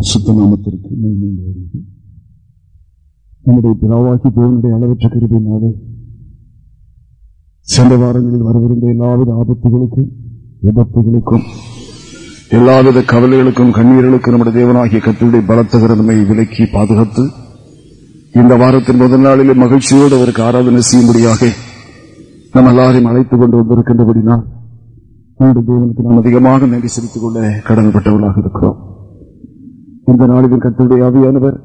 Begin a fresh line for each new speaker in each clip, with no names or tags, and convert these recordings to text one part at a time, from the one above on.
பரிசுத்த நாமத்திற்கு நம்முடைய தேவனுடைய அளவற்ற கருதினாலே சென்ற வாரங்களில் வரவிருந்த எல்லாவித ஆபத்துகளுக்கும் விபத்துகளுக்கும் எல்லாவித கவலைகளுக்கும் கண்ணீர்களுக்கும் நம்முடைய தேவனாகிய கத்துடைய பலத்த விலக்கி பாதுகாத்து இந்த வாரத்தின் முதல் நாளிலே மகிழ்ச்சியோடு அவருக்கு ஆராதனை செய்யும்படியாக நம் எல்லாரையும் அழைத்துக் கொண்டு வந்திருக்கின்றபடினால் நம்முடைய தேவனுக்கு நாம் அதிகமாக நன்றி செலுத்திக் கொள்ள கடமைப்பட்டவர்களாக இருக்கிறோம் இந்த நாளிலும் கத்தனுடைய அவையானவர்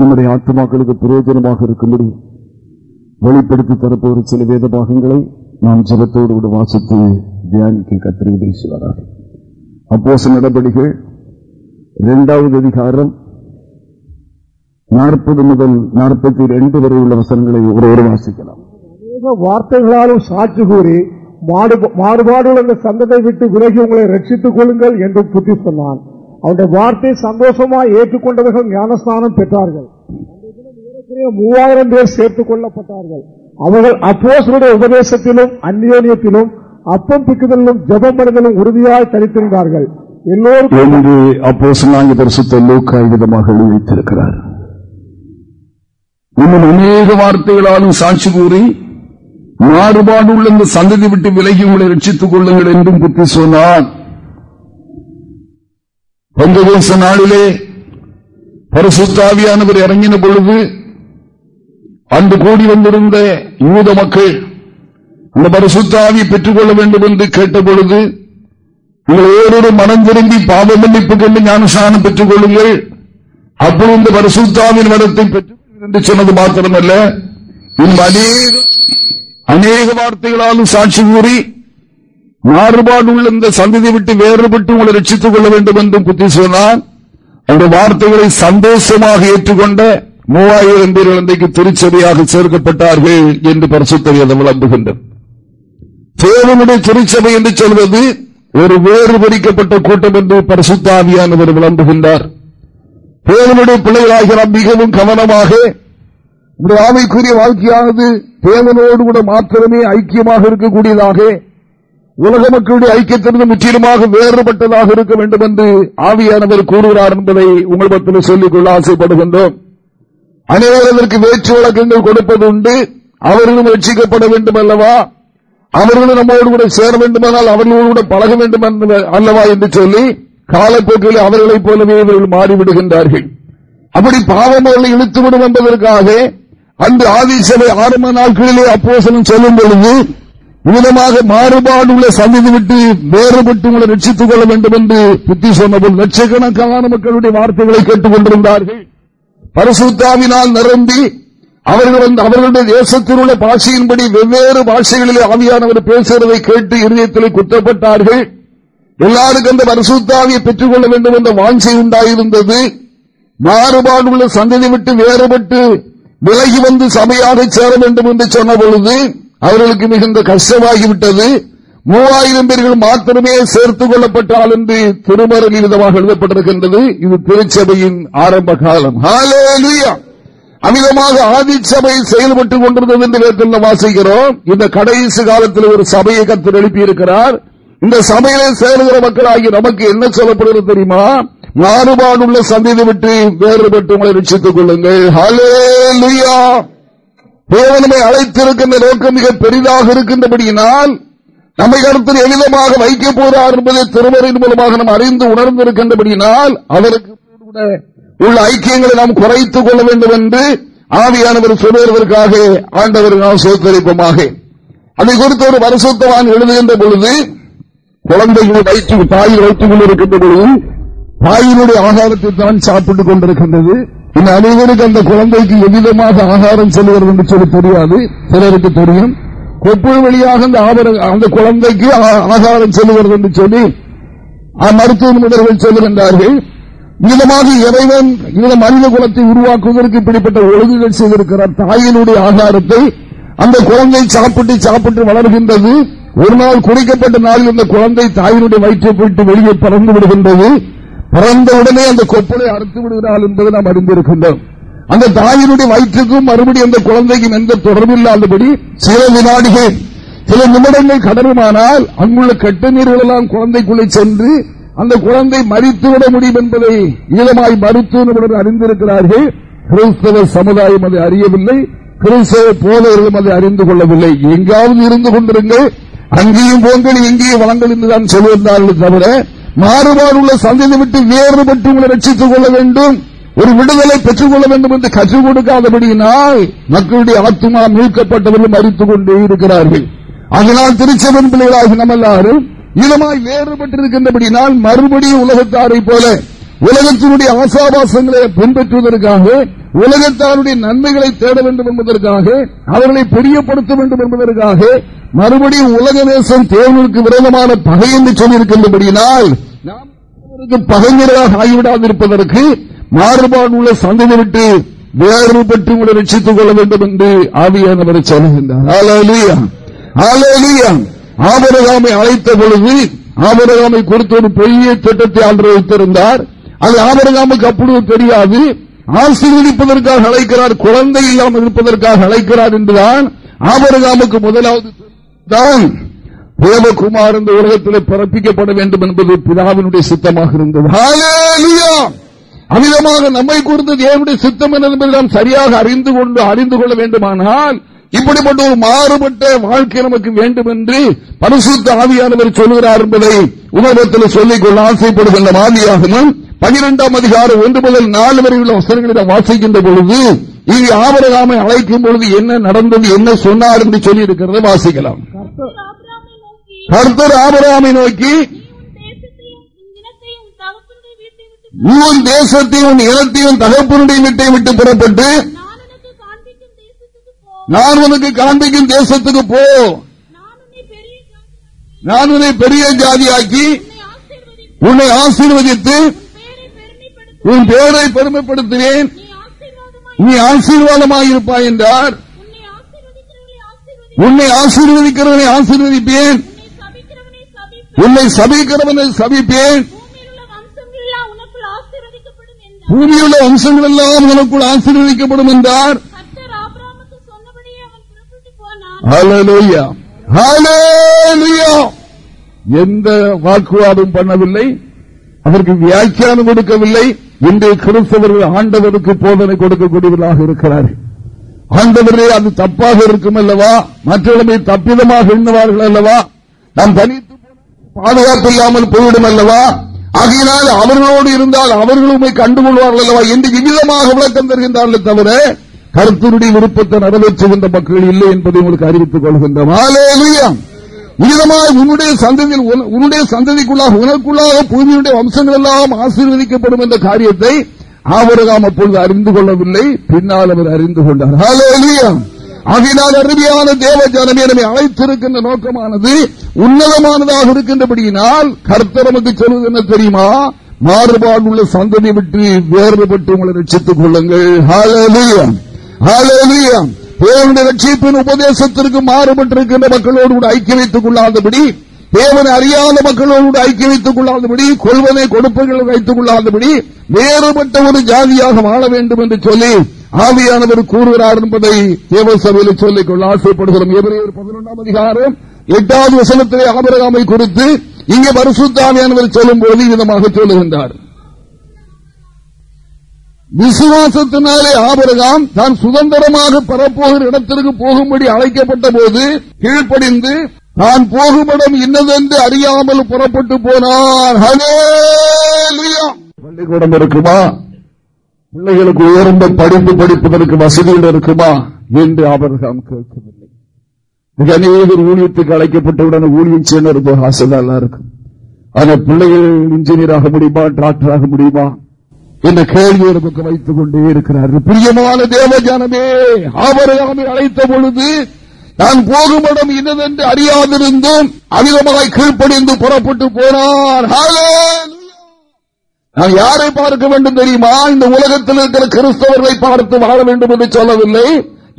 நம்முடைய ஆத்மாக்களுக்கு பிரயோஜனமாக இருக்கும்படி வெளிப்படுத்தி தரப்போகிற சில வேத பாகங்களை நாம் ஜபத்தோடு கூட வாசித்து தியானிக்க கத்திரி உதவி அப்போச நடவடிக்கைகள் இரண்டாவது அதிகாரம் நாற்பது முதல் நாற்பத்தி ரெண்டு வரை உள்ள வசனங்களை ஒரு ஒரு வாசிக்கலாம் வார்த்தைகளாலும் சாட்சி கூறி மாறுபாடு அந்த சந்தத்தை விட்டு விலகி உங்களை ரட்சித்துக் கொள்ளுங்கள் என்று புத்தி சொன்னான் அவருடைய வார்த்தை சந்தோஷமா ஏற்றுக்கொண்டவர்கள் ஞானஸ்தானம் பெற்றார்கள் மூவாயிரம் பேர் சேர்த்துக் கொள்ளப்பட்டார்கள் அவர்கள் அப்போசருடைய உபதேசத்திலும் அந்நியோனியத்திலும் அப்பம் பிக்குதலும் ஜபம் மனிதனும் உறுதியாய் தரித்திருந்தார்கள் எல்லோரும் அப்போ சொன்னாங்க இன்னும் அநேக வார்த்தைகளாலும் சாட்சி கூறி மாறுபாடு உள்ள இந்த சந்ததி விட்டு விலகி உங்களை ரட்சித்துக் கொள்ளுங்கள் என்றும் புத்தி சொன்னார் பங்குதேச நாளிலே பரசுத்தாவியானவர் இறங்கின பொழுது அன்று கூடி வந்திருந்த யூத மக்கள் அந்த பெற்றுக் பெற்றுக்கொள்ள வேண்டும் என்று கேட்ட பொழுது உங்கள் ஓரொரு மனம் திரும்பி பாவ மன்னிப்பு கொண்டு ஞானசானம் பெற்றுக் கொள்ளுங்கள் அப்போ இந்த பரசுத்தாவின் மதத்தை பெற்று சொன்னது மாத்திரமல்ல இன்னும் அநேக அநேக வார்த்தைகளாலும் சாட்சி கூறி மாறுபாடு உள்ள இந்த சந்ததி விட்டு வேறுபட்டு உங்களை ரட்சித்துக் கொள்ள வேண்டும் என்றும் புத்தி சொன்னான் அந்த வார்த்தைகளை சந்தோஷமாக ஏற்றுக்கொண்ட மூவாயிரம் பேர் இலந்தைக்கு திருச்சபையாக சேர்க்கப்பட்டார்கள் என்று பரிசுத்தவியதம் விளம்புகின்றனர் தேவனுடைய திருச்சபை என்று சொல்வது ஒரு வேறு கூட்டம் என்று பரிசுத்தாவியானவர் விளம்புகின்றார் தேவனுடைய பிள்ளைகளாக நாம் மிகவும் கவனமாக இந்த ஆமைக்குரிய வாழ்க்கையானது தேவனோடு கூட மாத்திரமே ஐக்கியமாக இருக்கக்கூடியதாக உலக மக்களுடைய ஐக்கியத்திலிருந்து முற்றிலுமாக வேறுபட்டதாக இருக்க வேண்டும் என்று ஆவியானவர் கூறுகிறார் என்பதை உங்கள் பத்தில் சொல்லிக்கொள்ள ஆசைப்படுகின்றோம் அனைவரும் வேற்று வழக்கங்கள் கொடுப்பது உண்டு அவர்களும் ரட்சிக்கப்பட வேண்டும் அல்லவா அவர்களும் நம்மளோடு கூட சேர வேண்டுமானால் அவர்களோடு கூட பழக வேண்டும் அல்லவா என்று சொல்லி காலப்போக்கில் அவர்களைப் போலவே இவர்கள் மாறிவிடுகின்றார்கள் அப்படி பாவம் அவர்களை இழுத்துவிடும் என்பதற்காக அன்று ஆதிசபை ஆரம்ப நாட்களிலே அப்போசனம் சொல்லும் பொழுது உன்னதமாக மாறுபாடுள்ள சந்தித்து விட்டு வேறுபட்டு உங்களை ரட்சித்துக் கொள்ள வேண்டும் என்று புத்தி சொன்னபோது லட்சக்கணக்கான மக்களுடைய வார்த்தைகளை கேட்டுக் கொண்டிருந்தார்கள் பரிசுத்தாவினால் நிரம்பி அவர்கள் வந்து அவர்களுடைய தேசத்தில் உள்ள பாஷையின்படி வெவ்வேறு பாஷைகளிலே ஆவியானவர் பேசுகிறதை கேட்டு இதயத்தில் குற்றப்பட்டார்கள் எல்லாருக்கும் அந்த பரிசுத்தாவியை பெற்றுக் கொள்ள வேண்டும் என்ற வாஞ்சை உண்டாயிருந்தது மாறுபாடுள்ள சந்ததி விட்டு வேறுபட்டு விலகி வந்து சபையாக சேர வேண்டும் என்று சொன்ன அவர்களுக்கு மிகுந்த கஷ்டமாகிவிட்டது மூவாயிரம் பேர்கள் மாத்திரமே சேர்த்துக் கொள்ளப்பட்டால் என்று திருமரல் விதமாக எழுதப்பட்டிருக்கின்றது இது திருச்சபையின் ஆரம்ப காலம் அமிதமாக ஆதிச்சபை செயல்பட்டுக் கொண்டிருந்தது என்று நேற்று வாசிக்கிறோம் இந்த கடைசி காலத்தில் ஒரு சபையை கத்து எழுப்பியிருக்கிறார் இந்த சபையிலே சேருகிற மக்களாகி நமக்கு என்ன சொல்லப்படுகிறது தெரியுமா மாறுபாடுள்ள சந்தையை விட்டு வேறுபட்டு உங்களை ரட்சித்துக் கொள்ளுங்கள் ஹலே லுயா தேவனமே அழைத்திருக்கின்ற நோக்கம் மிக பெரிதாக இருக்கின்றபடியினால் நம்மை கருத்தில் எளிதமாக வைக்கப் போகிறார் என்பதை திருமறையின் மூலமாக நாம் அறிந்து உணர்ந்திருக்கின்றபடியினால் அவருக்கு உள்ள ஐக்கியங்களை நாம் குறைத்துக் கொள்ள வேண்டும் என்று ஆவியானவர் சொல்வதற்காக ஆண்டவர் நாம் சோத்தரிப்போமாக அதை குறித்து ஒரு வருஷத்தவான் எழுதுகின்ற பொழுது குழந்தைகளை வைத்து தாயில் வைத்துக் கொண்டிருக்கின்ற பொழுது தாயினுடைய ஆகாரத்தை தான் சாப்பிட்டுக் கொண்டிருக்கின்றது இந்த அனைவருக்கு அந்த குழந்தைக்கு எவ்விதமாக ஆகாரம் செல்கிறது என்று சொல்லி தெரியாது சிலருக்கு தெரியும் கொப்புள் வழியாக அந்த அந்த குழந்தைக்கு ஆகாரம் செல்கிறது என்று சொல்லி மருத்துவ நிபுணர்கள் சொல்லுகின்றார்கள் விதமாக இறைவன் இந்த மனித குலத்தை உருவாக்குவதற்கு இப்படிப்பட்ட ஒழுங்குகள் செய்திருக்கிறார் தாயினுடைய ஆகாரத்தை அந்த குழந்தை சாப்பிட்டு சாப்பிட்டு வளர்கின்றது ஒரு நாள் குறைக்கப்பட்ட நாளில் இந்த குழந்தை தாயினுடைய வயிற்றை போட்டு வெளியே பறந்து விடுகின்றது உடனே அந்த கொப்பலை அறுத்து விடுகிறாள் என்பதை நாம் அறிந்திருக்கின்றோம் அந்த தாயினுடைய வயிற்றுக்கும் மறுபடி அந்த குழந்தைக்கும் எந்த தொடர்பு இல்லாதபடி சில வினாடிகள் சில நிமிடங்கள் கடருமானால் அங்குள்ள கட்டு நீர்கள் எல்லாம் குழந்தைக்குள்ளே சென்று அந்த குழந்தை மறித்துவிட முடியும் என்பதை ஈழமாய் மருத்துவ நிபுணர் அறிந்திருக்கிறார்கள் கிறிஸ்தவ சமுதாயம் அதை அறியவில்லை கிறிஸ்தவ போதவர்களும் அதை அறிந்து கொள்ளவில்லை எங்காவது இருந்து கொண்டிருங்கள் அங்கேயும் போங்கள் எங்கேயும் வளங்கள் என்றுதான் சொல்லியிருந்தார்கள் தவிர உள்ள சந்ததி விட்டு வேறுபட்டு உங்களை ரட்சித்துக் கொள்ள வேண்டும் ஒரு விடுதலை பெற்றுக் கொள்ள வேண்டும் என்று கற்றுக் கொடுக்காதபடியினால் மக்களுடைய ஆத்மா மீட்கப்பட்டவர்களும் அறித்துக் கொண்டே இருக்கிறார்கள் அதனால் திருச்செவன் பிள்ளைகளாகி நம்ம எல்லாரும் இதமாய் வேறுபட்டிருக்கின்றபடினால் மறுபடியும் உலகத்தாரை போல உலகத்தினுடைய ஆசாபாசங்களை பின்பற்றுவதற்காக உலகத்தாருடைய நன்மைகளை தேட வேண்டும் என்பதற்காக அவர்களை பெரியப்படுத்த வேண்டும் என்பதற்காக மறுபடியும் உலக தேசம் தேர்வுக்கு விரோதமான பகை என்று சொல்லியிருக்கின்றபடியினால் நாம் ஆகிவிடாது இருப்பதற்கு மாறுபாடு உள்ள சந்ததி விட்டு பற்றி உங்களை ரட்சித்துக் கொள்ள வேண்டும் என்று ஆவியானவரை சொல்லுகின்றார் ஆபரகாமை அழைத்த பொழுது ஆபரகாமை குறித்து ஒரு பெரிய திட்டத்தை ஆண்டு வைத்திருந்தார் அது ஆபரகாமுக்கு அப்படி தெரியாது ஆசீர்வதிப்பதற்காக அழைக்கிறார் குழந்தை இல்லாமல் இருப்பதற்காக அழைக்கிறார் என்றுதான் ஆபரகாமுக்கு முதலாவது தான் தேவகுமார் இந்த உலகத்தில் பிறப்பிக்கப்பட வேண்டும் என்பது பிதாவினுடைய சித்தமாக இருந்தது அமிதமாக நம்மை குறித்து தேவனுடைய சித்தம் என்பதை நாம் சரியாக அறிந்து கொண்டு அறிந்து கொள்ள வேண்டுமானால் இப்படிப்பட்ட ஒரு மாறுபட்ட வாழ்க்கை நமக்கு வேண்டும் என்று பரிசுத்த ஆவியானவர் சொல்கிறார் என்பதை உலகத்தில் சொல்லிக்கொள்ள ஆசைப்படுகின்ற ஆவியாகவும் பனிரெண்டாம் அதிகாரம் ஒன்று முதல் நாலு வரை உள்ள வசனங்களிடம் வாசிக்கின்ற பொழுது இது ஆபரகாமை அழைக்கும் பொழுது என்ன நடந்தது என்ன சொன்னார் என்று சொல்லி இருக்கிறத வாசிக்கலாம் கர்த்தர் ஆபரகாமை நோக்கி உன் தேசத்தையும் உன் இனத்தையும் தகப்பனுடைய வீட்டை விட்டு புறப்பட்டு நான் உனக்கு காண்பிக்கும் தேசத்துக்கு போ நான் உன்னை பெரிய ஜாதியாக்கி உன்னை ஆசீர்வதித்து உன் பேரை பெருமைப்படுத்துவேன் நீ ஆசீர்வாதமாக இருப்பாய் என்றார் உன்னை ஆசீர்வதிக்கிறவனை ஆசீர்வதிப்பேன் உன்னை சபிக்கிறவனை சபிப்பேன் பூமியுள்ள வம்சங்கள் எல்லாம் உனக்குள் ஆசீர்வதிக்கப்படும் என்றார் எந்த வாக்குவாதம் பண்ணவில்லை அதற்கு வியாக்கியானம் கொடுக்கவில்லை இன்றைய கிறிஸ்தவர்கள் ஆண்டவருக்கு போதனை கொடுக்கக்கூடியவர்களாக இருக்கிறார்கள் ஆண்டவரே அது தப்பாக இருக்கும் அல்லவா மற்றவர்களை தப்பிதமாக எண்ணுவார்கள் அல்லவா நாம் தனித்து பாதுகாப்பு இல்லாமல் போயிடும் அல்லவா ஆகையினால் அவர்களோடு இருந்தால் அவர்களும் கண்டுகொள்வார்கள் அல்லவா என்று இவ்விதமாக விளக்கம் தருகின்றார்கள் தவிர கருத்துருடைய விருப்பத்தை நிறைவேற்றுகின்ற மக்கள் இல்லை என்பதை உங்களுக்கு அறிவித்துக் கொள்கின்றோம் உயிரமாய் உன்னுடைய சந்ததியில் உன்னுடைய சந்ததிக்குள்ளாக உனக்குள்ளாக பூமியுடைய வம்சங்கள் எல்லாம் ஆசீர்வதிக்கப்படும் என்ற காரியத்தை ஆபரகாம் அப்பொழுது அறிந்து கொள்ளவில்லை பின்னால் அவர் அறிந்து கொண்டார் ஆகினால் அருமையான தேவ ஜனமே நம்மை அழைத்திருக்கின்ற நோக்கமானது உன்னதமானதாக இருக்கின்றபடியினால் கர்த்தரமக்கு சொல்வது என்ன தெரியுமா மாறுபாடு உள்ள சந்ததி விட்டு வேறுபட்டு உங்களை ரட்சித்துக் கொள்ளுங்கள் ஹாலேலியா ஹாலேலியா தேவனுடைய லட்சியத்தின் உபதேசத்திற்கு மாறுபட்டிருக்கின்ற மக்களோடு கூட ஐக்கிய வைத்துக் கொள்ளாதபடி தேவனை அறியாத மக்களோடு ஐக்கிய வைத்துக் கொள்ளாதபடி கொள்வனை கொடுப்பங்களை வைத்துக் கொள்ளாதபடி வேறுபட்ட ஒரு ஜாதியாக வாழ வேண்டும் என்று சொல்லி ஆவியானவர் கூறுகிறார் என்பதை தேவ சபையில் சொல்லிக் கொள்ள ஆசைப்படுகிறோம் எவரையர் பதினொன்றாம் அதிகாரம் எட்டாவது வசனத்திலே அபரகாமை குறித்து இங்கே பரிசுத்தாமியானவர் சொல்லும் போது விதமாக சொல்லுகின்றார் விசுவாசத்தினாலே ஆபரகாம் தான் சுதந்திரமாக பெறப்போகிற இடத்திற்கு போகும்படி அழைக்கப்பட்ட போது கீழ்ப்படிந்து தான் போகுபடம் இன்னதென்று அறியாமல் புறப்பட்டு போனார் பள்ளிக்கூடம் இருக்குமா பிள்ளைகளுக்கு உயர்ந்த படிப்பு படிப்பதற்கு வசதிகள் இருக்குமா என்று ஆபரகாம் கேட்கவில்லை மிக அநேகர் ஊழியத்துக்கு அழைக்கப்பட்டவுடன் ஊழியம் செய்யணும் ஆசைதான் இருக்கும் ஆனால் பிள்ளைகள் இன்ஜினியர் ஆக முடியுமா டாக்டர் ஆக முடியுமா என்ற கேள்வி ஒரு பக்கம் வைத்துக் கொண்டே இருக்கிறார்கள் பிரியமான தேவஜானமே அவரை அவரை அழைத்த பொழுது நான் போகும் இடம் இன்னதென்று அறியாதிருந்தும் அதிகமாய் கீழ்ப்படிந்து புறப்பட்டு போனார் நான் யாரை பார்க்க வேண்டும் தெரியுமா இந்த உலகத்தில் இருக்கிற கிறிஸ்தவர்களை பார்த்து வாழ வேண்டும் என்று சொல்லவில்லை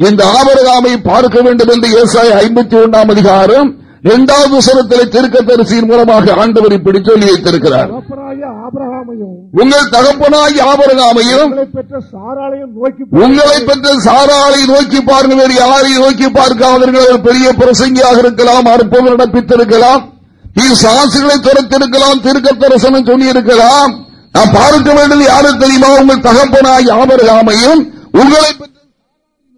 இந்த ஆபரகாமை பார்க்க வேண்டும் என்று விவசாய ஐம்பத்தி ஒன்றாம் அதிகாரம் இரண்டாவது வசனத்தில் தீர்க்க தரிசியின் மூலமாக ஆண்டவர் இப்படி சொல்லி வைத்திருக்கிறார் உங்கள் தகப்பனாய் ஆபரகாமையும் உங்களை பெற்ற சாராலை நோக்கி பாருங்க வேறு யாரையும் நோக்கி பார்க்காதீர்கள் ஒரு பெரிய பிரசங்கியாக இருக்கலாம் அற்புதம் நடப்பித்திருக்கலாம் சாசுகளை துரத்திருக்கலாம் தீர்க்க தரிசனம் சொல்லியிருக்கலாம் நான் பார்க்க வேண்டும் யாரும் தெரியுமா உங்கள் தகப்பனாய் ஆபரகாமையும் உங்களை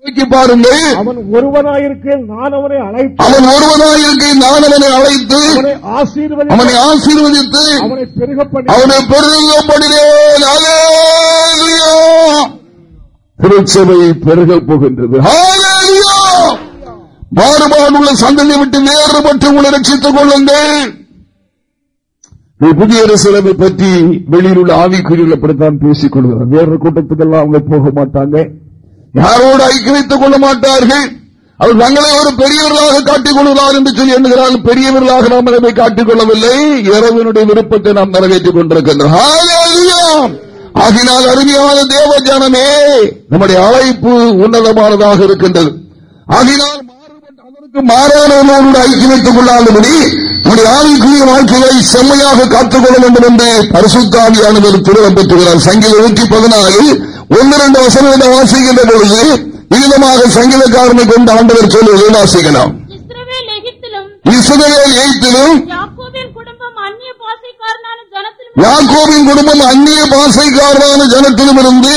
நோக்கி பாருங்கள் அவன் ஒருவனாயிருக்க நான் அவனை அழைத்து அவன் ஒருவனாயிருக்க நான் அவனை அழைத்து அவனை ஆசீர்வதித்து அவனை பெருக அவனை பெருக மாறுபாடு உள்ள பெருக சந்தனை விட்டு வேறுபட்டு உங்களை ரட்சித்துக் கொள்ளுங்கள் புதிய சிலமை பற்றி வெளியில் உள்ள ஆவிக்குரியப்படித்தான் பேசிக் கொள்கிறார் வேறு கூட்டத்துக்கெல்லாம் அவங்க போக மாட்டாங்க யாரோடு ஐக்கிய வைத்துக் கொள்ள மாட்டார்கள் அவர் தங்களை ஒரு பெரியவர்களாக காட்டிக் கொள்கிறார் என்று சொல்லி எண்ணுகிறார்கள் பெரியவர்களாக நாம் அதை காட்டிக் கொள்ளவில்லை இரவனுடைய விருப்பத்தை நாம் நிறைவேற்றிக் கொண்டிருக்கின்றோம் ஆகினால் அருமையான தேவ ஜனமே நம்முடைய அழைப்பு உன்னதமானதாக இருக்கின்றது ஆகினால் அதற்கு மாறானவர்களோடு ஐக்கிய வைத்துக் கொள்ளாதபடி நம்முடைய ஆவிக்குரிய வாழ்க்கைகளை செம்மையாக காத்துக்கொள்ள வேண்டும் என்று பரிசுத்தாவியானவர் திருவம் பெற்றுகிறார் சங்கில் நூற்றி பதினாலு ஒன்று ரெண்டு வசனத்தை வாசிக்கின்ற பொழுது விகிதமாக சங்கீதக்காரனை கொண்டு ஆண்டவர் சொல்லுவதை வாசிக்கலாம்
இஸ்ரேல் எய்த்திலும் யாக்கோவின்
குடும்பம் அந்நிய பாசைக்காரனான ஜனத்திலும் இருந்து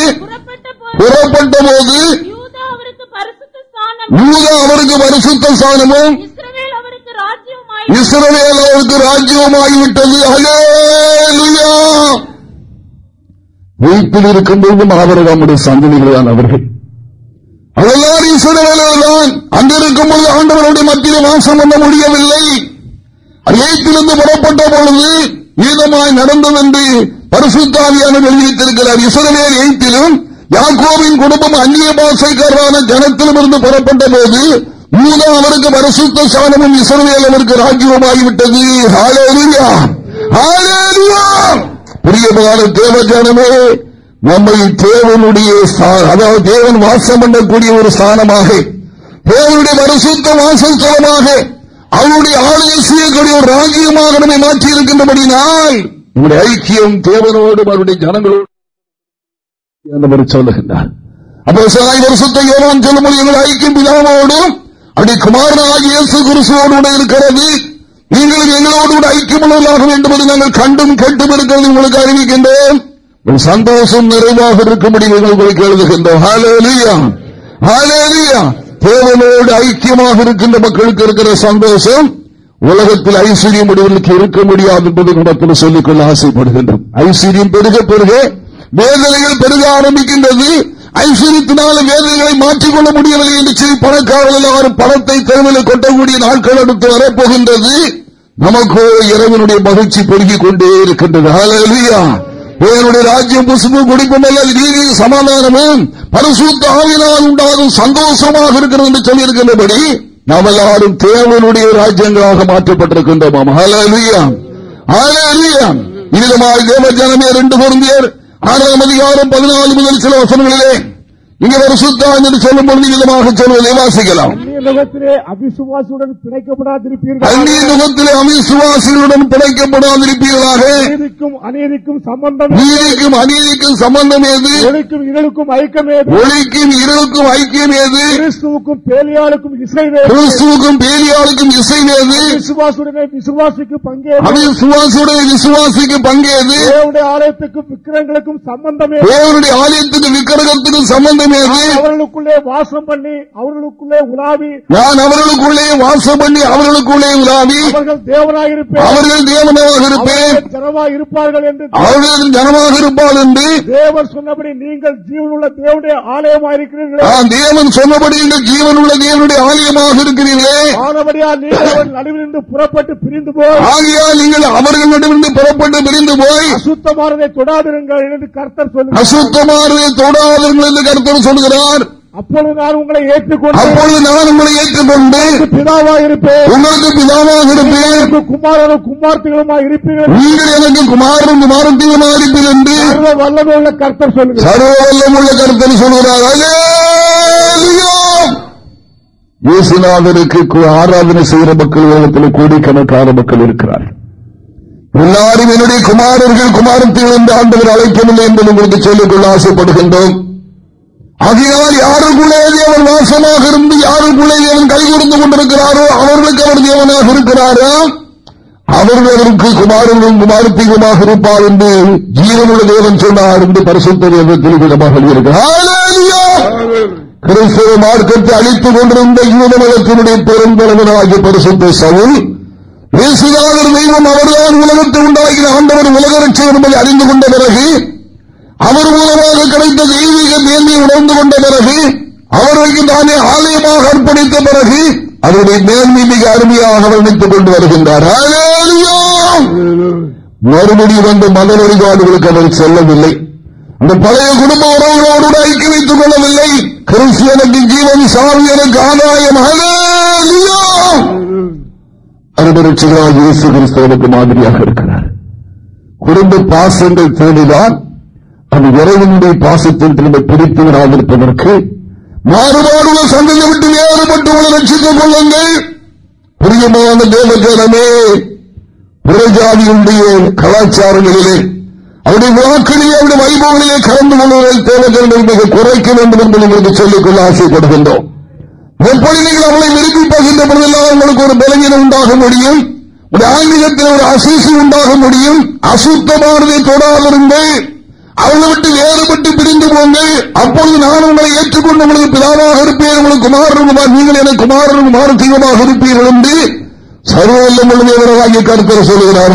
புறப்பட்ட போது யூதா அவருக்கு பரிசுத்த ஸ்தானமும் இஸ்ரவேல் அவருக்கு ராஜ்யமாகிவிட்டது அலேலுயா உயிர்ப்பில் இருக்கும் பொழுதும் ஆபரகாமுடைய சந்ததிகள் அவர்கள் அவெல்லாம் ஈஸ்வர வேலையில்தான் அங்கு இருக்கும் பொழுது ஆண்டவருடைய மத்தியில் வாசம் பண்ண முடியவில்லை அரியத்திலிருந்து புறப்பட்ட பொழுது நீதமாய் நடந்தது என்று பரிசுத்தாவியான வெளியிட்டிருக்கிறார் இசரவேல் எய்த்திலும் யாக்கோவின் குடும்பம் அந்நிய பாசைக்காரரான ஜனத்திலும் இருந்து புறப்பட்ட போது மூலம் அவருக்கு பரிசுத்த சாணமும் இசரவேல் அவருக்கு ராஜ்யமாகிவிட்டது ஹாலேரியா ஹாலேரியா பிரியமான தேவஜானமே நம்மை தேவனுடைய அதாவது தேவன் வாசம் பண்ணக்கூடிய ஒரு ஸ்தானமாக தேவனுடைய மறுசுத்த வாசல் தலமாக அவருடைய ஆளுநர் செய்யக்கூடிய ஒரு ராஜ்யமாக நம்மை மாற்றி இருக்கின்றபடினால் நம்முடைய ஐக்கியம் தேவனோடும் அவருடைய ஜனங்களோடும் சொல்லுகின்றார் அப்போ வருஷத்தை யோகன் சொல்ல எங்கள் ஐக்கியம் பிதாவோடும் அப்படி குமாரனாகிய இயேசு குருசுவோடு இருக்கிறது நீங்களும் எங்களோடு கூட ஐக்கியமுள்ளவர்களாக வேண்டும் என்று நாங்கள் கண்டும் கேட்டும் இருக்கிறது உங்களுக்கு அறிவிக்கின்றேன் சந்தோஷம் நிறைவாக இருக்கும்படி உங்களுக்கு எழுதுகின்றோம் தேவனோடு ஐக்கியமாக இருக்கின்ற மக்களுக்கு இருக்கிற சந்தோஷம் உலகத்தில் ஐஸ்வர்யம் உடையவர்களுக்கு இருக்க முடியாது என்பதை இடத்தில் சொல்லிக்கொள்ள ஆசைப்படுகின்றோம் ஐஸ்வர்யம் பெருக பெருக வேதனைகள் பெருக ஆரம்பிக்கின்றது ஐஸ்வர்யத்தினால வேதனைகளை மாற்றிக்கொள்ள முடியவில்லை என்று சொல்லி பணக்காரர்கள் அவர் பணத்தை தேர்தலில் கொட்டக்கூடிய நாட்கள் அடுத்து வரப்போகின்றது நமக்கோ இறைவனுடைய மகிழ்ச்சி பெருகிக் கொண்டே இருக்கின்றது என்னுடைய ராஜ்யம் புசுப்பும் குடிப்பும் நீதியும் சமாதானமும் பரிசுத்த ஆவினால் உண்டாகும் சந்தோஷமாக இருக்கிறது என்று சொல்லியிருக்கின்றபடி நாம் எல்லாரும் தேவனுடைய ராஜ்யங்களாக மாற்றப்பட்டிருக்கின்றோம் இனிதமாக தேவ ஜனமே ரெண்டு பொருந்தியர் ஆறாம் அதிகாரம் பதினாலு முதல் சில வசனங்களிலே இங்கே ஒரு சுத்தம் என்று சொல்லும் பொழுது இதமாக சொல்வதை வாசிக்கலாம் அந்நியலோகத்திலே அபிசுவாசியுடன் பிணைக்கப்படாதிருப்பீர்கள் அந்நியலோகத்திலே அவிசுவாசியுடன் பிணைக்கப்படாதிருப்பீர்களாக அநீதிக்கும் சம்பந்தம் நீதிக்கும் அநீதிக்கும் சம்பந்தம் ஏது ஒழிக்கும் இருளுக்கும் ஐக்கியம் ஏது ஒழிக்கும் இருளுக்கும் ஐக்கியம் ஏது கிறிஸ்துவுக்கும் பேலியாளுக்கும் இசை கிறிஸ்துவுக்கும் பேலியாளுக்கும் இசை ஏது விசுவாசுடனே விசுவாசிக்கு பங்கே அபிசுவாசுடைய விசுவாசிக்கு பங்கேது தேவனுடைய ஆலயத்துக்கும் விக்கிரங்களுக்கும் சம்பந்தமே தேவனுடைய ஆலயத்துக்கும் விக்கிரகத்துக்கும் சம்பந்தமே அவர்களுக்குள்ளே வாசம் பண்ணி அவர்களுக்குள்ளே உலாவி நான் அவர்களுக்குள்ளே வாசம் பண்ணி அவர்களுக்குள்ளே உலாவி அவர்கள் தேவனாக இருப்பேன் அவர்கள் ஜனமாக இருப்பார்கள் என்று அவர்கள் ஜனமாக என்று தேவன் சொன்னபடி நீங்கள் ஜீவன் உள்ள இருக்கிறீர்கள் தேவன் சொன்னபடி தேவனுடைய ஆலயமாக இருக்கிறீர்களே ஆனபடியால் நீங்கள் நடுவிலிருந்து புறப்பட்டு பிரிந்து போய் ஆகையால் நீங்கள் அவர்கள் நடுவிலிருந்து புறப்பட்டு பிரிந்து போய் அசுத்தமானதை தொடாதிருங்கள் என்று கருத்தர் சொல்லுங்கள் அசுத்தமானதை தொடாதிருங்கள் என்று கருத்தர் சொல்கிறார் அப்பொழுது நான் உங்களை ஏற்றுக்கொண்டு அப்பொழுது நான் உங்களை ஏற்றுக்கொண்டு பிதாவாக இருப்பேன் உங்களுக்கு பிதாவாக இருப்பேன் இருப்பீர்கள் நீங்கள் எனக்கு இருப்பீர்கள் என்று சர்வ வல்லமுள்ள கர்த்தர் சொல்கிறார் சர்வ வல்லமுள்ள சொல்கிறார் இயேசுநாதருக்கு ஆராதனை செய்கிற மக்கள் உலகத்தில் கோடிக்கணக்கான மக்கள் இருக்கிறார்கள் எல்லாரும் என்னுடைய குமாரர்கள் குமாரத்தில் இருந்து ஆண்டவர் அழைக்கவில்லை என்று உங்களுக்கு சொல்லிக்கொள்ள ஆசைப்படுகின்றோம் ஆகையால் யாருக்குள்ளே தேவன் வாசமாக இருந்து யாருக்குள்ளே தேவன் கைகூர்ந்து கொண்டிருக்கிறாரோ அவர்களுக்கு அவர் தேவனாக இருக்கிறாரோ அவர்கள் அவருக்கு குமாரனும் குமாரத்தியுமாக இருப்பார் என்று ஜீவனுடைய தேவன் சொன்னார் என்று பரிசுத்த தேவத்தில் விதமாக கிறிஸ்தவ மார்க்கத்தை அழித்துக் கொண்டிருந்த யூத மதத்தினுடைய பெருந்தலைவனாகிய பரிசுத்த சவுல் இயேசுதாகர் தெய்வம் அவர்தான் உலகத்தை உண்டாகின ஆண்டவர் உலக ரட்சம் என்பதை அறிந்து கொண்ட பிறகு அவர் மூலமாக கிடைத்த தெய்வீக மேன்மை உணர்ந்து கொண்ட பிறகு அவர்களுக்கு தானே ஆலயமாக அர்ப்பணித்த பிறகு அவருடைய மேன்மை மிக அருமையாக வர்ணித்துக் கொண்டு வருகின்றார் மறுபடியும் வந்து மத வழிபாடுகளுக்கு அவர் செல்லவில்லை அந்த பழைய குடும்ப உறவுகளோடு ஐக்கிய வைத்துக் கொள்ளவில்லை கிறிஸ்தியனுக்கு ஜீவன் சாமி எனக்கு ஆதாயம் அருபரட்சிகளாக இயேசு கிறிஸ்தவனுக்கு மாதிரியாக இருக்கிறார் குடும்ப பாசங்கள் தேடிதான் அந்த இறைவனுடைய பாசத்தில் திரும்ப பிடித்து விடாதிருப்பதற்கு மாறுபாடுள்ள சந்ததி விட்டு வேறுபட்டு உங்களை ரட்சித்துக் கொள்ளுங்கள் புரியமான தேவஜனமே புறஜாதியுடைய கலாச்சாரங்களிலே அவருடைய வாக்களிலே அவருடைய வைபவங்களிலே கலந்து கொள்வதில் தேவஜனங்களை மிக குறைக்க வேண்டும் என்று உங்களுக்கு சொல்லிக்கொள்ள ஆசைப்படுகின்றோம் எப்படி நீங்கள் அவளை விரும்பி பகிர்ந்த பொழுதெல்லாம் உங்களுக்கு ஒரு பலவீனம் உண்டாக முடியும் ஒரு ஆன்மீகத்தில் ஒரு அசீசி உண்டாக முடியும் அசுத்தமானதை தொடாதிருங்கள் அவளை விட்டு வேறுபட்டு பிரிந்து போங்கள் அப்பொழுது நான் உங்களை ஏற்றுக்கொண்டு உங்களுக்கு பிதாவாக இருப்பேன் உங்களுக்கு குமாரன் நீங்கள் என குமாரன் குமார தீவமாக இருப்பீர்கள் என்று சர்வோல்லம் உள்ளவராகிய கருத்தர் சொல்லுகிறார்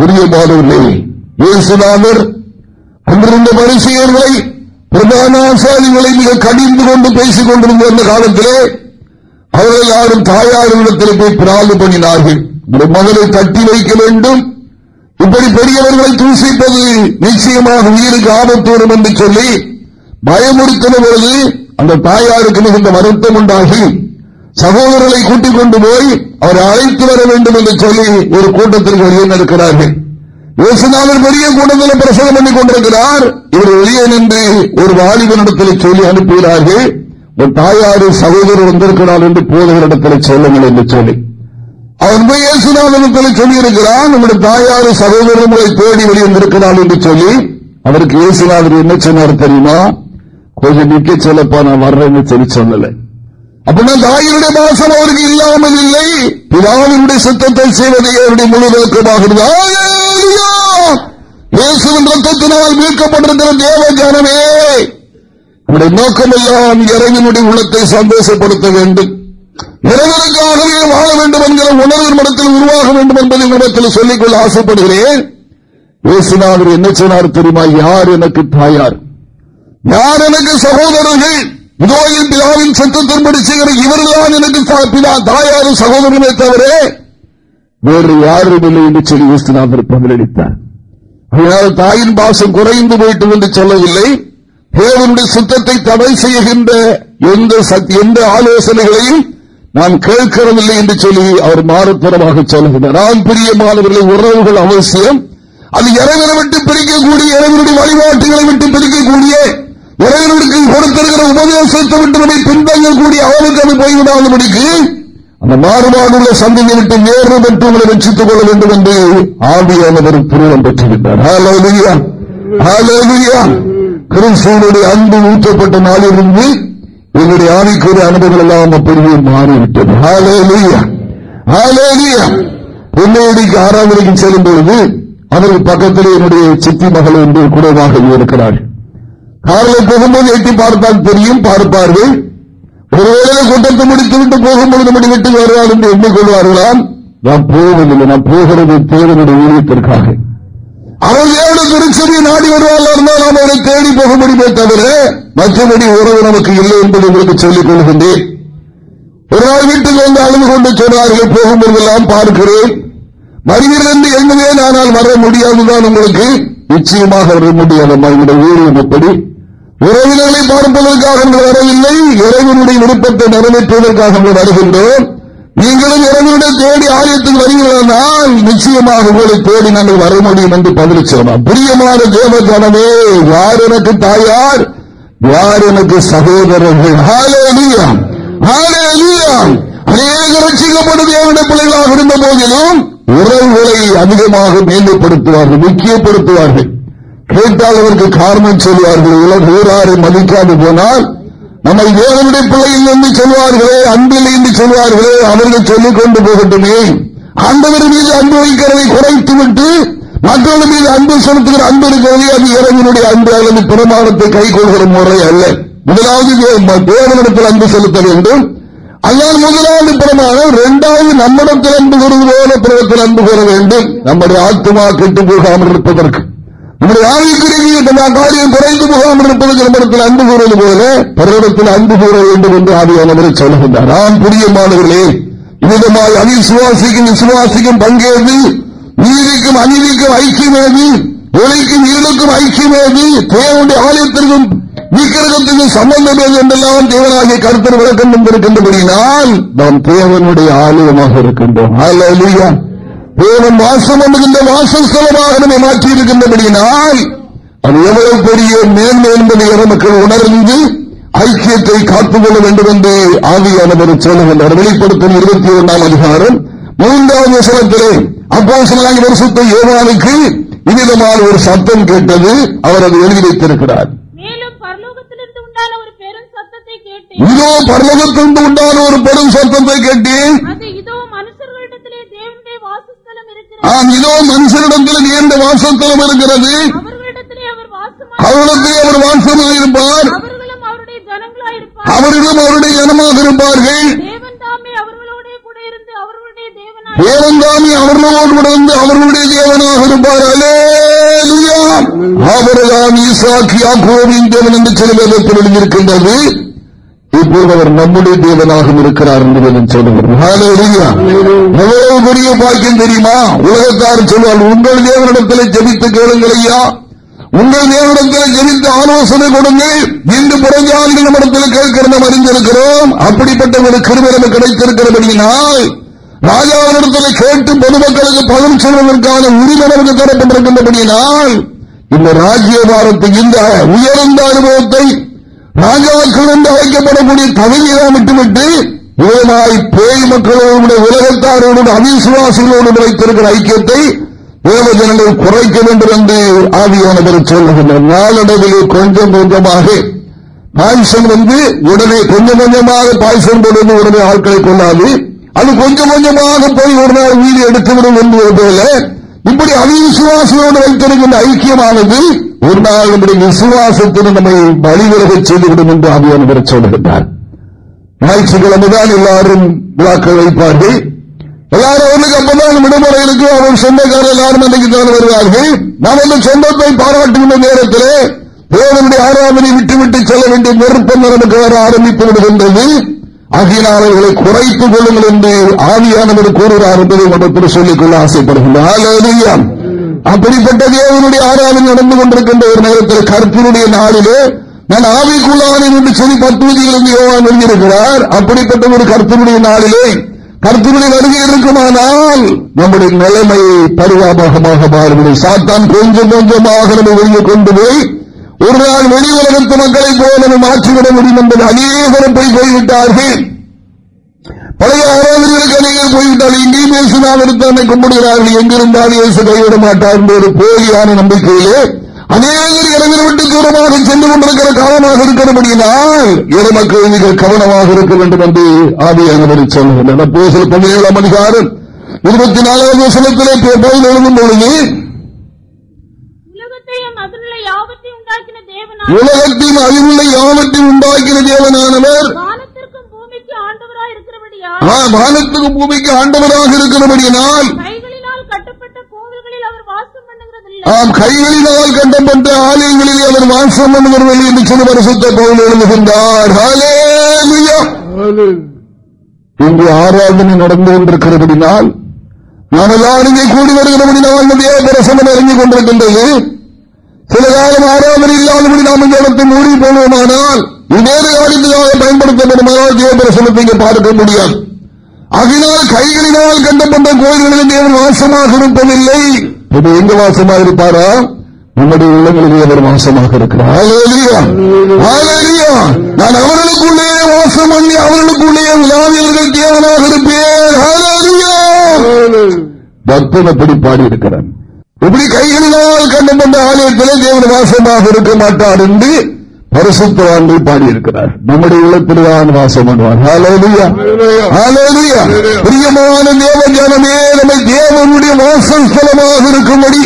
புரிய பாடவில்லை இயேசுநாதர் அன்றிருந்த பரிசீலர்களை பிரதான ஆசாரிகளை மிக கடிந்து கொண்டு பேசிக் கொண்டிருந்த அந்த காலத்திலே அவர்கள் யாரும் தாயாரிடத்தில் போய் பிரார்த்தனை பண்ணினார்கள் மகளை தட்டி வைக்க வேண்டும் இப்படி பெரியவர்களை தூசிப்பது நிச்சயமாக உயிருக்கு ஆபத்து வரும் என்று சொல்லி பயமுறுத்தின பொழுது அந்த தாயாருக்கு மிகுந்த வருத்தம் உண்டாகி சகோதரர்களை கூட்டிக் கொண்டு போய் அவரை அழைத்து வர வேண்டும் என்று சொல்லி ஒரு கூட்டத்திற்கு வெளியே நிற்கிறார்கள் இயேசுநாதன் பெரிய கூட்டத்தில் பிரசனம் பண்ணி கொண்டிருக்கிறார் இவர் வெளியே நின்று ஒரு வாலிபனிடத்தில் சொல்லி அனுப்புகிறார்கள் உன் தாயாரு சகோதரர் வந்திருக்கிறார் என்று போதவரிடத்தில் சொல்லுங்கள் என்று சொல்லி அவன் போய் இயேசுநாதனத்தில் சொல்லியிருக்கிறான் நம்முடைய தாயாறு சகோதரர்களை தேடி வெளியிருந்திருக்கிறாள் என்று சொல்லி அவருக்கு இயேசுநாதர் என்ன சொன்னார் தெரியுமா கொஞ்சம் நிக்க சொல்லப்பா நான் வர்றேன்னு சொல்லி சொல்லலை அப்படின்னா தாயினுடைய மாசம் அவருக்கு இல்லாமல் இல்லை பிதாவினுடைய சித்தத்தை செய்வது அவருடைய முழு நோக்கமாக ரத்தத்தினால் மீட்கப்பட்டிருக்கிற தேவ ஜனமே நம்முடைய நோக்கமெல்லாம் இறைவனுடைய உள்ளத்தை சந்தோஷப்படுத்த வேண்டும் இறைவனுக்காகவே வாழ வேண்டும் என்கிற உணர்வு மனத்தில் உருவாக வேண்டும் என்பதை உங்களிடத்தில் சொல்லிக்கொள்ள ஆசைப்படுகிறேன் இயேசுநாதர் என்ன சொன்னார் தெரியுமா யார் எனக்கு தாயார் யார் எனக்கு சகோதரர்கள் இதோ என் பிதாவின் சத்தத்தின்படி செய்கிற இவர்கள்தான் எனக்கு தாயாரும் சகோதரனே தவிர வேறு யாரும் இல்லை என்று சொல்லி இயேசுநாதர் பதிலளித்தார் அதனால் தாயின் பாசம் குறைந்து போயிட்டு என்று சொல்லவில்லை தேவனுடைய சுத்தத்தை தடை செய்கின்ற எந்த ஆலோசனைகளையும் நான் கேட்கிறதில்லை என்று சொல்லி அவர் மாறுபுறமாக சொல்லுகிறார் நான் பிரியமானவர்களை உறவுகள் அவசியம் அது இறைவனை விட்டு பிரிக்கக்கூடிய இறைவனுடைய வழிபாட்டுகளை விட்டு பிரிக்கக்கூடிய இறைவனுக்கு கொடுத்திருக்கிற உபதேசத்தை விட்டு நம்மை பின்பற்றக்கூடிய அவனுக்கு அது முடிக்கு அந்த உள்ள சந்தையை விட்டு நேரம் பெற்று உங்களை ரட்சித்துக் கொள்ள வேண்டும் என்று ஆவியானவர் புரிதம் பெற்றுகின்றார் கிறிஸ்துவனுடைய அன்பு ஊற்றப்பட்ட நாளிலிருந்து உங்களுடைய ஆவிக்குரிய அனுபவங்கள் எல்லாம் அந்த பெருமையை மாறிவிட்டது எல்லையடிக்கு ஆறாம் வரைக்கும் செல்லும் பொழுது அவருக்கு பக்கத்தில் என்னுடைய சித்தி மகள் என்று கூடமாக இருக்கிறார் காரில் போகும்போது எட்டி பார்த்தால் தெரியும் பார்ப்பார்கள் ஒருவேளை கூட்டத்தை முடித்துவிட்டு போகும்போது நம்முடைய வீட்டுக்கு வருவார் என்று எண்ணிக்கொள்வார்களாம் கொள்வார்களாம் நான் போவதில்லை நான் போகிறது தேவனுடைய ஊழியத்திற்காக அவர்களுடைய திருச்சதியை நாடி வருவாள் இருந்தால் நாம் அவரை தேடி போக முடியுமே தவிர மற்றபடி உறவு நமக்கு இல்லை என்பது உங்களுக்கு சொல்லிக் கொள்கின்றேன் ஒரு நாள் வீட்டுக்கு வந்து அழுது கொண்டு சொன்னார்கள் போகும்போதெல்லாம் பார்க்கிறேன் வருகிறேன் எங்குவேன் ஆனால் வர முடியாதுதான் உங்களுக்கு நிச்சயமாக வர முடியாது நம்மளுடைய உறவினர்களை பார்ப்பதற்காக வரவில்லை இறைவனுடைய விருப்பத்தை நிறைவேற்றுவதற்காக வருகின்றோம் நீங்களும் இறைவனிடம் தேடி ஆலயத்துக்கு வருகிறதால் நிச்சயமாக உங்களை தேடி நாங்கள் வர முடியும் என்று பதில் சொல்லலாம் பிரியமான தேவ கணவே யார் எனக்கு தாயார் யார் எனக்கு சகோதரர்கள் அநேக ரசிக்கப்படும் பிள்ளைகளாக இருந்த போதிலும் உறவுகளை அதிகமாக மேம்படுத்துவார்கள் முக்கியப்படுத்துவார்கள் கேட்டால் அவருக்கு காரணம் சொல்வார்கள் உலக ஊராறு மதிக்காது போனால் நம்மை தேவனுடைய பிள்ளையில் என்று சொல்வார்களே அன்பில் என்று சொல்வார்களே அவர்கள் சொல்லிக் கொண்டு போகட்டுமே ஆண்டவர் மீது அன்பு வைக்கிறதை குறைத்து விட்டு மக்கள் மீது அன்பு செலுத்துகிற அன்பு இருக்கிறதே அது இறைவனுடைய அன்பு அல்லது பிரமாணத்தை கை கொள்கிற முறை அல்ல முதலாவது தேவனிடத்தில் அன்பு செலுத்த வேண்டும் அதனால் முதலாவது பிரமாணம் இரண்டாவது நம்மிடத்தில் அன்பு கூறுவது போல பிறத்தில் அன்பு கூற வேண்டும் நம்முடைய ஆத்மா கெட்டு போகாமல் இருப்பதற்கு நம்முடைய ஆவிக்குரிய காரியம் குறைந்து போகாமல் இருப்பது கிளம்பத்தில் அன்பு கூறுவது போல பரவத்தில் அன்பு கூற வேண்டும் என்று ஆவியானவரை சொல்லுகின்றார் நான் புரியமானவர்களே இவ்விதமாய் அணி சுவாசிக்கும் விசுவாசிக்கும் பங்கேது நீதிக்கும் அநீதிக்கும் ஐக்கியமேது உலைக்கும் ஈடுக்கும் ஐக்கியமேது தேவனுடைய ஆலயத்திற்கும் விக்கிரகத்துக்கும் சம்பந்தம் ஏது என்றெல்லாம் தேவனாகிய கருத்தர் விளக்கம் என்று வந்திருக்கின்றபடியினால் நாம் தேவனுடைய ஆலயமாக இருக்கின்றோம் தேவன் வாசம் என்கின்ற வாசஸ்தலமாக நம்மை மாற்றியிருக்கின்றபடியினால் அது எவ்வளவு பெரிய மேன்மை என்பதை மக்கள் உணர்ந்து ஐக்கியத்தை காத்துக்கொள்ள வேண்டும் என்று ஆவியானவர் சொல்லுகின்றார் வெளிப்படுத்தும் இருபத்தி இரண்டாம் அதிகாரம் மூன்றாவது வசனத்திலே அப்போ சிலாங்கி வருஷத்தை ஏவானுக்கு இனிதமான ஒரு சத்தம் கேட்டது அவர் அதை எழுதி வைத்திருக்கிறார் இதோ பரலோகத்திலிருந்து உண்டான ஒரு பெரும் சத்தத்தை கேட்டேன்
ஆம் இதோ மனுஷனிடத்தில் நீண்ட
வாசத்தலம் இருக்கிறது
அவரிடத்தில் அவர் வாசமாக இருப்பார் அவர்களும் அவருடைய ஜனமாக இருப்பார்கள் தேவன் தாமே அவர்களோடு கூட
வந்து அவர்களுடைய தேவனாக இருப்பார் அலேலுயா அவர்தான் ஈசாக் யாக்கோவின் தேவன் என்று சில வேதத்தில் எழுதியிருக்கின்றது இப்போது அவர் நம்முடைய தேவனாகவும் இருக்கிறார் என்று சொல்லுங்கள் எவ்வளவு பெரிய பாக்கியம் தெரியுமா உலகத்தார் சொல்வார் உங்கள் தேவனிடத்தில் ஜபித்து கேளுங்கள் ஐயா உங்கள் தேவனிடத்தில் ஜெபித்து ஆலோசனை கொடுங்கள் இன்று புறஞ்ச ஆண்கள் கேட்கிற கேட்கிறத அறிந்திருக்கிறோம் அப்படிப்பட்ட ஒரு கிருமி நமக்கு கிடைத்திருக்கிறபடியினால் ராஜாவினிடத்தில் கேட்டு பொதுமக்களுக்கு பதில் சொல்வதற்கான உரிமை நமக்கு தரப்பட்டிருக்கின்றபடியினால் இந்த ராஜ்ய பாரத்தை இந்த உயர்ந்த அனுபவத்தை ராஜாக்கள் என்று அழைக்கப்படக்கூடிய கவிஞராக மட்டுமிட்டு இவனாய் பேய் மக்களோடு உலகத்தாரோடு அவிசுவாசிகளோடு விளைத்திருக்கிற ஐக்கியத்தை வேத ஜனங்கள் குறைக்க வேண்டும் என்று ஆவியானவர் சொல்லுகின்றனர் நாளடைவிலே கொஞ்சம் கொஞ்சமாக பாயசம் வந்து உடனே கொஞ்சம் கொஞ்சமாக பாயசம் போடுவது உடனே ஆட்களை கொள்ளாது அது கொஞ்சம் கொஞ்சமாக போய் ஒரு நாள் வீடு எடுத்துவிடும் என்பது போல இப்படி அவிசுவாசியோடு வைத்திருக்கின்ற ஐக்கியமானது ஒரு நாள் நம்முடைய விசுவாசத்திற்கு நம்மை வழிவிலகச் செய்துவிடும் என்று ஆவியானவர் சொல்லுகின்றார் ஞாயிற்றுக்கிழமைதான் எல்லாரும் விழாக்கள் வைப்பார்கள் எல்லாரும் அவனுக்கு அப்பதான் விடுமுறை இருக்கு அவன் சொந்தக்காரர் எல்லாரும் அன்னைக்கு தான் வருவார்கள் நாம் அந்த சொந்தத்தை பாராட்டுகின்ற நேரத்தில் தேவனுடைய ஆறாமனை விட்டுவிட்டு செல்ல வேண்டிய நெருப்பம் நமக்கு வர ஆரம்பித்து விடுகின்றது ஆகையினால் அவர்களை குறைத்துக் கொள்ளுங்கள் என்று ஆவியானவர் கூறுகிறார் என்பதை மட்டும் சொல்லிக்கொள்ள ஆசைப்படுகின்றார் அப்படிப்பட்ட தேவனுடைய ஆராதனை நடந்து கொண்டிருக்கின்ற ஒரு நேரத்தில் கருத்தினுடைய நாளிலே நான் ஆவிக்குள்ளானே என்று சொல்லி பத்துவதியிலிருந்து யோகான் எழுதியிருக்கிறார் அப்படிப்பட்ட ஒரு கருத்தினுடைய நாளிலே கருத்தினுடைய வருகை இருக்குமானால் நம்முடைய நிலைமை பரிதாபகமாக மாறுபடும் சாத்தான் கொஞ்சம் கொஞ்சமாக நம்ம வெளியே கொண்டு போய் ஒரு நாள் வெளி உலகத்து மக்களை போல மாற்றிவிட முடியும் என்பது அநேகரும் போய் போய்விட்டார்கள் பழைய ஆராதனைகளுக்கு அநேகர் போய்விட்டால் இங்கேயும் இயேசுநாள் எடுத்து கும்பிடுகிறார்கள் எங்கிருந்தாலும் இயேசு கைவிட மாட்டார் என்ற ஒரு போலியான நம்பிக்கையிலே அநேகர் இறைவனை விட்டு தூரமாக சென்று கொண்டிருக்கிற காலமாக இருக்கிறபடியால் இறை மக்கள் நீங்கள் கவனமாக இருக்க வேண்டும் என்று ஆவியானவர் சொல்லுகின்றனர் சில பதினேழாம் அதிகாரம் இருபத்தி நாலாவது வசனத்திலே போய் எழுதும் பொழுது உலகத்தின் அறிவுள்ள
யாவற்றையும் உண்டாக்கிற தேவனானவர்
வானத்துக்கு பூமிக்கு ஆண்டவராக இருக்கிறபடியினால்
ஆம் கைகளினால் கண்டப்பட்ட ஆலயங்களில் அவர் வாசம் பண்ணுகிறவர்கள் என்று சிறு பரிசுத்த பவுல் எழுதுகின்றார் இங்கு ஆராதனை நடந்து கொண்டிருக்கிறபடினால் நாம் எல்லாரும் இங்கே கூடி வருகிறபடினால் நம்முடைய பிரசனம் இறங்கிக் கொண்டிருக்கின்றது சில காலம் ஆராதனை இல்லாதபடி நாம் இந்த இடத்தை மூடி போனோமானால் இவ்வேறு காரியத்துக்காக பயன்படுத்தப்படுமானால் தேவபிரசனத்தை இங்கே பார்க்க முடியாது அகினால் கைகளினால் கண்டப்பட்ட கோயில்களில் தேவன் வாசமாக இருப்பதில்லை இப்ப எங்க வாசமாக இருப்பாரா நம்முடைய உள்ளங்களில் தேவர் வாசமாக இருக்கிறார் நான் அவர்களுக்குள்ளே
வாசம் பண்ணி அவர்களுக்குள்ளே உலாவியர்கள் தேவனாக இருப்பேன்
பக்தன் அப்படி பாடியிருக்கிறான் எப்படி கைகளினால் கண்ணும் கொண்ட ஆலயத்திலே தேவன் வாசமாக இருக்க மாட்டார் என்று பரிசுத்தவான்கள் பாடியிருக்கிறார் நம்முடைய உள்ளத்தில்தான் வாசம் பிரியமான தேவ ஜனமே நம்மை தேவனுடைய வாசல் ஸ்தலமாக இருக்கும்படி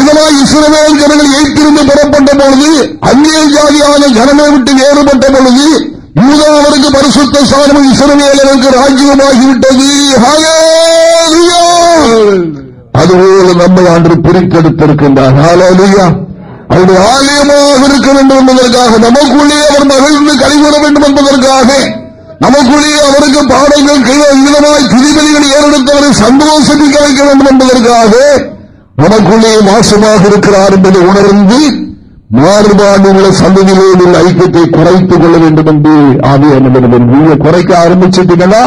இதனால் இஸ்ரவேல் ஜனங்கள் எய்த்திருந்து புறப்பட்ட பொழுது அந்நிய ஜாதியான ஜனமே விட்டு வேறுபட்ட பொழுது அவருக்கு பரிசுத்த சாதனம் இஸ்ரவேலருக்கு ராஜ்யமாகிவிட்டது அதுபோல நம்மை ஆண்டு பிரித்தெடுத்திருக்கின்றார் அவருடைய ஆலயமாக இருக்க வேண்டும் என்பதற்காக நமக்குள்ளே அவர் மகிழ்ந்து கைகூற வேண்டும் என்பதற்காக நமக்குள்ளே அவருக்கு பாடங்கள் கீழமாய் துதிபதிகள் ஏறெடுத்தவரை சந்தோஷமிக்க வைக்க வேண்டும் என்பதற்காக நமக்குள்ளே மாசமாக இருக்கிறார் என்பதை உணர்ந்து மாறுபாடு உள்ள சந்ததியிலே ஐக்கியத்தை குறைத்துக் கொள்ள வேண்டும் என்று ஆவியான நீங்க குறைக்க ஆரம்பிச்சிட்டீங்கன்னா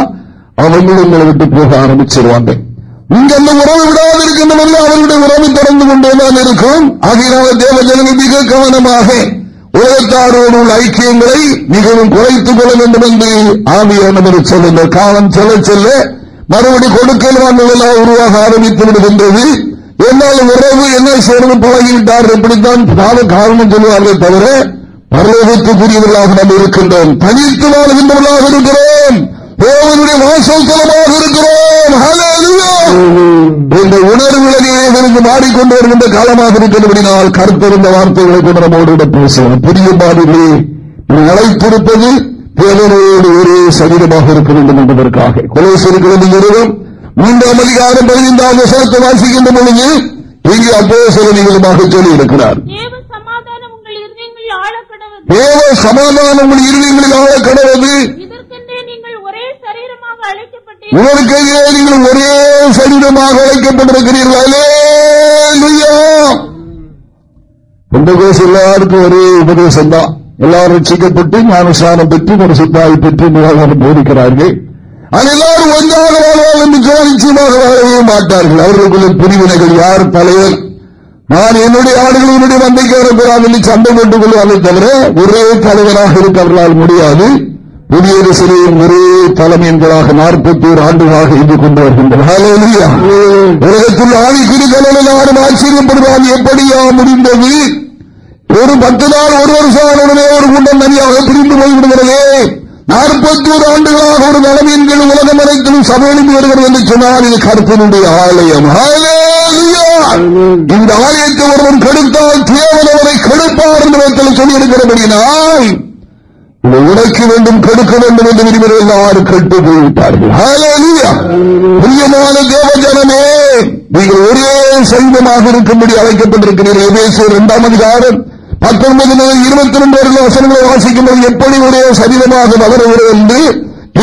அவங்களும் உங்களை விட்டு போக ஆரம்பிச்சிருவாங்க இங்கு அந்த உறவு விடாது இருக்கின்றவர்கள் அவர்களுடைய உறவு தொடர்ந்து கொண்டுதான் இருக்கும் ஆகையினால தேவ ஜனங்கள் மிக கவனமாக உலகத்தாரோடு உள்ள ஐக்கியங்களை மிகவும் குறைத்துக் கொள்ள வேண்டும் என்று ஆவியானவர் சொல்லுங்கள் காலம் செல்ல செல்ல மறுபடி கொடுக்கல் எல்லாம் உருவாக ஆரம்பித்து விடுகின்றது என்னால் உறவு என்ன சேர்ந்து பழகிவிட்டார் எப்படித்தான் காரணம் சொல்லுவார்கள் தவிர பரலோகத்துக்குரியவர்களாக நாம் இருக்கின்றோம் தனித்து வாழ்கின்றவர்களாக இருக்கிறோம் தேவனுடைய வாசல்தலமாக இருக்கிறோம் இந்த உணர்வுகளை இறைவனுக்கு மாறிக்கொண்டு வருகின்ற காலமாக இருக்கிறபடினால் கருத்திருந்த வார்த்தைகளை கொண்டு நம்மோடு பேசுவோம் புதிய பாதைகளே அழைத்திருப்பது தேவனோடு ஒரே சரீரமாக இருக்க வேண்டும் என்பதற்காக கொலைசிருக்கிறது இருவரும் மூன்றாம் அதிகாரம் பதினைந்தாம் வசனத்தை வாசிக்கின்ற பொழுது இங்கு அப்போ சில நிகழ்வாக சொல்லியிருக்கிறார் தேவ
சமாதானம் உங்கள் இருதயங்களில் ஆள
உங்களுக்கையே நீங்கள் ஒரே சரீரமாக அழைக்கப்பட்டிருக்கிறீர்கள் கும்பகோஸ் எல்லாருக்கும் ஒரே உபதேசம் தான் எல்லாரும் ரசிக்கப்பட்டு ஞானஸ்தானம் பெற்று மனசுத்தாய் பெற்று நிவாரணம் போதிக்கிறார்கள் எல்லாரும் ஒன்றாக வாழ்வார்கள் என்று நிச்சயமாக வாழவே மாட்டார்கள் அவர்களுக்குள்ள பிரிவினைகள் யார் தலைவர் நான் என்னுடைய ஆடுகள் என்னுடைய மந்தைக்கு பெறாமல் சண்டை போட்டுக் கொள்வார்கள் தவிர ஒரே தலைவராக இருப்பவர்களால் முடியாது புதிய சிலையின் ஒரே தலம் நாற்பத்தி ஒரு ஆண்டுகளாக இருந்து கொண்டு வருகின்றனர் உலகத்தில் ஆவிக்குடி எல்லாரும் ஆச்சரியப்படுவார் எப்படியா முடிந்தது ஒரு பத்து நாள் ஒரு வருஷம் ஒரு கூட்டம் தனியாக பிரிந்து போய்விடுகிறது நாற்பத்தி ஒரு ஆண்டுகளாக ஒரு நிலைமையின் உலகம் அனைத்திலும் சபையிலிருந்து வருகிறது என்று சொன்னால் இது கருப்பனுடைய ஆலயம் இந்த ஆலயத்தை ஒருவன் கெடுத்தால் தேவன் அவரை கெடுப்பார் என்று சொல்லியிருக்கிறபடியினால் உழைக்க வேண்டும் கெடுக்க வேண்டும் என்று விரும்புகிற எல்லாரும் கேட்டு போய்விட்டார்கள் பிரியமான தேவஜனமே நீங்கள் ஒரே சைவமாக இருக்கும்படி அழைக்கப்பட்டிருக்கிறீர்கள் இரண்டாம் அதிகாரம் பத்தொன்பது இருபத்தி ரெண்டு வசனங்களை வாசிக்கும்போது எப்படி ஒரே சரீரமாக வளருகிறது என்று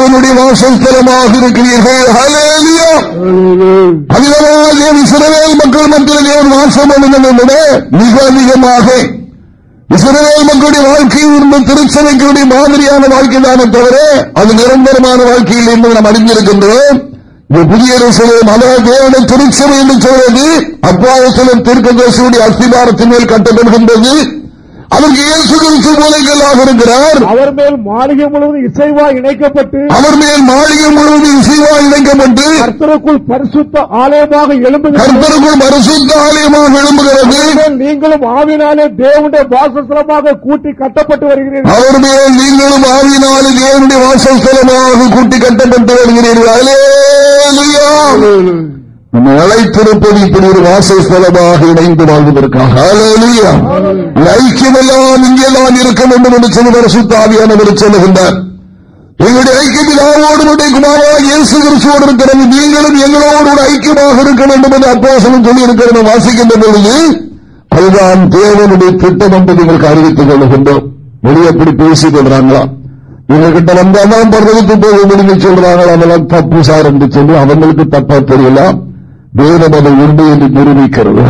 தேவனுடைய வாசல் தரமாக இருக்கிறீர்கள்
அதிகமாக மக்கள் மத்தியில் தேவன்
வாசம் மிக அதிகமாக இஸ்ரேல் மக்களுடைய வாழ்க்கை உண்மை திருச்சபைகளுடைய மாதிரியான வாழ்க்கை தானே தவிர அது நிரந்தரமான வாழ்க்கையில் என்று நாம் அறிந்திருக்கின்றோம் புதிய தேவன திருச்சபை என்று சொல்வது அப்பாவசனம் தீர்க்க தீர்க்கதோசியுடைய அஸ்திபாரத்தின் மேல் கட்டப்படுகின்றது அதற்கு இயேசு கிறிஸ்து போதைகளாக இருக்கிறார் அவர் மேல் மாளிகை முழுவதும் இசைவா இணைக்கப்பட்டு அவர் மேல் மாளிகை முழுவதும் இசைவா இணைக்கப்பட்டு கர்த்தருக்குள் பரிசுத்த ஆலயமாக எழும்புகிறது கர்த்தருக்குள் பரிசுத்த ஆலயமாக எழும்புகிறது நீங்களும் ஆவினாலே தேவனுடைய வாசஸ்தலமாக கூட்டி கட்டப்பட்டு வருகிறீர்கள் அவர் மேல் நீங்களும் ஆவினாலே தேவனுடைய வாசஸ்தலமாக கூட்டி கட்டப்பட்டு வருகிறீர்கள் நம்ம அழைத்திருப்பது இப்படி ஒரு வாசல் ஸ்தலமாக இணைந்து வாழ்வதற்காக ஐக்கியமெல்லாம் இங்கெல்லாம் இருக்க வேண்டும் என்று சொல்லுவார் சுத்தாவியானவர் சொல்லுகின்றார் எங்களுடைய ஐக்கியத்திலாவோடு இயேசுகிறிஸ்துவோடு இருக்கிறது நீங்களும் எங்களோடு ஐக்கியமாக இருக்க வேண்டும் என்று அப்போசனம் சொல்லியிருக்கிறோம் வாசிக்கின்ற பொழுது அதுதான் தேவனுடைய திட்டம் என்பதை எங்களுக்கு அறிவித்துக் கொள்ளுகின்றோம் வெளியே எப்படி பேசிக் கொள்றாங்களா இவர்கிட்ட வந்தால்தான் பரவலுக்கு போக முடிஞ்சு சொல்றாங்களா அதெல்லாம் தப்பு சார் என்று சொல்லி அவங்களுக்கு தப்பா தெரியலாம் வேதமதம் உண்டு என்று நிரூபிக்கிறது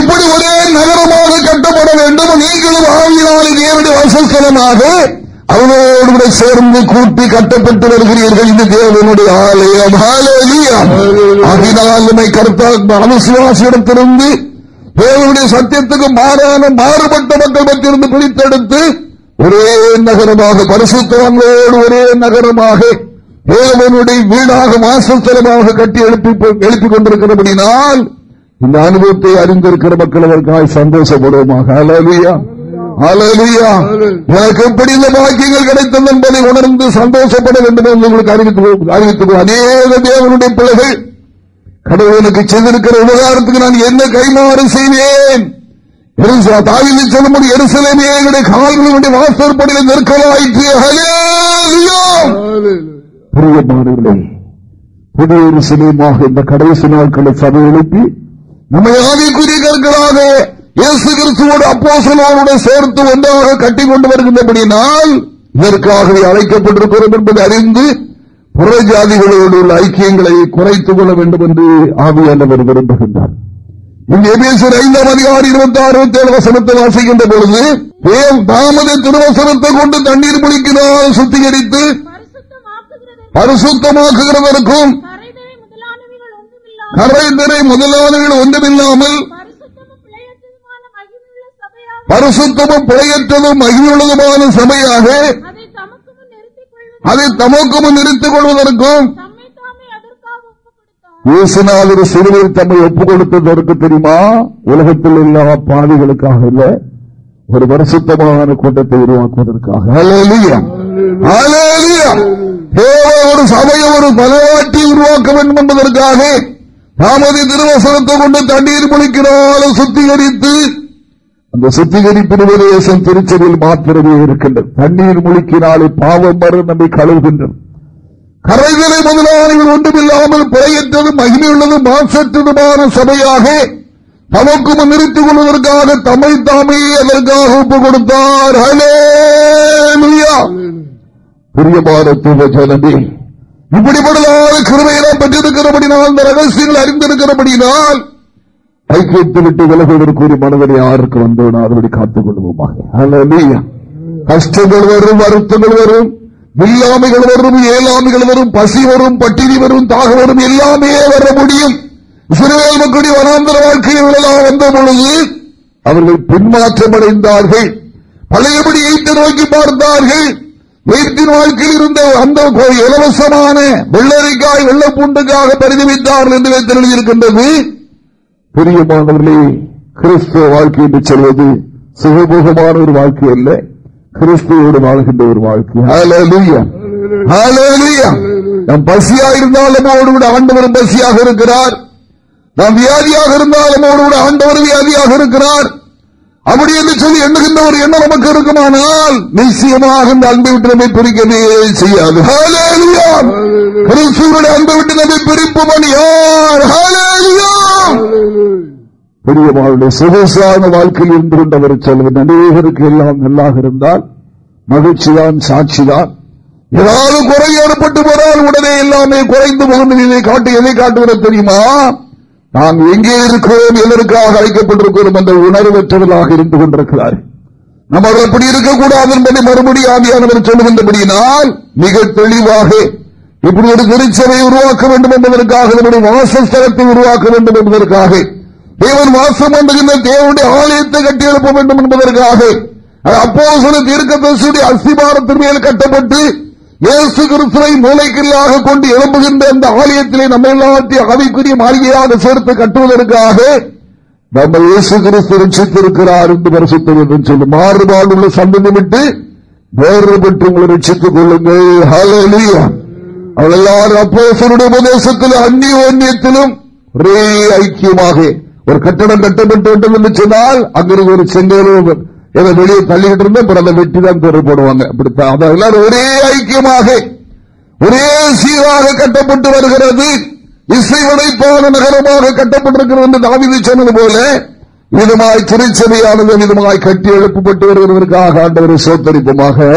இப்படி ஒரே நகரமாக கட்டப்பட வேண்டும் நீங்களும் ஆவியினாலே நேரடி வாசஸ்தலமாக அவரோடு கூட சேர்ந்து கூட்டி கட்டப்பட்டு வருகிறீர்கள் இந்த தேவனுடைய ஆலயம் அதனால் நம்மை கருத்தா அனுசுவாசியிடத்திலிருந்து தேவனுடைய சத்தியத்துக்கு மாறான மாறுபட்ட மக்கள் மத்தியிருந்து பிடித்தெடுத்து ஒரே நகரமாக பரிசுத்தவங்களோடு ஒரே நகரமாக தேவனுடைய வீடாக மாசத்தலமாக கட்டி எழுப்பி எழுப்பிக் கொண்டிருக்கிறபடினால் இந்த அனுபவத்தை அறிந்திருக்கிற மக்கள் அவருக்காய் சந்தோஷப்படுவோமாக அலலியா அலலியா எனக்கு எப்படி இந்த பாக்கியங்கள் கிடைத்தது என்பதை உணர்ந்து சந்தோஷப்பட வேண்டும் என்று உங்களுக்கு அறிவித்து அநேக தேவனுடைய பிள்ளைகள் கடவுள் எனக்கு செய்திருக்கிற உபகாரத்துக்கு நான் என்ன கைமாறு செய்வேன் தாவிலை சொல்லும்போது எருசலேமே கால்களுடைய வாசற்படியில் நிற்கலாயிற்று பிரியமானவர்களே புதிய ஒரு சிலையமாக இந்த கடைசி நாட்களை சபை எழுப்பி நம்மை ஆவிக்குரிய கற்களாக இயேசு கிறிஸ்துவோடு அப்போசலோடு சேர்த்து ஒன்றாக கட்டி கொண்டு வருகின்றபடியினால் இதற்காகவே அழைக்கப்பட்டிருக்கிறோம் என்பதை அறிந்து புற ஜாதிகளோடு உள்ள ஐக்கியங்களை குறைத்துக் கொள்ள வேண்டும் என்று ஆவியானவர் விரும்புகின்றார் ஐந்தாம் அதிகாரி இருபத்தி ஆறு இருபத்தி ஏழு வசனத்தை வாசிக்கின்ற பொழுது தாமத திருவசனத்தை கொண்டு தண்ணீர் குளிக்கிறார் சுத்திகரித்து பரிசுத்தமாக்குகிறவருக்கும் கரைந்தரை முதலாளிகள் ஒன்றுமில்லாமல் பரிசுத்தமும் பிழையற்றதும் மகிழ்வுள்ளதுமான சபையாக அதை தமக்கும் நிறுத்திக் கொள்வதற்கும் இயேசுநாதர் சிறுவர் தம்மை ஒப்புக் கொடுத்ததற்கு தெரியுமா உலகத்தில் எல்லா பாதைகளுக்காக இல்ல ஒரு வருஷத்தமான கூட்டத்தை உருவாக்குவதற்காக ஒரு சபையை ஒரு பலவாட்டி உருவாக்க வேண்டும் என்பதற்காக ராமதி திருவசனத்தை கொண்டு தண்ணீர் முழிக்கிறால சுத்திகரித்து அந்த சுத்திகரிப்பின் உபதேசம் திருச்சபையில் மாத்திரமே இருக்கின்றது தண்ணீர் முழுக்கினாலே பாவம் வர நம்மை கழுவுகின்றது கரைதலை முதலாளிகள் ஒன்றுமில்லாமல் பிழையற்றது மகிழ்ந்தது மாசற்றதுமான சபையாக தமக்கு நிறுத்திக் கொள்வதற்காக தமிழ் தாமே அதற்காக ஒப்புக் கொடுத்தார் ஹலே பிரியமான தூவ ஜனமே இப்படிப்பட்டதான கிருமையெல்லாம் பெற்றிருக்கிறபடினால் ரகசியங்கள் அறிந்திருக்கிறபடினால் ஐக்கியத்தை விட்டு விலகுவதற்கு ஒரு மனதில் யாருக்கு வந்தோம் அதபடி காத்துக் கொள்வோமாக கஷ்டங்கள் வரும் வருத்தங்கள் வரும் இல்லாமைகள் வரும் ஏழாமைகள் வரும் பசி வரும் பட்டினி வரும் தாக வரும் எல்லாமே வர முடியும் சிறுவேல் மக்களுடைய வனாந்திர வாழ்க்கையில் வந்த பொழுது அவர்கள் பின்மாற்றம் அடைந்தார்கள் பழையபடி எய்த்த நோக்கி பார்த்தார்கள் எகிப்தின் வாழ்க்கையில் இருந்த அந்த இலவசமான வெள்ளரிக்காய் வெள்ளப்பூண்டுக்காக பரிதவித்தார்கள் என்று தெரிவித்திருக்கின்றது பிரியமானவர்களே கிறிஸ்துவ வாழ்க்கை என்று சொல்வது சுகபோகமான ஒரு வாழ்க்கை அல்ல கிறிஸ்துவோடு வாழ்கின்ற ஒரு வாழ்க்கை நம் பசியா இருந்தாலும் அவரோடு ஆண்டவர் பசியாக இருக்கிறார் நாம் வியாதியாக இருந்தாலும் அவரோடு ஆண்டவர் வியாதியாக இருக்கிறார் அப்படி என்று சொல்லி எண்ணுகின்ற ஒரு எண்ணம் நமக்கு இருக்குமானால் நிச்சயமாக இந்த அன்பை விட்டு நம்மை பிரிக்கவே செய்யாது
அன்பை விட்டு நம்மை பிரிப்பு யார்
பெரியவாளுடைய சொகுசான வாழ்க்கையில் இருந்திருந்த ஒரு செல்வன் அநேகருக்கு எல்லாம் நல்லாக இருந்தால் மகிழ்ச்சிதான் சாட்சிதான் ஏதாவது குறை ஏற்பட்டு போனால் உடனே எல்லாமே குறைந்து போகும் காட்டு எதை காட்டுகிற தெரியுமா நாம் எங்கே இருக்கிறோம் எதற்காக அழைக்கப்பட்டிருக்கிறோம் என்ற உணர்வற்றவர்களாக இருந்து கொண்டிருக்கிறார் நம்ம அவர்கள் அப்படி இருக்கக்கூடாது என்பதை மறுபடியும் ஆவியானவர் சொல்லுகின்றபடியால் மிக தெளிவாக இப்படி ஒரு திருச்சபை உருவாக்க வேண்டும் என்பதற்காக நம்முடைய வாசஸ்தலத்தை உருவாக்க வேண்டும் என்பதற்காக தேவன் வாசம் என்கின்ற தேவனுடைய ஆலயத்தை கட்டியெழுப்ப வேண்டும் என்பதற்காக அப்போ சில தீர்க்க தரிசியுடைய அஸ்திபாரத்தின் மேல் கட்டப்பட்டு இயேசு கிறிஸ்துவை மூளைக்கிரியாக கொண்டு எழும்புகின்ற அந்த ஆலயத்திலே நம்ம எல்லாத்தையும் அவைக்குரிய மாளிகையாக சேர்த்து கட்டுவதற்காக நம்ம இயேசு கிறிஸ்து ரட்சித்திருக்கிறார் என்று பரிசுத்தம் சொல்லி மாறுபாடு உள்ள சம்பந்தம் விட்டு வேறுபட்டு உங்களை ரட்சித்துக் கொள்ளுங்கள் அவள் எல்லாரும் அப்போசனுடைய உபதேசத்தில் அந்நியோன்யத்திலும் ஒரே ஐக்கியமாக ஒரு கட்டடம் கட்டப்பட்டு விட்டது என்று சொன்னால் அங்கிருந்து ஒரு செங்கல் ஏதோ வெளியே தள்ளிக்கிட்டு இருந்தோம் அப்புறம் வெற்றி தான் பேர் போடுவாங்க ஒரே ஐக்கியமாக ஒரே சீராக கட்டப்பட்டு வருகிறது இசை போன நகரமாக கட்டப்பட்டிருக்கிறது என்று தாவிதி சொன்னது போல விதமாய் திருச்சபையானது விதமாய் கட்டி எழுப்பப்பட்டு வருவதற்காக ஆண்டவர் சோத்தரிப்புமாக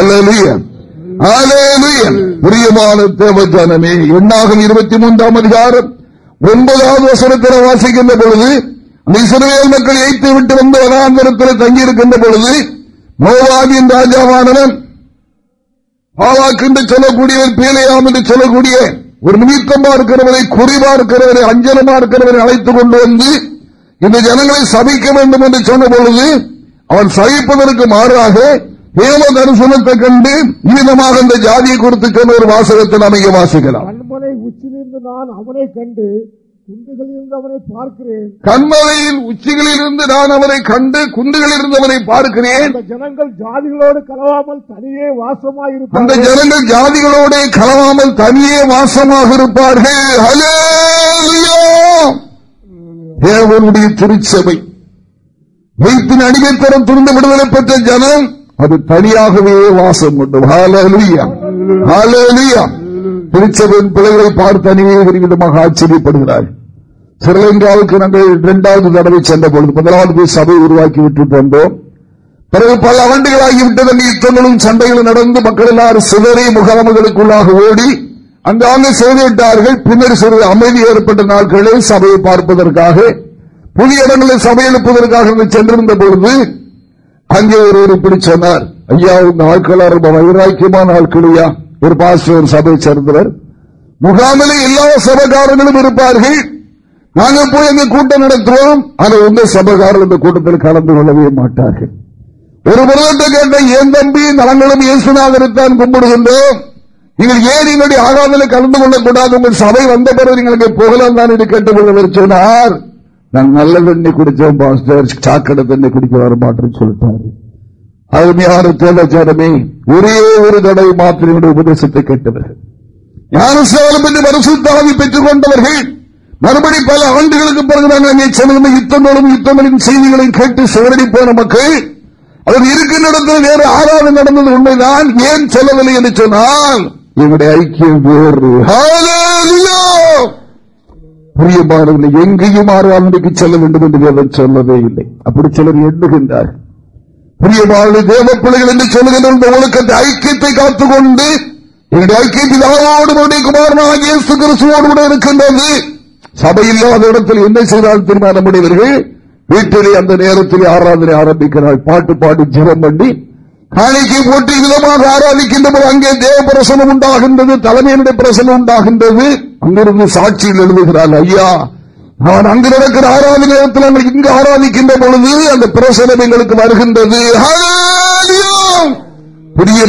புரியமான தேவஜானமே என்னாகும் இருபத்தி மூன்றாம் அதிகாரம் ஒன்பதாவது வசனத்தில் வாசிக்கின்ற பொழுது இஸ்ரேல் மக்கள் எய்த்து விட்டு வந்து வனாந்தரத்தில் தங்கியிருக்கின்ற பொழுது மோவாவின் ராஜாவானவன் பாலாக் என்று சொல்லக்கூடியவர் பேலையாம் என்று சொல்லக்கூடிய ஒரு நிமித்தமா இருக்கிறவரை குறிவா இருக்கிறவரை அஞ்சலமா இருக்கிறவரை அழைத்துக் கொண்டு வந்து இந்த ஜனங்களை சபிக்க வேண்டும் என்று சொன்ன பொழுது அவன் சகிப்பதற்கு மாறாக வேத தரிசனத்தை கண்டு இனிதமாக இந்த ஜாதியை குறித்து சொன்ன ஒரு வாசகத்தை அமைய வாசிக்கலாம்
அவனை கண்டு குன்றுகளில் இருந்து
பார்க்கிறேன் கண்மலையில் உச்சிகளில் இருந்து நான் அவனை கண்டு குன்றுகளில் இருந்து அவனை பார்க்கிறேன் ஜனங்கள் ஜாதிகளோடு கலவாமல் தனியே வாசமாக இருப்பார்கள் அந்த ஜனங்கள் ஜாதிகளோடு கலவாமல் தனியே வாசமாக இருப்பார்கள் தேவனுடைய திருச்சபை வைப்பின் அடிமைத்தரம் துணிந்து விடுதலை பெற்ற ஜனம் அது தனியாகவே வாசம் கொண்டு ஹாலியா ஹாலியா திருச்சபையின் பிள்ளைகளை பார்த்து அநேக விதமாக ஆச்சரியப்படுகிறார்கள் ஸ்ரீலங்காவுக்கு நாங்கள் இரண்டாவது தடவை சென்ற பொழுது முதலாவது போய் சபை உருவாக்கி விட்டு போன்றோம் பிறகு பல ஆண்டுகளாகிவிட்டது யுத்தங்களும் சண்டைகளும் நடந்து மக்கள் எல்லாரும் சிதறி முகாமுகளுக்குள்ளாக ஓடி அங்காங்கு செய்துவிட்டார்கள் பின்னர் சிறு அமைதி ஏற்பட்ட நாட்களில் சபையை பார்ப்பதற்காக புதிய இடங்களில் சபை எழுப்பதற்காக சென்றிருந்த பொழுது அங்கே ஒருவர் இப்படி சொன்னார் ஐயா உங்க ஆட்கள் ரொம்ப வைராக்கியமான ஆட்களையா ஒரு பாஸ்டர் சபையை சேர்ந்தவர் முகாமிலே எல்லா சபகாரங்களும் இருப்பார்கள் நாங்க போய் எங்க கூட்டம் நடத்துவோம் ஆனால் உங்க சபகாரர் இந்த கூட்டத்தில் கலந்து கொள்ளவே மாட்டார்கள் ஒரு முருகத்தை கேட்ட என் தம்பி நலங்களும் இயேசுநாதரைத்தான் கும்பிடுகின்றோம் நீங்கள் ஏன் எங்களுடைய ஆகாதல கலந்து கொள்ளக்கூடாது உங்கள் சபை வந்த பிறகு எங்களுக்கு புகழம் தான் என்று கேட்டுக்கொள்ள சொன்னார் நான் நல்ல தண்ணி குடிச்சோம் பாஸ்டர் சாக்கடை தண்ணி குடிக்க வர மாட்டேன்னு சொல்லிட்டாரு அருமையான தேவஜானமே ஒரே ஒரு தடவை மாத்திரம் உபதேசத்தை கேட்டவர்கள் ஞானசாலம் என்று மனசுத்தாவி பெற்றுக் கொண்டவர்கள் மறுபடி பல ஆண்டுகளுக்கு பிறகு நாங்கள் சொன்ன யுத்தங்களும் யுத்தங்களின் செய்திகளையும் கேட்டு சிவரடி போன மக்கள் அவர் இருக்கு நடந்தது வேறு ஆறாவது நடந்தது உண்மைதான் ஏன் சொல்லவில்லை என்று சொன்னால் எங்களுடைய ஐக்கியம் வேறு புரியமானவர்கள் எங்கேயும் ஆறு ஆண்டுக்கு செல்ல வேண்டும் என்று சொல்லவே இல்லை அப்படி சிலர் எண்ணுகின்றார்கள் பிரியமான தேவ பிள்ளைகள் என்று சொல்லுகின்ற உங்களுக்கு ஐக்கியத்தை காத்துக்கொண்டு ஐக்கியத்தில் அவரோடு இருக்கின்றது சபையில்லாத இடத்தில் என்ன செய்தால் தீர்மானமுடையவர்கள் வீட்டிலே அந்த நேரத்தில் ஆராதனை ஆரம்பிக்கிறார் பாட்டு பாடி ஜபம் பண்ணி காணிக்கை போட்டு விதமாக ஆராதிக்கின்ற போது அங்கே தேவ பிரசனம் உண்டாகின்றது தலைமையினுடைய பிரசனம் உண்டாகின்றது அங்கிருந்து சாட்சியில் எழுதுகிறார் ஐயா அவன் அங்கு நடக்கிற ஆராதனையத்தில் அவன் இங்கு ஆராதிக்கின்ற பொழுது அந்த பிரசனம் எங்களுக்கு வருகின்றது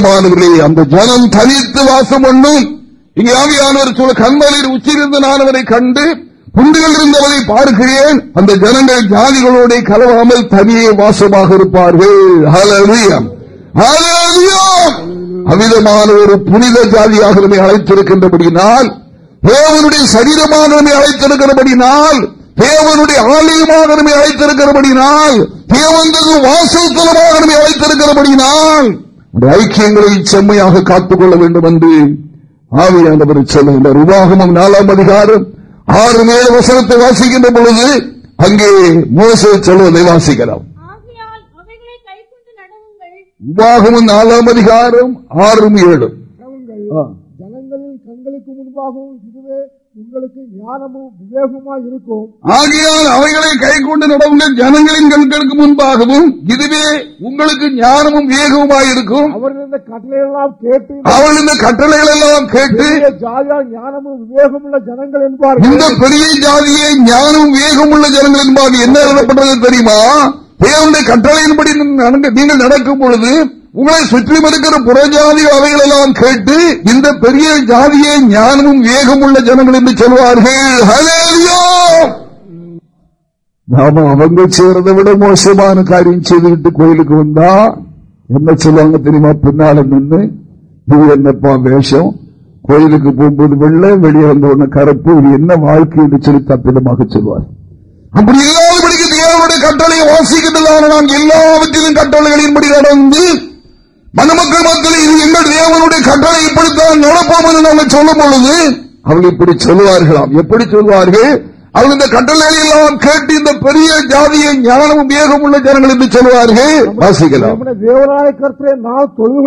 மாணவர்களே அந்த ஜனம் தனித்து வாசம் பண்ணும் இங்கே ஆவியானவர் சொல்ல கண்மலில் உச்சிருந்து நான் அவரை கண்டு குண்டுகள் இருந்தவரை பார்க்கிறேன் அந்த ஜனங்கள் ஜாதிகளோட கலவாமல் தனியே வாசமாக இருப்பார்கள் அமிதமான ஒரு புனித ஜாதியாக அழைத்திருக்கின்றபடியினால் தேவனுடைய சரீரமாக நம்மை அழைத்திருக்கிறபடினால் தேவனுடைய ஆலயமாக நம்மை அழைத்திருக்கிறபடினால்
தேவந்தது வாசத்தலமாக
அழைத்திருக்கிறபடினால் ஐக்கியங்களை செம்மையாக காத்துக்கொள்ள வேண்டும் என்று ஆவியானவர் சொல்லுகின்ற உபாகமம் நாலாம் அதிகாரம் ஆறு மேல வசனத்தை வாசிக்கின்ற பொழுது அங்கே மோச சொல்வதை வாசிக்கலாம் உபாகமும் நாலாம் அதிகாரம் ஆறும் ஏழும் கண்களுக்கு முன்பாகவும் இதுவே உங்களுக்கு ஞானமும் விவேகமா இருக்கும் ஆகையால் அவைகளை கை கொண்டு நடவுங்கள் ஜனங்களின் கண்களுக்கு முன்பாகவும் இதுவே உங்களுக்கு ஞானமும் விவேகமாக இருக்கும் அவர்கள் இந்த கட்டளையெல்லாம் கேட்டு அவர்கள் இந்த கட்டளைகள் எல்லாம் கேட்டு ஜாதியா ஞானமும் விவேகம் உள்ள ஜனங்கள் என்பார் இந்த பெரிய ஜாதியை ஞானமும் விவேகம் உள்ள ஜனங்கள் என்பார் என்ன எழுதப்பட்டது தெரியுமா தேவனுடைய கட்டளையின்படி நீங்கள் நடக்கும் பொழுது உங்களை சுற்றிலும் இருக்கிற புறஜாதி அவைகள் எல்லாம் கேட்டு இந்த பெரிய ஜாதியை ஞானமும் வேகம் உள்ள ஜனங்கள் என்று சொல்வார்கள் நாம அவங்க செய்யறதை விட மோசமான காரியம் செய்துவிட்டு கோயிலுக்கு வந்தா என்ன சொல்லுவாங்க தெரியுமா பின்னால நின்று இது என்னப்பா வேஷம் கோயிலுக்கு போகும்போது வெள்ளை வெளியே வந்த உடனே கரப்பு இது என்ன வாழ்க்கை என்று சொல்லி தப்பிதமாக சொல்வார் அப்படி இல்லாதபடிக்கு தேவையான கட்டளை வாசிக்கின்றதான நாம் எல்லாவற்றிலும் கட்டளைகளின்படி நடந்து மணமக்கள் மக்கள் இது எங்கள் தேவனுடைய கட்டளை இப்படித்தான் நடப்போம் என்று நாங்கள் சொல்லும் பொழுது அவள் இப்படி சொல்லுவார்களாம் எப்படி சொல்வார்கள் அவங்க இந்த கட்டளைகளை எல்லாம் கேட்டு இந்த பெரிய ஜாதியை ஞானமும் வேகம் உள்ள ஜனங்கள் என்று சொல்வார்கள் வாசிக்கலாம் தேவநாய கருத்தரை நாம் தொழில்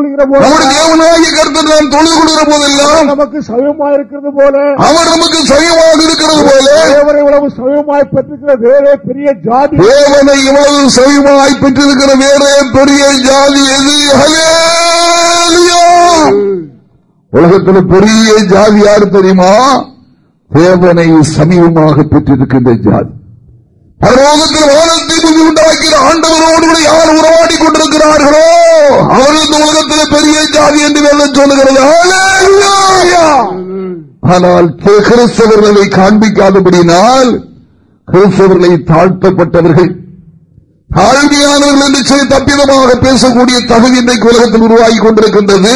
கொள்கிற போது எல்லாம் நமக்கு சயமா இருக்கிறது போல அவர் நமக்கு சயமாக இருக்கிறது போல தேவனை இவ்வளவு சமயமாய் பெற்றிருக்கிற வேறே பெரிய ஜாதி தேவனை இவ்வளவு சயமாய் பெற்றிருக்கிற வேறே பெரிய ஜாதி எது உலகத்தில் பெரிய ஜாதி யாரு தெரியுமா தேவனை சமீபமாக பெற்றிருக்கின்ற ஜாதி பரலோகத்தில் உண்டாக்கிற யார் கொண்டிருக்கிறார்களோ பெரிய கிறிஸ்தவர்களை காண்பிக்காதபடினால் கிறிஸ்தவர்களை தாழ்த்தப்பட்டவர்கள் தாழ்மையானவர்கள் என்று சொல்லி தப்பிதமாக பேசக்கூடிய தகுதி இன்றைக்கு உலகத்தில் உருவாகி கொண்டிருக்கின்றது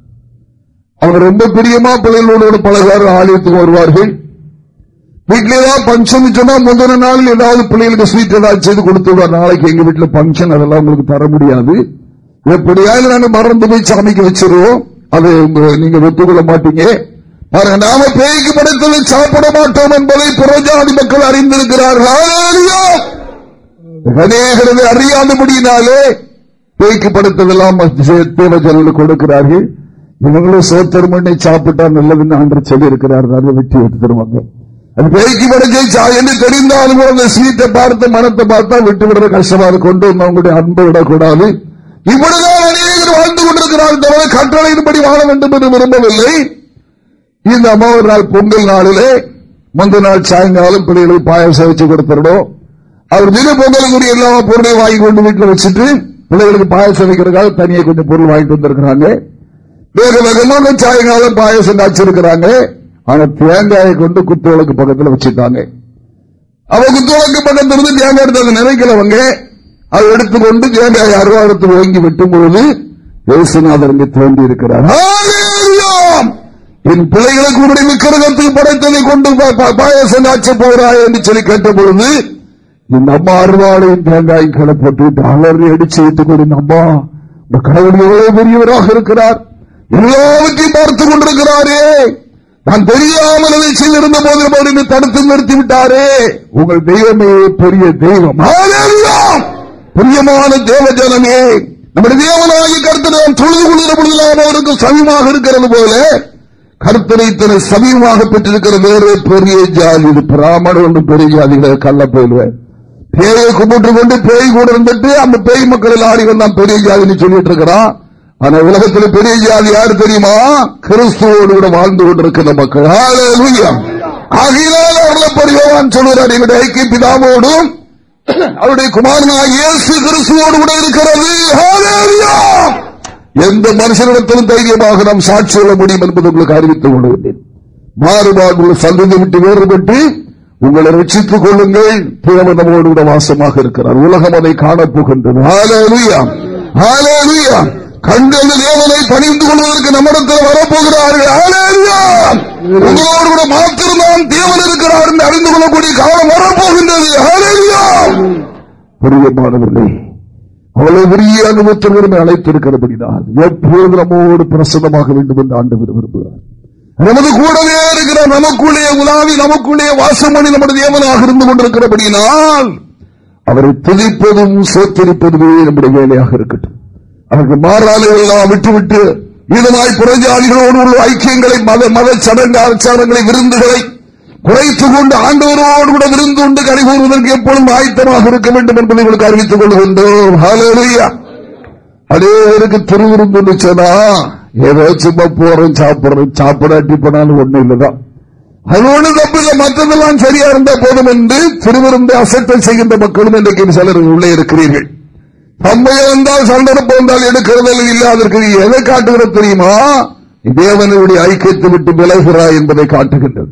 அவர் ரொம்ப பிரியமா பிள்ளைகளோட பழகாரு ஆலயத்துக்கு வருவார்கள் வீட்டிலே ஏதாவது பங்கன் சொன்னா முதல் நாள் ஏதாவது பிள்ளைகளுக்கு ஸ்வீட் ஏதாவது செய்து கொடுத்து நாளைக்கு எங்க வீட்டுல பங்கன் அதெல்லாம் உங்களுக்கு தர முடியாது எப்படியாவது நாங்க மறந்து போய் சாமிக்கு வச்சிருவோம் அது நீங்க ஒத்துக்கொள்ள மாட்டீங்க பாருங்க நாம பேய்க்கு படத்தில் சாப்பிட மாட்டோம் என்பதை புறஜாதி மக்கள் அறிந்திருக்கிறார்கள் அறியாத அறியாதபடியினாலே பேய்க்கு படைத்ததெல்லாம் தேவஜனுக்கு கொடுக்கிறார்கள் இவங்களும் சோத்தருமண்ணை மண்ணை சாப்பிட்டா நல்லதுன்னு ஆண்டு சொல்லி இருக்கிறார் நல்ல வெற்றி எடுத்து தருவாங்க அது பேய்க்கு படைச்சா தெரிந்தாலும் அந்த ஸ்வீட்டை பார்த்து மனத்தை பார்த்தா விட்டு விடுற கஷ்டமா கொண்டு அவங்களுடைய அன்பை விடக்கூடாது இவ்வளவுதான் அநேகர் வாழ்ந்து கொண்டிருக்கிறார் தவிர கட்டளையின்படி வாழ வேண்டும் என்று விரும்பவில்லை இந்த அம்மாவர் நாள் பொங்கல் நாளிலே முந்த நாள் சாயங்காலம் பிள்ளைகளுக்கு பாயம் வச்சு கொடுத்துடணும் அவர் தின பொங்கலுக்குரிய எல்லா பொருளையும் வாங்கி கொண்டு வீட்டில் வச்சுட்டு பிள்ளைகளுக்கு பாயசம் வைக்கிறதுக்காக தனியாக கொஞ்சம் பொருள் வாங்கிட்டு வந்திருக்கிறாங்க வேக வேகமாக சாயங்காலம் பாயசம் காய்ச்சிருக்கிறாங்க ஆனா தேங்காயை கொண்டு குத்தோளுக்கு பக்கத்தில் வச்சுட்டாங்க அவ குத்தோளுக்கு பக்கத்தில் இருந்து தேங்காய் எடுத்து நினைக்கிறவங்க அதை எடுத்துக்கொண்டு தேங்காய் அருவாரத்து ஓங்கி விட்டும் பொழுது இயேசுநாதருக்கு தோண்டி இருக்கிறார் என் பிள்ளைகளுக்கு உடைய விக்கிரகத்துக்கு படைத்ததை கொண்டு பாயசம் காய்ச்சி போகிறாய் என்று சொல்லி கேட்ட பொழுது இந்த அம்மா அருவாளையும் தேங்காயும் கிளப்பட்டு அலறி அடிச்சு வைத்துக் கொண்டு அம்மா கடவுள் எவ்வளவு பெரியவராக இருக்கிறார் எல்லாவற்றையும் பார்த்துக் கொண்டிருக்கிறாரே நான் தெரியாமல் நிகழ்ச்சியில் இருந்த போது தடுத்து நிறுத்தி விட்டாரே உங்கள் தெய்வமே பெரிய தெய்வம் பிரியமான தேவ ஜனமே நம்முடைய தேவனாகி கருத்தனை நாம் தொழுது கொள்கிற பொழுதுலாம் அவருக்கு சமீபமாக இருக்கிறது போல கருத்தனை தன்னை சமீபமாக பெற்றிருக்கிற வேறு பெரிய ஜாதி இது பிராமணன் ஒன்று பெரிய ஜாதிகளை கள்ள போயிடுவேன் பேயை கும்பிட்டு கொண்டு பேய் கூட இருந்துட்டு அந்த பேய் மக்கள் ஆடி வந்தான் பெரிய ஜாதின்னு சொல்லிட்டு இருக்கிறான் ஆனா உலகத்துல பெரிய ஜாதி யாரு தெரியுமா கிறிஸ்துவோடு கூட வாழ்ந்து கொண்டிருக்கிற மக்கள் ஆகையினால் அவர்களை பரிகவான் சொல்கிறார் எங்களுடைய ஐக்கிய பிதாவோடும் அவருடைய குமாரனாக இயேசு கிறிஸ்துவோடு கூட இருக்கிறது எந்த மனுஷனிடத்திலும் தைரியமாக நாம் சாட்சி சொல்ல முடியும் என்பது உங்களுக்கு அறிவித்துக் கொள்கிறேன் மாறுபாடுள்ள சந்ததி விட்டு வேறுபட்டு உங்களை ரட்சித்துக் கொள்ளுங்கள் பிழவன் நம்மோடு கூட வாசமாக இருக்கிறார் உலகம் அதை காணப்போகின்றது கண்டு தேவனை பணிந்து கொள்வதற்கு நம்மிடத்தில் வரப்போகிறார்கள் உங்களோடு கூட மாத்திரம்தான் தேவன் இருக்கிறார் என்று
அறிந்து கொள்ளக்கூடிய காலம் வரப்போகின்றது
புரியமானவர்களே அவ்வளவு பெரிய அனுபவத்தில் இருந்து அழைத்திருக்கிறபடிதான் எப்போது நம்மோடு பிரசன்னமாக வேண்டும் என்று ஆண்டு விரும்புகிறார் நமது கூடவே இருக்கிற நமக்குள்ளே உலாவி நமக்குள்ளே வாசம் பண்ணி நம்முடைய தேவனாக இருந்து கொண்டிருக்கிறபடினால் அவரை துதிப்பதும் சோத்தரிப்பதுமே நம்முடைய வேலையாக இருக்கட்டும் அதற்கு மாறாளிகள் நாம் விட்டுவிட்டு மீதமாய் புறஞ்சாளிகளோடு உள்ள ஐக்கியங்களை மத மத சடங்கு ஆச்சாரங்களை விருந்துகளை குறைத்துக் கொண்டு ஆண்டவரோடு கூட விருந்து உண்டு கூறுவதற்கு எப்பொழுதும் ஆயத்தமாக இருக்க வேண்டும் என்பதை உங்களுக்கு அறிவித்துக் கொள்கின்றோம் அநேகருக்கு திருவிருந்து சொன்னா ஏதோ சும்மா போறோம் சாப்பிடுறோம் சாப்பிடாட்டி போனாலும் ஒண்ணு இல்லதான் அதோடு தப்பில்லை மற்றதெல்லாம் சரியா இருந்தா போதும் என்று திருவிருந்து அசத்தம் செய்கின்ற மக்களும் இன்றைக்கு சிலர் உள்ளே இருக்கிறீர்கள் தம்மை வந்தால் சந்தர்ப்பம் வந்தால் எடுக்கிறதில் இல்லை அதற்கு எதை காட்டுகிற தெரியுமா தேவனுடைய ஐக்கியத்தை விட்டு விலகிறாய் என்பதை காட்டுகின்றது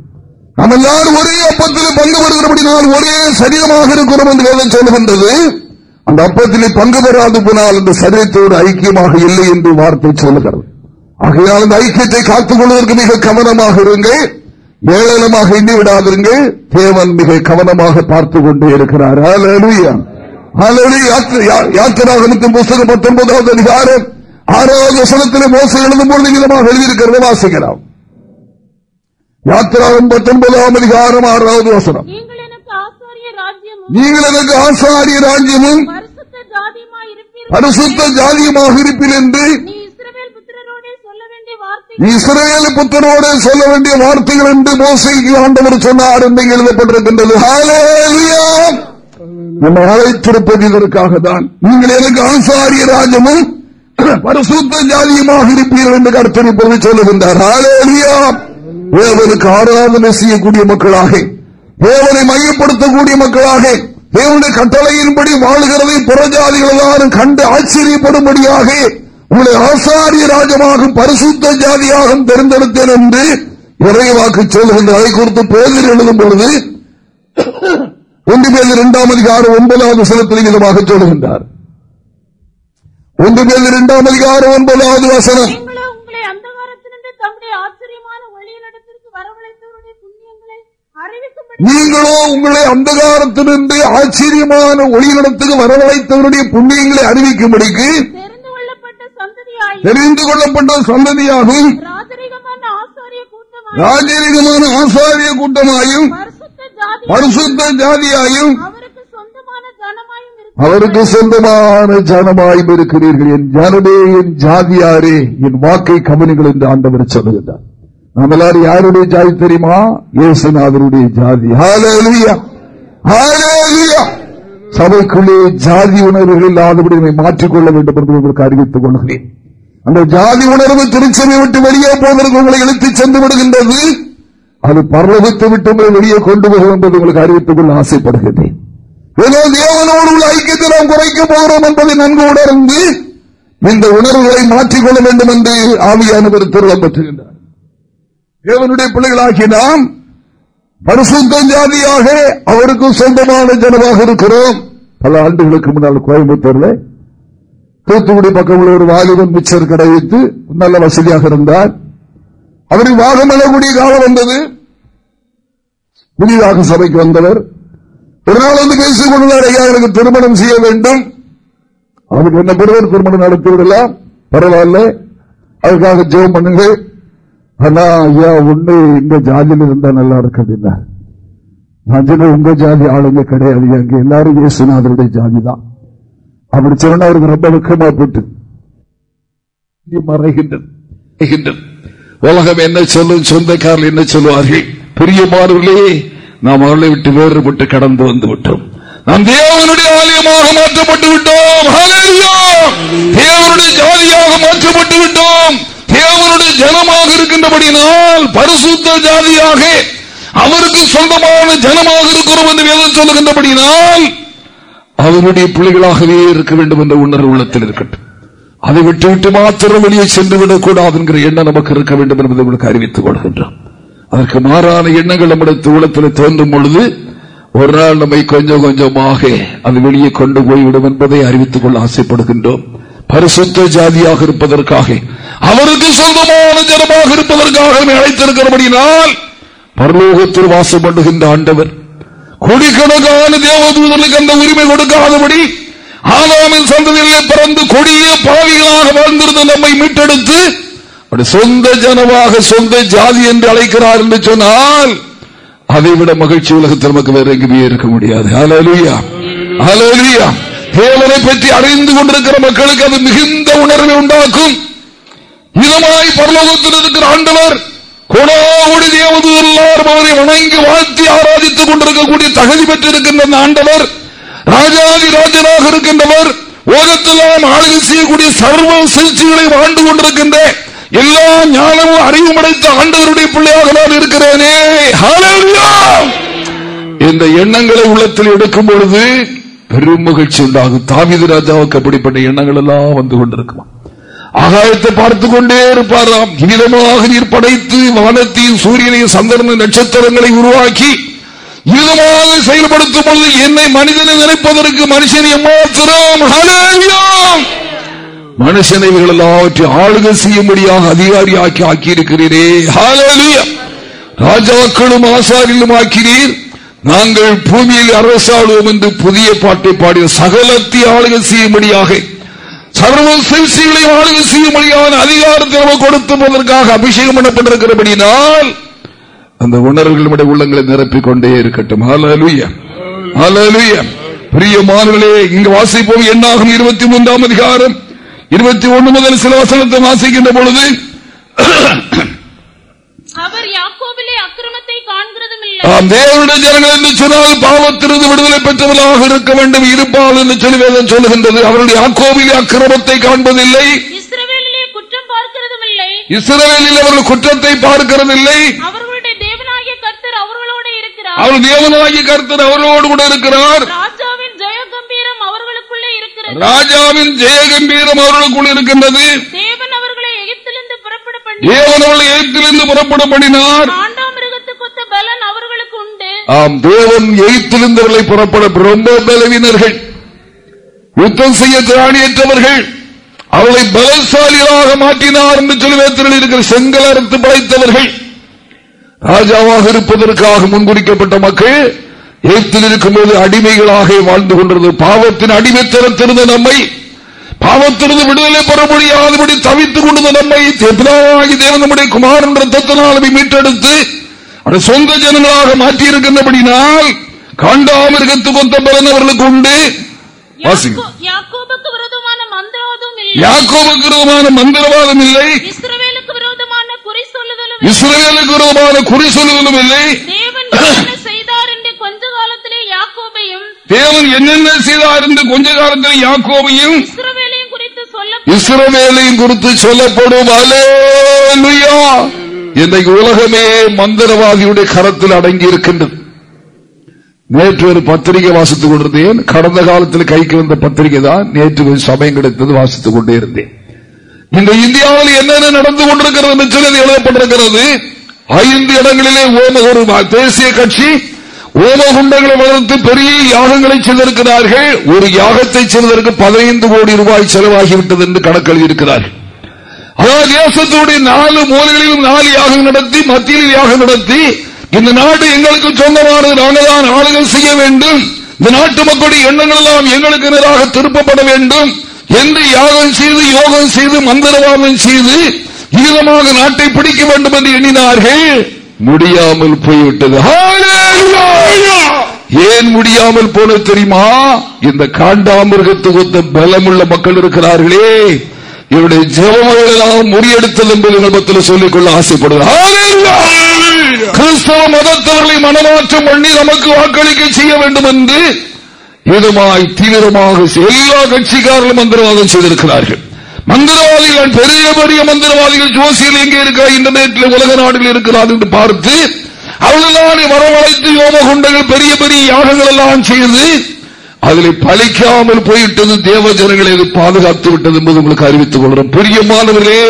நம்ம எல்லாரும் ஒரே அப்பத்தில் பங்கு பெறுகிறபடி நான் ஒரே சரீரமாக இருக்கிறோம் என்று வேதம் சொல்லுகின்றது அந்த அப்பத்தில் பங்கு பெறாது போனால் அந்த சரீரத்தோடு ஐக்கியமாக இல்லை என்று வார்த்தை சொல்லுகிறது ஆகையால் அந்த ஐக்கியத்தை காத்துக் கொள்வதற்கு மிக கவனமாக இருங்கள் ஏழனமாக இன்னி விடாதிருங்கள் தேவன் மிக கவனமாக பார்த்து கொண்டே இருக்கிறார் யாத்திராகமத்தின் புஸ்தகம் பத்தொன்பதாவது அதிகாரம் ஆறாவது வசனத்தில் மோசம் எழுதும்போது விதமாக எழுதியிருக்கிறத வாசிக்கலாம் யாத்திராகம் பத்தொன்பதாம் அதிகாரம் ஆறாவது வசனம் நீங்கள் எனக்கு ஆசாரிய ராஜ்யமும் பரிசுத்த ஜாதியமாக இருப்பீர் என்று இஸ்ரேல் புத்தரோட சொல்ல வேண்டிய வார்த்தைகள் என்று மோசைக்கு ஆண்டவர் சொன்னார் என்று எழுதப்பட்டிருக்கின்றது நம்மை அழைத்திருப்பது இதற்காக தான் நீங்கள் எனக்கு ஆசாரிய ராஜமும் பரிசுத்த ஜாதியமாக இருப்பீர்கள் என்று கருத்தனை பொருள் சொல்லுகின்றார் தேவனுக்கு ஆராதனை செய்யக்கூடிய மக்களாக தேவனை மையப்படுத்தக்கூடிய மக்களாக தேவனுடைய கட்டளையின்படி வாழ்கிறதை புறஜாதிகள் கண்டு ஆச்சரியப்படும்படியாக உங்களை ஆசாரிய ராஜமாக பரிசுத்த ஜாதியாகவும் தேர்ந்தெடுத்தேன் என்று விரைவாக்கு சொல்லுகின்ற அதை குறித்து பேரில் எழுதும் பொழுது ஒன்று பேர் இரண்டாம் அதிகாரம் ஒன்பதாவது வசனத்தில் விதமாக சொல்லுகின்றார் ஒன்று பேர் இரண்டாம் அதிகாரம் ஒன்பதாவது வசனம் நீங்களோ உங்களை அந்தகாரத்திலிருந்து ஆச்சரியமான ஒளிநடத்துக்கு வரவழைத்தவருடைய புண்ணியங்களை அறிவிக்கும்படிக்கு தெரிந்து கொள்ளப்பட்ட சந்ததியாகும் ராஜரீகமான ஆசாரிய கூட்டமாயும் பரிசுத்த ஜாதியாயும் அவருக்கு சொந்தமான ஜனமாயும் இருக்கிறீர்கள் என் ஜனமே என் ஜாதியாரே என் வாக்கை கவனிகள் என்று ஆண்டவர் சொல்லுகின்றார் நாம் எல்லாரும் யாருடைய ஜாதி தெரியுமா இயேசுநாதருடைய ஜாதி சபைக்குள்ளே ஜாதி உணர்வுகள் இல்லாதபடி மாற்றிக்கொள்ள வேண்டும் என்று உங்களுக்கு அறிவித்துக் கொள்கிறேன் அந்த ஜாதி உணர்வு திருச்சபை விட்டு வெளியே போவதற்கு உங்களை இழுத்துச் சென்று விடுகின்றது அது பரலோகத்தை விட்டு வெளியே கொண்டு போகும் என்பதை உங்களுக்கு அறிவித்துக் கொள்ள ஆசைப்படுகிறேன் ஏதோ தேவனோடு உள்ள ஐக்கியத்தை நாம் குறைக்க போகிறோம் என்பதை நன்கு உணர்ந்து இந்த உணர்வுகளை மாற்றிக்கொள்ள வேண்டும் என்று ஆவியானவர் திருடம் பெற்றுகின்றார் தேவனுடைய பிள்ளைகளாகி நாம் பரிசுத்தம் ஜாதியாக அவருக்கு சொந்தமான ஜனமாக இருக்கிறோம் பல ஆண்டுகளுக்கு முன்னால் கோயம்புத்தூர்ல தூத்துக்குடி பக்கம் உள்ள ஒரு வாலிபன் மிச்சர் கடை வைத்து நல்ல வசதியாக இருந்தார் அவரை வாதம் எழக்கூடிய காலம் வந்தது புதிதாக சபைக்கு வந்தவர் ஒரு நாள் வந்து பேசிக் கொண்டார் ஐயா எனக்கு திருமணம் செய்ய வேண்டும் அவருக்கு என்ன பெறுவர் திருமணம் நடத்திவிடலாம் பரவாயில்ல அதுக்காக ஜெபம் பண்ணுங்க ஆனா ஐயா ஒண்ணு இந்த ஜாதியில் இருந்தா நல்லா இருக்குதுன்னா என்ன உங்க ஜாதி ஆளுங்க கிடையாது அங்க எல்லாரும் இயேசுநாதருடைய ஜாதி தான் அப்படி சொன்னா அவருக்கு ரொம்ப வெக்கமா போட்டு மறைகின்றது உலகம் என்ன சொல்லும் சொந்தக்காரர்கள் என்ன சொல்லுவார்கள் பிரியமானவர்களே நாம் அவர்களை விட்டு வேறுபட்டு கடந்து வந்து விட்டோம் நாம் தேவனுடைய ஆலயமாக மாற்றப்பட்டு விட்டோம் தேவனுடைய ஜாதியாக மாற்றப்பட்டு விட்டோம் தேவனுடைய ஜனமாக இருக்கின்றபடியினால் பரிசுத்த ஜாதியாக அவருக்கு சொந்தமான ஜனமாக இருக்கிறோம் என்று வேதம் சொல்லுகின்றபடியினால் அவருடைய பிள்ளைகளாகவே இருக்க வேண்டும் என்ற உணர்வு உள்ளத்தில் இருக்கட்டும் அதை விட்டுவிட்டு மாத்திரம் வெளியே சென்று விடக்கூடாது என்கிற எண்ணம் நமக்கு இருக்க வேண்டும் என்பதை உங்களுக்கு அறிவித்துக் கொள்கின்றோம் அதற்கு மாறான எண்ணங்கள் நம்முடைய தூளத்தில் தோன்றும் பொழுது ஒரு நாள் நம்மை கொஞ்சம் கொஞ்சமாக அது வெளியே கொண்டு போய்விடும் என்பதை அறிவித்துக் கொள்ள ஆசைப்படுகின்றோம் பரிசுத்த ஜாதியாக இருப்பதற்காக அவருக்கு சொந்தமான ஜனமாக இருப்பதற்காக அழைத்திருக்கிறபடியால் பரலோகத்தில் வாசம் ஆண்டவர் கொடிக்கணக்கான தேவதூதர்களுக்கு அந்த உரிமை கொடுக்காதபடி ஆதாமின் சந்ததியிலே பிறந்து கொடிய பாவிகளாக வாழ்ந்திருந்த நம்மை மீட்டெடுத்து சொந்த ஜனமாக சொந்த ஜாதி என்று அழைக்கிறார் என்று சொன்னால் அதை விட மகிழ்ச்சி உலகத்தில் நமக்கு வேற எங்குமே இருக்க முடியாது தேவனை பற்றி அறிந்து கொண்டிருக்கிற மக்களுக்கு அது மிகுந்த உணர்வை உண்டாக்கும் இதமாய் பரலோகத்தில் இருக்கிற ஆண்டவர் கொடாவுடி தேவதூர் எல்லாரும் அவரை வணங்கி வாழ்த்தி ஆராதித்துக் கொண்டிருக்கக்கூடிய தகுதி பெற்றிருக்கின்ற ஆண்டவர் ராஜாதி ராஜனாக இருக்கின்றவர் ஓகத்தெல்லாம் ஆளுகை செய்யக்கூடிய சர்வ சிகிச்சைகளை வாழ்ந்து கொண்டிருக்கின்ற எல்லா ஞானமும் அறிவும் அடைத்த ஆண்டவருடைய பிள்ளையாக நான் இருக்கிறேனே இந்த எண்ணங்களை உள்ளத்தில் எடுக்கும் பொழுது பெரும் மகிழ்ச்சி உண்டாகும் தாமித ராஜாவுக்கு அப்படிப்பட்ட எண்ணங்கள் எல்லாம் வந்து கொண்டிருக்குமா ஆகாயத்தை பார்த்து கொண்டே இருப்பாராம் கீதமாக நீர் படைத்து வானத்தையும் சூரியனையும் சந்திரன நட்சத்திரங்களை உருவாக்கி இதுமாக செயல்படுத்தும் பொழுது என்னை மனிதனை நினைப்பதற்கு மனுஷனை மாத்திரம் மனுஷனை இவர்கள் எல்லாவற்றையும் ஆளுகை செய்யும்படியாக அதிகாரி ஆக்கி ஆக்கியிருக்கிறீரே ராஜாக்களும் ஆசாரிலும் ஆக்கிறீர் நாங்கள் பூமியில் அரசாடுவோம் என்று புதிய பாட்டை பாடிய சகலத்தை ஆளுகை செய்யும்படியாக சர்வசிகளை ஆளுகை செய்யும்படியான அதிகாரத்தை கொடுத்து போவதற்காக அபிஷேகம் பண்ணப்பட்டிருக்கிறபடினால் அந்த உணர்வுகள் நம்முடைய உள்ளங்களை நிரப்பிக் கொண்டே இருக்கட்டும் பிரியமானவர்களே இங்கு வாசிப்போம் என்னாகும் இருபத்தி மூன்றாம் அதிகாரம் இருபத்தி ஒன்று முதல் சில வசனத்தை வாசிக்கின்ற பொழுது விடுதலை பெற்றவர்களாக இருக்க வேண்டும் இருப்பால் என்று சொல்லுகின்றது அவருடைய யாக்கோவிலே அக்கிரமத்தை காண்பதில்லை இஸ்ரவேலில் அவர்கள் குற்றத்தை பார்க்கிறதில்லை அவர்கள் அவர் தேவனாகி கருத்தர் அவர்களோடு கூட இருக்கிறார் ராஜாவின் ஜெயகம்பீரம் கம்பீரம் அவர்களுக்குள் இருக்கின்றது தேவன் அவர்களை எகிப்திலிருந்து புறப்பட புறப்பட பண்ணினார் ஆம் தேவன் எகிப்திலிருந்தவர்களை புறப்பட ரொம்ப பலவினர்கள் யுத்தம் செய்ய திராணியற்றவர்கள் அவளை பலசாலிகளாக மாற்றினார் என்று சொல்லி வேத்திரில் இருக்கிற செங்கல் அறுத்து படைத்தவர்கள் ராஜாவாக இருப்பதற்காக முன்குறிக்கப்பட்ட மக்கள் எகிப்தில் இருக்கும்போது அடிமைகளாக வாழ்ந்து கொண்டிருந்தது பாவத்தின் அடிமை திறத்திருந்த நம்மை பாவத்திலிருந்து விடுதலை பெற முடியாதபடி தவித்துக் கொண்டிருந்த நம்மை பிதாவாகி தேவன் நம்முடைய குமாரன் ரத்தத்தினால் மீட்டெடுத்து அதை சொந்த ஜனங்களாக மாற்றியிருக்கின்றபடினால் காண்டாமிருகத்துக்கு கொத்த பிறந்தவர்களுக்கு உண்டு வாசிக்கும் மந்திரவாதம் இல்லை இஸ்ரேலுக்கு விரோதமான குறி சொல்லுவதும் இல்லை தேவன் என்னென்ன செய்தார் என்று கொஞ்ச காலத்தில் யாக்கோவையும் இஸ்ரவேலையும் குறித்து சொல்லப்படும் இன்றைக்கு உலகமே மந்திரவாதியுடைய கரத்தில் அடங்கி இருக்கின்றது நேற்று ஒரு பத்திரிகை வாசித்துக் கொண்டிருந்தேன் கடந்த காலத்தில் கைக்கு வந்த பத்திரிகை தான் நேற்று கொஞ்சம் சமயம் கிடைத்தது வாசித்துக் கொண்டே இருந்தேன் இன்று இந்தியாவில் என்னென்ன நடந்து கொண்டிருக்கிறது என்று சொல்லி எழுதப்பட்டிருக்கிறது ஐந்து இடங்களிலே ஓம ஒரு தேசிய கட்சி ஓமகுண்டங்களை வளர்த்து பெரிய யாகங்களை செய்திருக்கிறார்கள் ஒரு யாகத்தை செய்வதற்கு பதினைந்து கோடி ரூபாய் செலவாகிவிட்டது என்று கணக்கில் இருக்கிறார்கள் அதாவது தேசத்துடைய நாலு மூலைகளிலும் நாலு யாகம் நடத்தி மத்தியில் யாகம் நடத்தி இந்த நாடு எங்களுக்கு சொந்தமானது நாங்கள் தான் ஆளுகள் செய்ய வேண்டும் இந்த நாட்டு மக்களுடைய எண்ணங்கள் எல்லாம் எங்களுக்கு நேராக திருப்பப்பட வேண்டும் என்று யாகம் செய்து யோகம் செய்து மந்திரவாதம் செய்து மீதமாக நாட்டை பிடிக்க வேண்டும் என்று எண்ணினார்கள் முடியாமல் போய்விட்டது ஏன் முடியாமல் போன தெரியுமா இந்த காண்டாமிருகத்துக்கு ஒத்த பலமுள்ள மக்கள் இருக்கிறார்களே இவருடைய ஜெபங்கள் எல்லாம் என்பது சொல்லிக்கொள்ள ஆசைப்படுகிறார் கிறிஸ்தவ மதத்தவர்களை மனமாற்றம் பண்ணி நமக்கு வாக்களிக்க செய்ய வேண்டும் என்று விதமாய் தீவிரமாக எல்லா கட்சிக்காரர்களும் மந்திரவாதம் செய்திருக்கிறார்கள் மந்திரவாதிகள் பெரிய பெரிய மந்திரவாதிகள் ஜோசியில் எங்கே இருக்கா இன்டர்நெட்டில் உலக நாடுகள் இருக்கிறார் என்று பார்த்து அவர்கள்தான் வரவழைத்து யோக குண்டங்கள் பெரிய பெரிய யாகங்கள் எல்லாம் செய்து அதில் பழிக்காமல் போயிட்டது தேவ ஜனங்களை பாதுகாத்து விட்டது என்பது உங்களுக்கு அறிவித்துக் கொள்கிறோம் பெரிய மாணவர்களே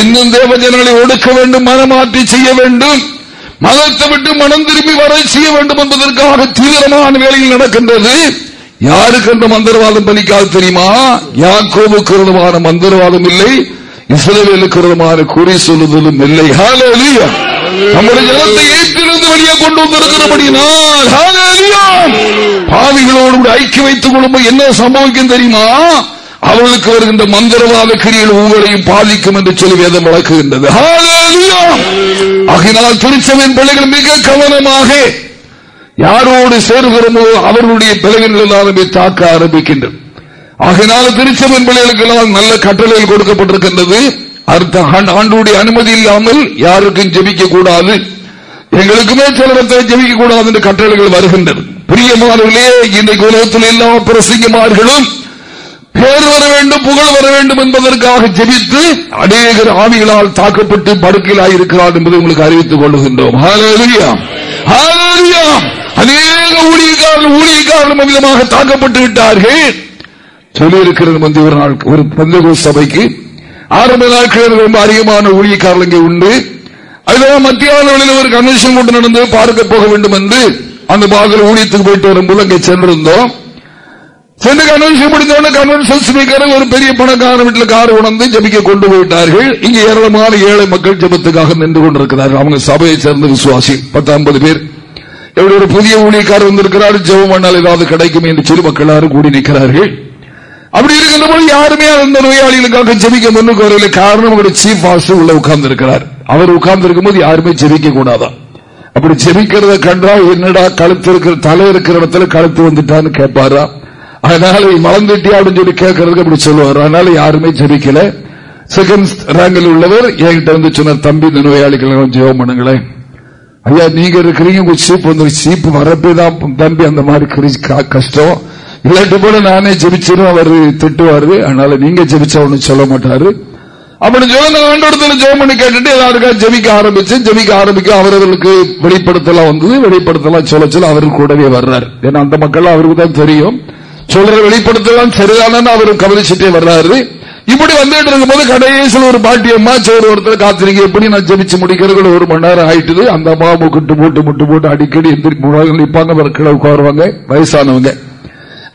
இன்னும் தேவ ஜனங்களை ஒடுக்க வேண்டும் மனமாற்றி செய்ய வேண்டும் மதத்தை விட்டு மனம் திரும்பி வரை செய்ய வேண்டும் என்பதற்காக தீவிரமான வேலையில் நடக்கின்றது யாருக்கு அந்த மந்திரவாதம் பலிக்காது தெரியுமா யாக்கோவுக்கு விதமான மந்திரவாதம் இல்லை இஸ்ரேலுக்கு விதமான குறி சொல்லுதலும் இல்லை நம்முடைய ஜனத்தை ஏற்றிலிருந்து வெளியே கொண்டு வந்திருக்கிறபடினால் பாவிகளோடு ஐக்கிய வைத்துக் கொள்ளும்போது என்ன சம்பவிக்கும் தெரியுமா அவளுக்கு வருகின்ற மந்திரவாத கிரியல் உங்களையும் பாதிக்கும் என்று சொல்லி வேதம் வழக்குகின்றது ஆகினால் திருச்சபையின் பிள்ளைகள் மிக கவனமாக யாரோடு சேர்கிறோமோ அவர்களுடைய பிள்ளைகள் ஆரம்பி தாக்க ஆரம்பிக்கின்றது ஆகினால் திருச்சபையின் பிள்ளைகளுக்கெல்லாம் நல்ல கட்டளைகள் கொடுக்கப்பட்டிருக்கின்றது அடுத்த ஆண்டுடைய அனுமதி இல்லாமல் யாருக்கும் ஜெபிக்க கூடாது எங்களுக்குமே சில ஜபிக்க ஜெபிக்க கூடாது என்று கட்டளைகள் வருகின்றன பிரியமானவர்களே இன்றைக்கு உலகத்தில் எல்லா பிரசிங்கமார்களும் பேர் வர வேண்டும் புகழ் வர வேண்டும் என்பதற்காக ஜெபித்து அநேகர் ஆவிகளால் தாக்கப்பட்டு படுக்கையிலாய் இருக்கிறார் என்பதை உங்களுக்கு அறிவித்துக் கொள்ளுகின்றோம் அநேக ஊழியக்காரர்கள் ஊழியக்காரர்கள் விதமாக தாக்கப்பட்டு விட்டார்கள் சொல்லியிருக்கிறது வந்து ஒரு நாள் ஒரு பந்தகோ சபைக்கு ஆரம்ப நாட்கள் ரொம்ப அதிகமான ஊழியக்காரன் இங்கே உண்டு அதுதான் மத்திய அளவில் ஒரு கன்வென்ஷன் கொண்டு நடந்து பார்க்க போக வேண்டும் என்று அந்த பாதில் ஊழியத்துக்கு போயிட்டு வரும்போது அங்கே சென்றிருந்தோம் சென்று கன்வென்ஷன் முடிந்தோடனே கன்வென்ஷன் ஸ்பீக்கர் ஒரு பெரிய பணக்கார வீட்டில் கார் உணர்ந்து ஜபிக்க கொண்டு போயிட்டார்கள் இங்கு ஏராளமான ஏழை மக்கள் ஜபத்துக்காக நின்று கொண்டிருக்கிறார்கள் அவங்க சபையை சேர்ந்த விசுவாசி பத்து பேர் எப்படி ஒரு புதிய ஊழியக்காரர் வந்திருக்கிறார் ஜெபம் மண்ணால் ஏதாவது கிடைக்கும் என்று சிறு மக்கள் கூடி நிற்கிறார்கள் அப்படி இருக்கின்ற போது யாருமே அந்த நோயாளிகளுக்காக ஜெபிக்க முன்னுக்கு வரவில்லை காரணம் ஒரு சீஃப் ஆஸ்டர் உள்ள உட்கார்ந்து இருக்கிறார் அவர் உட்கார்ந்து இருக்கும்போது யாருமே ஜெபிக்க கூடாதான் அப்படி ஜெபிக்கிறத கண்டா என்னடா கழுத்து இருக்கிற தலை இருக்கிற இடத்துல கழுத்து வந்துட்டான்னு கேட்பாரா அதனால மலர்ந்துட்டியா அப்படின்னு சொல்லி கேட்கறதுக்கு அப்படி சொல்லுவார் அதனால யாருமே ஜபிக்கல செகண்ட் ரேங்கில் உள்ளவர் என்கிட்ட வந்து சொன்னார் தம்பி இந்த நோயாளிகள் ஜெயம் பண்ணுங்களேன் ஐயா நீங்க இருக்கிறீங்க உங்க சீப்பு வந்து சீப்பு வரப்பே தான் தம்பி அந்த மாதிரி கஷ்டம் இல்லாட்டி போல நானே ஜெபிச்சிடும் அவரு திட்டுவாரு அதனால நீங்க ஜெபிச்சா ஒன்னும் சொல்ல மாட்டாரு அப்படி ஆண்டோடத்துல ஜெபம் பண்ணி கேட்டுட்டு எல்லாருக்கா ஜெமிக்க ஆரம்பிச்சு ஜெமிக்க ஆரம்பிக்க அவரவர்களுக்கு வெளிப்படுத்தலாம் வந்தது வெளிப்படுத்தலாம் சொல்ல சொல்ல அவருக்கு கூடவே வர்றாரு ஏன்னா அந்த மக்கள் அவருக்கு தான் தெரியும் சொல்ற வெளிப்படுத்தலாம் சரிதான அவரும் கவனிச்சுட்டே வர்றாரு இப்படி வந்துட்டு போது கடைசியில் ஒரு பாட்டியம்மா சோறு ஒருத்தர் காத்திருக்க எப்படி நான் ஜெபிச்சு முடிக்கிறது ஒரு மணி நேரம் ஆயிட்டுது அந்த அம்மா முக்கிட்டு போட்டு முட்டு போட்டு அடிக்கடி எந்திரிக்க நிற்பாங்க கிழவு உட்காருவாங்க வயசானவங்க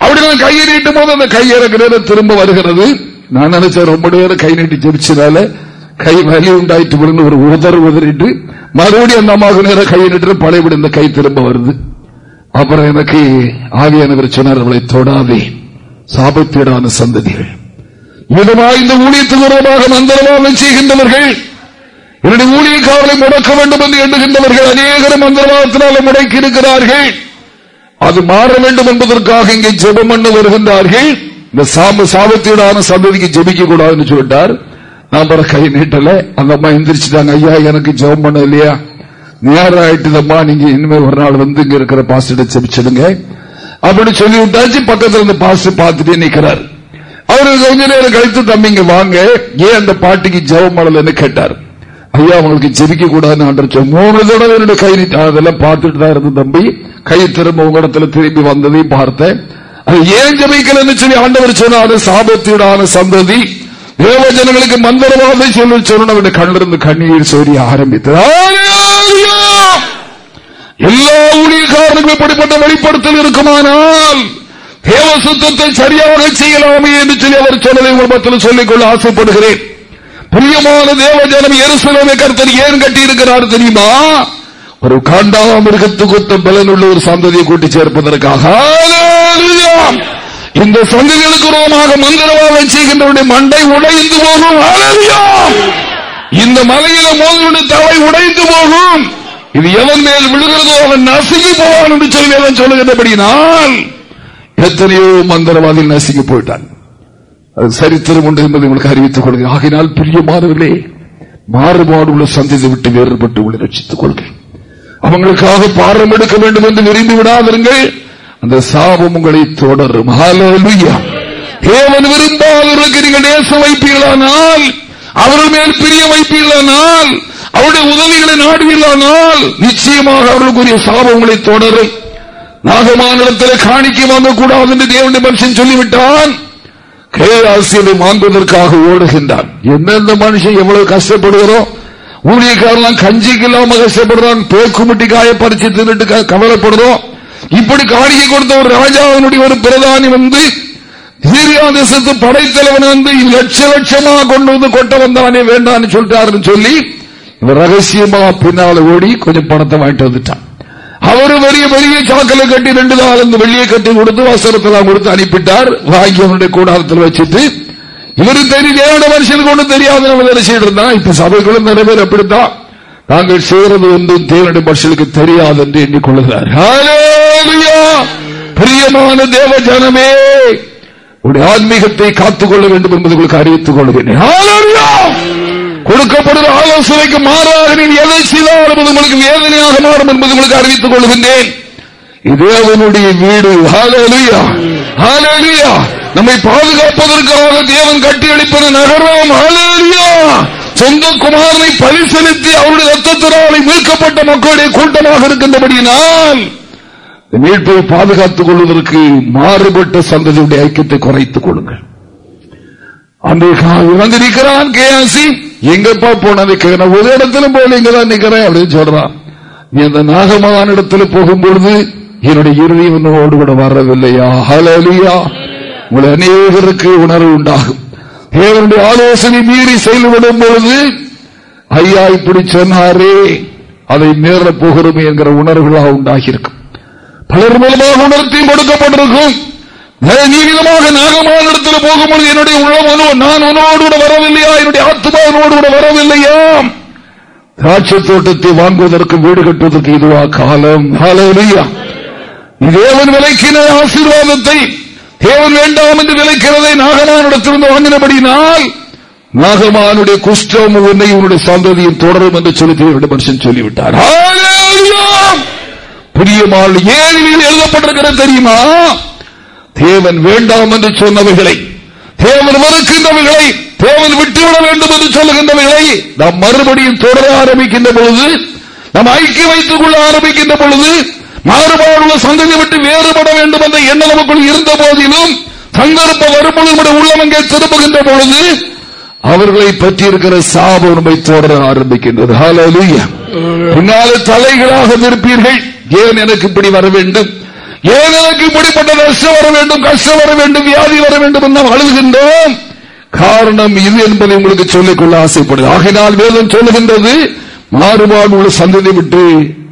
அப்படி நான் கையை நீட்டும் போது அந்த கையிறக்க நேரம் திரும்ப வருகிறது நான் நினைச்சேன் ரொம்ப நேரம் கை நீட்டி ஜெபிச்சதால கை வலி உண்டாயிட்டு ஒரு உதர் உதறிட்டு மறுபடியும் அந்த அம்மாவுக்கு நேரம் கையை நீட்டு பழைய இந்த கை திரும்ப வருது அப்புறம் எனக்கு ஆவியானவர் சொன்னார் அவளை தொடாதே சாபத்தீடான சந்ததிகள் மிதமாய் இந்த ஊழியத்துக்குறவாக மந்திரமாக செய்கின்றவர்கள் என்னுடைய ஊழியக்காரர்களை முடக்க வேண்டும் என்று எண்ணுகின்றவர்கள் அநேகரும் மந்திரவாதத்தினால முடக்கி இருக்கிறார்கள் அது மாற வேண்டும் என்பதற்காக இங்கே ஜெபம் பண்ண வருகின்றார்கள் இந்த சாம சாபத்தீடான சந்ததிக்கு ஜெபிக்க கூடாதுன்னு சொல்லிட்டார் நான் பிற கை நீட்டல அந்த அம்மா எந்திரிச்சிட்டாங்க ஐயா எனக்கு ஜெபம் பண்ண இல்லையா நேரம் ஆயிட்டுதம்மா நீங்க இனிமே ஒரு நாள் வந்து இங்க இருக்கிற பாஸ்டர் செபிச்சிடுங்க அப்படின்னு சொல்லி விட்டாச்சு பக்கத்துல இருந்து பாஸ்ட் பார்த்துட்டே நிக்கிறார் அவரு கொஞ்ச நேரம் கழித்து தம்பிங்க வாங்க ஏன் அந்த பாட்டிக்கு ஜெபம் கேட்டார் ஐயா அவங்களுக்கு ஜெபிக்க கூடாதுன்னு மூணு தடவை என்னோட கை அதெல்லாம் பார்த்துட்டு தான் இருந்த தம்பி கை திரும்ப உங்களிடத்துல திரும்பி வந்ததையும் பார்த்தேன் அது ஏன் ஜபிக்கலன்னு சொல்லி ஆண்டவர் சொன்னாரு சாபத்தியுடான சந்ததி ஜனங்களுக்கு மந்திரவாதம் சொல்லி சொல்லணும் கண்ணிலிருந்து கண்ணீர் சொல்லி ஆரம்பித்தார் எல்லா ஊழியக்காரர்களும் இப்படிப்பட்ட வெளிப்படுத்தல் இருக்குமானால் தேவ சுத்தத்தை சரியாக செய்யலாமே என்று சொல்லி அவர் சொன்னதை உங்கள் மத்தியில் சொல்லிக்கொள்ள ஆசைப்படுகிறேன்
புரியமான தேவ ஜனம் எருசலமை
கருத்தர் ஏன் கட்டி இருக்கிறார் தெரியுமா ஒரு மிருகத்து ஒத்த பலன் உள்ள ஒரு சந்ததியை கூட்டி சேர்ப்பதற்காக இந்த சந்ததிகளுக்கு ரோமாக மந்திரவாதம் செய்கின்றவருடைய மண்டை உடைந்து போகும் இந்த மலையில மோதலுடைய தலை உடைந்து போகும் இது எவன் மேல் விழுகிறதோ அவன் நசுங்கி போவான் என்று சொல்லி அவன் சொல்லுகிறபடினால் எத்தனையோ மந்திரவாதி நசுங்கி போயிட்டான் அது சரித்திரம் உண்டு என்பதை உங்களுக்கு அறிவித்துக் கொள்க ஆகினால் பிரியமானவர்களே மாறுபாடு உள்ள சந்தித்து விட்டு வேறுபட்டு உங்களை ரட்சித்துக் கொள்கிறேன் அவங்களுக்காக பாரம் எடுக்க வேண்டும் என்று விரும்பி விடாதிருங்கள் அந்த சாபம் உங்களை தொடரும் தேவன் விருந்தால் நீங்கள் நேசம் வைப்பீர்களானால் அவர்கள் மேல் பிரிய வைப்பீர்களானால் அவருடைய உதவிகளை நாடுவில்லானால் நிச்சயமாக அவர்களுக்குரிய சாபங்களை தொடரும் நாகமானிடத்திலே காணிக்க வாங்கக்கூடாது என்று தேவனுடைய மனுஷன் சொல்லிவிட்டான் கேராசியதை வாங்குவதற்காக ஓடுகின்றான் எந்தெந்த மனுஷன் எவ்வளவு கஷ்டப்படுகிறோம் ஊழியக்காரன் கஞ்சிக்கு இல்லாம கஷ்டப்படுறான் பேக்கு முட்டி காய பறிச்சு தின்னுட்டு கவலைப்படுறோம் இப்படி காணிக்கை கொடுத்த ஒரு ராஜாவினுடைய ஒரு பிரதானி வந்து சீரியா தேசத்து படைத்தலைவன் வந்து லட்ச லட்சமாக கொண்டு வந்து கொட்ட வந்தானே வேண்டான்னு சொல்றாருன்னு சொல்லி இவர் ரகசியமா பின்னால ஓடி கொஞ்சம் பணத்தை வாங்கிட்டு வந்துட்டான் அவரு பெரிய பெரிய சாக்கல கட்டி ரெண்டு நாள் அந்த வெளியே கட்டி கொடுத்து வசரத்தெல்லாம் கொடுத்து அனுப்பிட்டார் வாங்கி அவனுடைய கூடாரத்தில் வச்சுட்டு இவரு தெரியும் மனுஷனுக்கு ஒன்றும் தெரியாத நம்ம நினைச்சிட்டு இருந்தா இப்ப சபைகளும் நிறைய பேர் அப்படித்தான் நாங்கள் செய்யறது ஒன்றும் தேவனுடைய மனுஷனுக்கு தெரியாது என்று எண்ணிக்கொள்கிறார் பிரியமான தேவ ஜனமே உடைய ஆன்மீகத்தை காத்துக்கொள்ள வேண்டும் என்பதை உங்களுக்கு அறிவித்துக் கொள்கிறேன் கொடுக்கப்படுகிற ஆலோசனைக்கு மாறாக நீங்கள் எதை செய்தாலும் உங்களுக்கு வேதனையாக மாறும் என்பது உங்களுக்கு அறிவித்துக் கொள்கின்றேன் தேவனுடைய அவனுடைய வீடு நம்மை பாதுகாப்பதற்காக தேவன் கட்டி அளிப்பது நகரம் சொந்த குமாரனை பரிசீலித்து அவருடைய ரத்தத்தினாலை மீட்கப்பட்ட மக்களுடைய கூட்டமாக இருக்கின்றபடியினால் மீட்பை பாதுகாத்துக் கொள்வதற்கு மாறுபட்ட சந்ததியுடைய ஐக்கியத்தை குறைத்துக் கொள்ளுங்கள் அன்றைக்கு இறந்திருக்கிறான் கே ஆசி எங்கப்பா போன நிக்கிறேன் ஒரு இடத்துல போல இங்கதான் நிக்கிறேன் அப்படின்னு சொல்றான் நீ அந்த நாகமகான் இடத்துல போகும்பொழுது என்னுடைய இறுதி உன்னோடு கூட வரவில்லையா ஹலலியா உங்களை அநேகருக்கு உணர்வு உண்டாகும் தேவனுடைய ஆலோசனை மீறி செயல்படும் பொழுது ஐயா இப்படி சொன்னாரே அதை நேர போகிறோமே என்கிற உணர்வுகளாக உண்டாகியிருக்கும் பலர் மூலமாக உணர்த்தியும் கொடுக்கப்பட்டிருக்கும் நீதிதமாக நாகமான இடத்துல போகும்போது என்னுடைய உணவு நான் உணவோடு கூட வரவில்லையா என்னுடைய ஆத்மாவோடு கூட வரவில்லையா திராட்சை தோட்டத்தை வாங்குவதற்கு வீடு கட்டுவதற்கு இதுவா காலம் தேவன் விலைக்கின ஆசீர்வாதத்தை தேவன் வேண்டாம் என்று விலைக்கிறதை நாகமானிடத்திலிருந்து வாங்கினபடினால் நாகமானுடைய குஷ்டம் உன்னை உன்னுடைய சாந்ததியும் தொடரும் என்று சொல்லி தேவனுடைய மனுஷன் சொல்லிவிட்டார் புரிய மாள் ஏழில் எழுதப்பட்டிருக்கிற தெரியுமா தேவன் வேண்டாம் என்று சொன்னவைகளை தேவன் மறுக்கின்றவைகளை தேவன் விட்டுவிட வேண்டும் என்று சொல்லுகின்றவைகளை நாம் மறுபடியும் தொடர ஆரம்பிக்கின்ற பொழுது நாம் ஐக்கியம் வைத்துக் கொள்ள ஆரம்பிக்கின்ற பொழுது மாறுபாடுள்ள சந்ததி விட்டு வேறுபட வேண்டும் என்ற எண்ணம் நமக்குள் இருந்த போதிலும் சந்தர்ப்பம் வரும்பொழுது உள்ளவங்க திரும்புகின்ற பொழுது அவர்களை பற்றி இருக்கிற சாப உண்மை தொடர ஆரம்பிக்கின்றது பின்னாலே தலைகளாக நிற்பீர்கள் ஏன் எனக்கு இப்படி வர வேண்டும் ஏழைக்கு இப்படிப்பட்ட நஷ்டம் வர வேண்டும் கஷ்டம் வர வேண்டும் வியாதி வர வேண்டும் என்று நாம் அழுகின்றோம் காரணம் இது என்பதை உங்களுக்கு சொல்லிக்கொள்ள ஆசைப்படுது ஆகினால் வேதம் சொல்லுகின்றது மாறுபாடு உள்ள சந்ததி விட்டு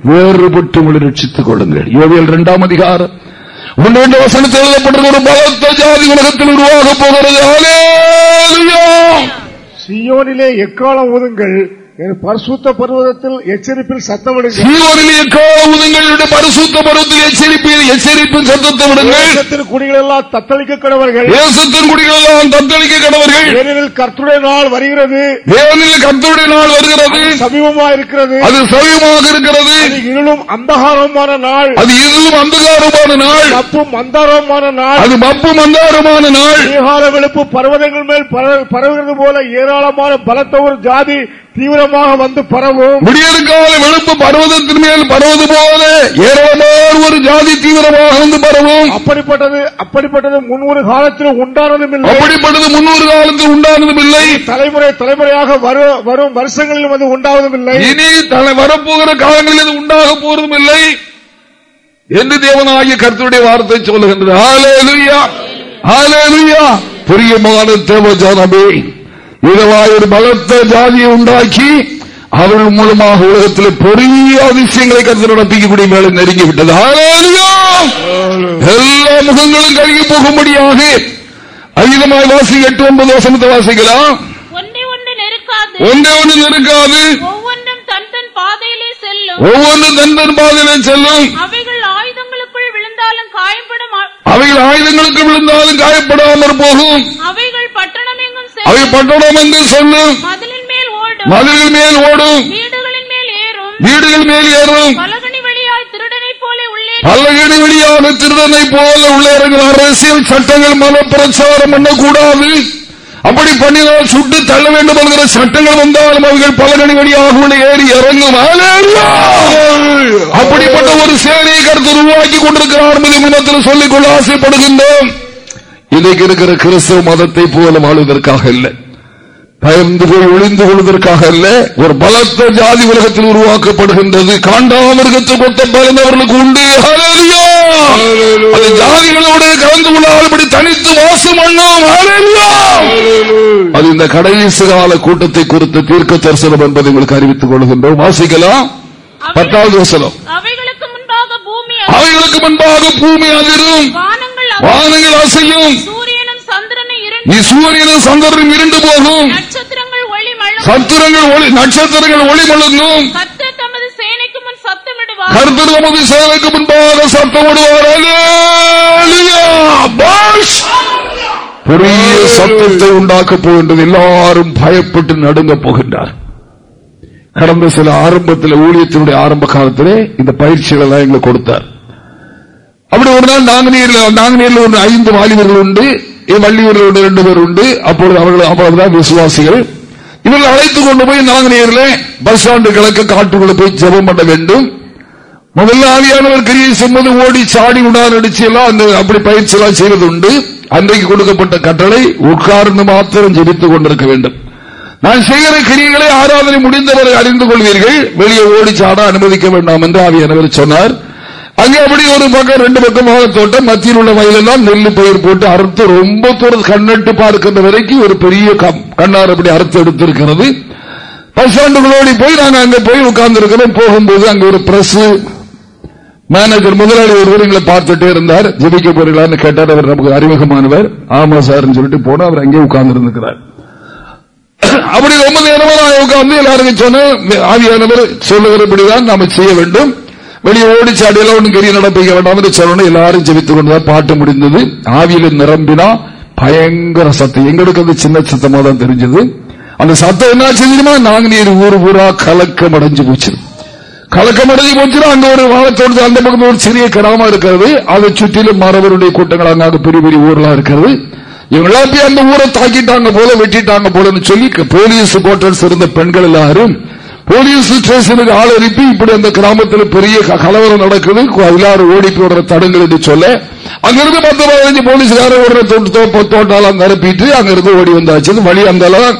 வேறுபட்டு உங்களை ரட்சித்துக் கொள்ளுங்கள் யோவியல் இரண்டாம் அதிகாரம் ஒன்று வசனத்தில் எழுதப்பட்டிருக்க ஒரு பலத்த ஜாதி உலகத்தில் உருவாக போகிறது சியோனிலே எக்காலம் ஒதுங்கள் பரிசுத்த பருவத்தில் எச்சரிப்பில் சத்தம் உங்களுடைய பரிசுத்த பருவத்தில் எச்சரிப்பில் எச்சரிப்பில் சத்தத்தை விடுங்கள் குடிகள் எல்லாம் தத்தளிக்க கடவர்கள் தேசத்தின் குடிகள் எல்லாம் தத்தளிக்க கடவர்கள் ஏனெனில் கர்த்துடைய நாள் வருகிறது ஏனெனில் கர்த்துடைய நாள் வருகிறது சமீபமாக இருக்கிறது அது சமீபமாக இருக்கிறது இருளும் அந்தகாரமான நாள் அது இருளும் அந்தகாரமான நாள் மப்பும் அந்தாரமான நாள் அது மப்பும் அந்தாரமான நாள் விகார வெளுப்பு பர்வதங்கள் மேல் பரவுகிறது போல ஏராளமான பலத்த ஒரு ஜாதி தீவிரமாக வந்து பரவும் முடியற்காலம் எழுப்பு பருவதற்கு மேல் பரவது போல ஏராளமான ஒரு ஜாதி தீவிரமாக வந்து பரவும் அப்படிப்பட்டது அப்படிப்பட்டது முன்னொரு காலத்தில் உண்டானதும் இல்லை அப்படிப்பட்டது முன்னொரு காலத்தில் உண்டானதும் இல்லை தலைமுறை தலைமுறையாக வரும் வருஷங்களிலும் அது உண்டாவதும் இல்லை இனி வரப்போகிற காலங்களில் அது உண்டாக போவதும் இல்லை என்று தேவனாகிய கருத்துடைய வார்த்தை சொல்லுகின்றது ஆலே லுயா பிரியமான தேவஜானமே இதனால் ஒரு பலத்த ஜாதியை உண்டாக்கி அவர்கள் மூலமாக உலகத்தில் பெரிய அதிசயங்களை கருத்து நடப்பிக்கக்கூடிய மேலே நெருங்கி விட்டது எல்லா முகங்களும் கழுகி போகும்படியாக அதிகமாய் வாசி எட்டு ஒன்பது வசனத்தை வாசிக்கலாம் ஒன்றே ஒன்று நெருக்காது ஒவ்வொன்றும் தன் தன் பாதையிலே செல்லும் அவைகள் அவைகள் ஆயுதங்களுக்கு விழுந்தாலும் காயப்படாமல் போகும் அவைகள் அவை பட்டணம் என்று சொல்லும் மதிலின் மேல் ஓடும் வீடுகள் மேல் ஏறும் பல்லகடி வழியான திருடனை போல உள்ள அரசியல் சட்டங்கள் மத பிரச்சாரம் பண்ணக்கூடாது அப்படி பண்ணினால் சுட்டு தள்ள வேண்டும் என்கிற சட்டங்கள் வந்தாலும் அவர்கள் பலகணி வழியாக ஏறி இறங்கும் அப்படிப்பட்ட ஒரு சேவையை கருத்து உருவாக்கி கொண்டிருக்கிறார் சொல்லிக்கொள்ள ஆசைப்படுகின்றோம் இன்னைக்கு இருக்கிற கிறிஸ்தவ மதத்தை போல வாழ்வதற்காக இல்லை பயந்து போய் ஒளிந்து கொள்வதற்காக அல்ல ஒரு பலத்த ஜாதி உலகத்தில் உருவாக்கப்படுகின்றது காண்டாமிருகத்தை கொத்த பயந்தவர்களுக்கு உண்டு ஜாதிகளோட கலந்து கொள்ளாதபடி தனித்து வாசம் அது இந்த கடைசி கால கூட்டத்தை குறித்து தீர்க்க தரிசனம் என்பதை உங்களுக்கு அறிவித்துக் கொள்கின்றோம் வாசிக்கலாம் பத்தாவது வசனம் அவைகளுக்கு முன்பாக பூமி அதிரும் வானங்கள் அசையும் நீ சூரியனும் சந்திரனும் இருண்டு போகும் சத்துரங்கள் ஒளி நட்சத்திரங்கள் ஒளி முழுங்கும் கருத்து நமது சேவைக்கு முன்பாக சத்தம் விடுவார் பெரிய சத்தத்தை உண்டாக்க போகின்றது எல்லாரும் பயப்பட்டு நடுங்க போகின்றார் கடந்த சில ஆரம்பத்தில் ஊழியத்தினுடைய ஆரம்ப காலத்திலே இந்த பயிற்சிகள் எல்லாம் எங்களுக்கு கொடுத்தார் அப்படி ஒரு நாள் நாங்குநீரில் நாங்குநீரில் ஒரு ஐந்து வாலிபர்கள் உண்டு வள்ளியூரில் ஒன்று ரெண்டு பேர் உண்டு அப்பொழுது அவர்கள் அவ்வளவுதான் விசுவாசிகள் இவர்கள் அழைத்துக் கொண்டு போய் நாங்குநீரில் பஸ் ஸ்டாண்டு கிழக்கு காட்டுக்குள்ள போய் ஜபம் பண்ண வேண்டும் முதல்ல ஆவியானவர் கிரியை செய்வது ஓடி சாடி உடார் அடிச்சு எல்லாம் அந்த அப்படி பயிற்சி எல்லாம் செய்வது உண்டு அன்றைக்கு கொடுக்கப்பட்ட கட்டளை உட்கார்ந்து மாத்திரம் ஜெபித்துக் கொண்டிருக்க வேண்டும் நான் செய்கிற கிரியைகளை ஆராதனை முடிந்தவரை அறிந்து கொள்வீர்கள் வெளியே ஓடி சாட அனுமதிக்க வேண்டாம் என்று ஆவியானவர் சொன்னார் அங்கே அப்படி ஒரு பக்கம் ரெண்டு பக்கமாக தோட்டம் மத்தியில் உள்ள வயலெல்லாம் நெல்லு பயிர் போட்டு அறுத்து ரொம்ப தூரம் கண்ணட்டு பார்க்கின்ற வரைக்கும் ஒரு பெரிய கண்ணார் அப்படி அறுத்து எடுத்திருக்கிறது பஸ்டாண்டுகளோடி போய் நாங்க அங்கே போய் உட்கார்ந்து இருக்கிறோம் போகும்போது அங்க ஒரு பிரஸ் மேனேஜர் முதலாளி ஒருவர் எங்களை பார்த்துட்டே இருந்தார் ஜெபிக்க போறீங்களா கேட்டார் அவர் நமக்கு அறிமுகமானவர் ஆமா சார் சொல்லிட்டு போனா அவர் அங்கே உட்கார்ந்து இருந்திருக்கிறார் அப்படி ரொம்ப நேரமா நான் உட்கார்ந்து எல்லாருக்கும் சொன்ன ஆவியானவர் சொல்லுகிறபடிதான் நாம செய்ய வேண்டும் வெளியே ஓடிச்சு சாடியெல்லாம் ஒன்றும் கரிய நடப்பிக்க வேண்டாம் என்று சொல்லணும் எல்லாரும் ஜெபித்து கொண்டுதான் பாட்டு முடிந்தது ஆவியில நிரம்பினா பயங்கர சத்தம் எங்களுக்கு அந்த சின்ன சத்தமா தான் தெரிஞ்சது அந்த சத்தம் என்ன செஞ்சிருமா நாங்க நீர் ஊர் ஊரா கலக்கம் அடைஞ்சு போச்சு கலக்கம் அடைஞ்சு போச்சுன்னா அங்க ஒரு வாழத்தோடு அந்த பக்கம் ஒரு சிறிய கிராமம் இருக்கிறது அதை சுற்றிலும் மறவருடைய கூட்டங்கள் அங்காக பெரிய பெரிய ஊர்லாம் இருக்கிறது இவங்களா போய் அந்த ஊரை தாக்கிட்டாங்க போல வெட்டிட்டாங்க போலன்னு சொல்லி போலீஸ் கோட்டர்ஸ் இருந்த பெண்கள் எல்லாரும் போலீஸ் ஸ்டேஷனுக்கு ஆள் அனுப்பி இப்படி அந்த கிராமத்தில் பெரிய கலவரம் நடக்குது எல்லாரும் ஓடி போடுற தடங்கள் என்று சொல்ல அங்கிருந்து பத்து பதினஞ்சு போலீஸ்காரர் ஒரு நிரப்பிட்டு அங்கிருந்து ஓடி வந்தாச்சு வழி அந்த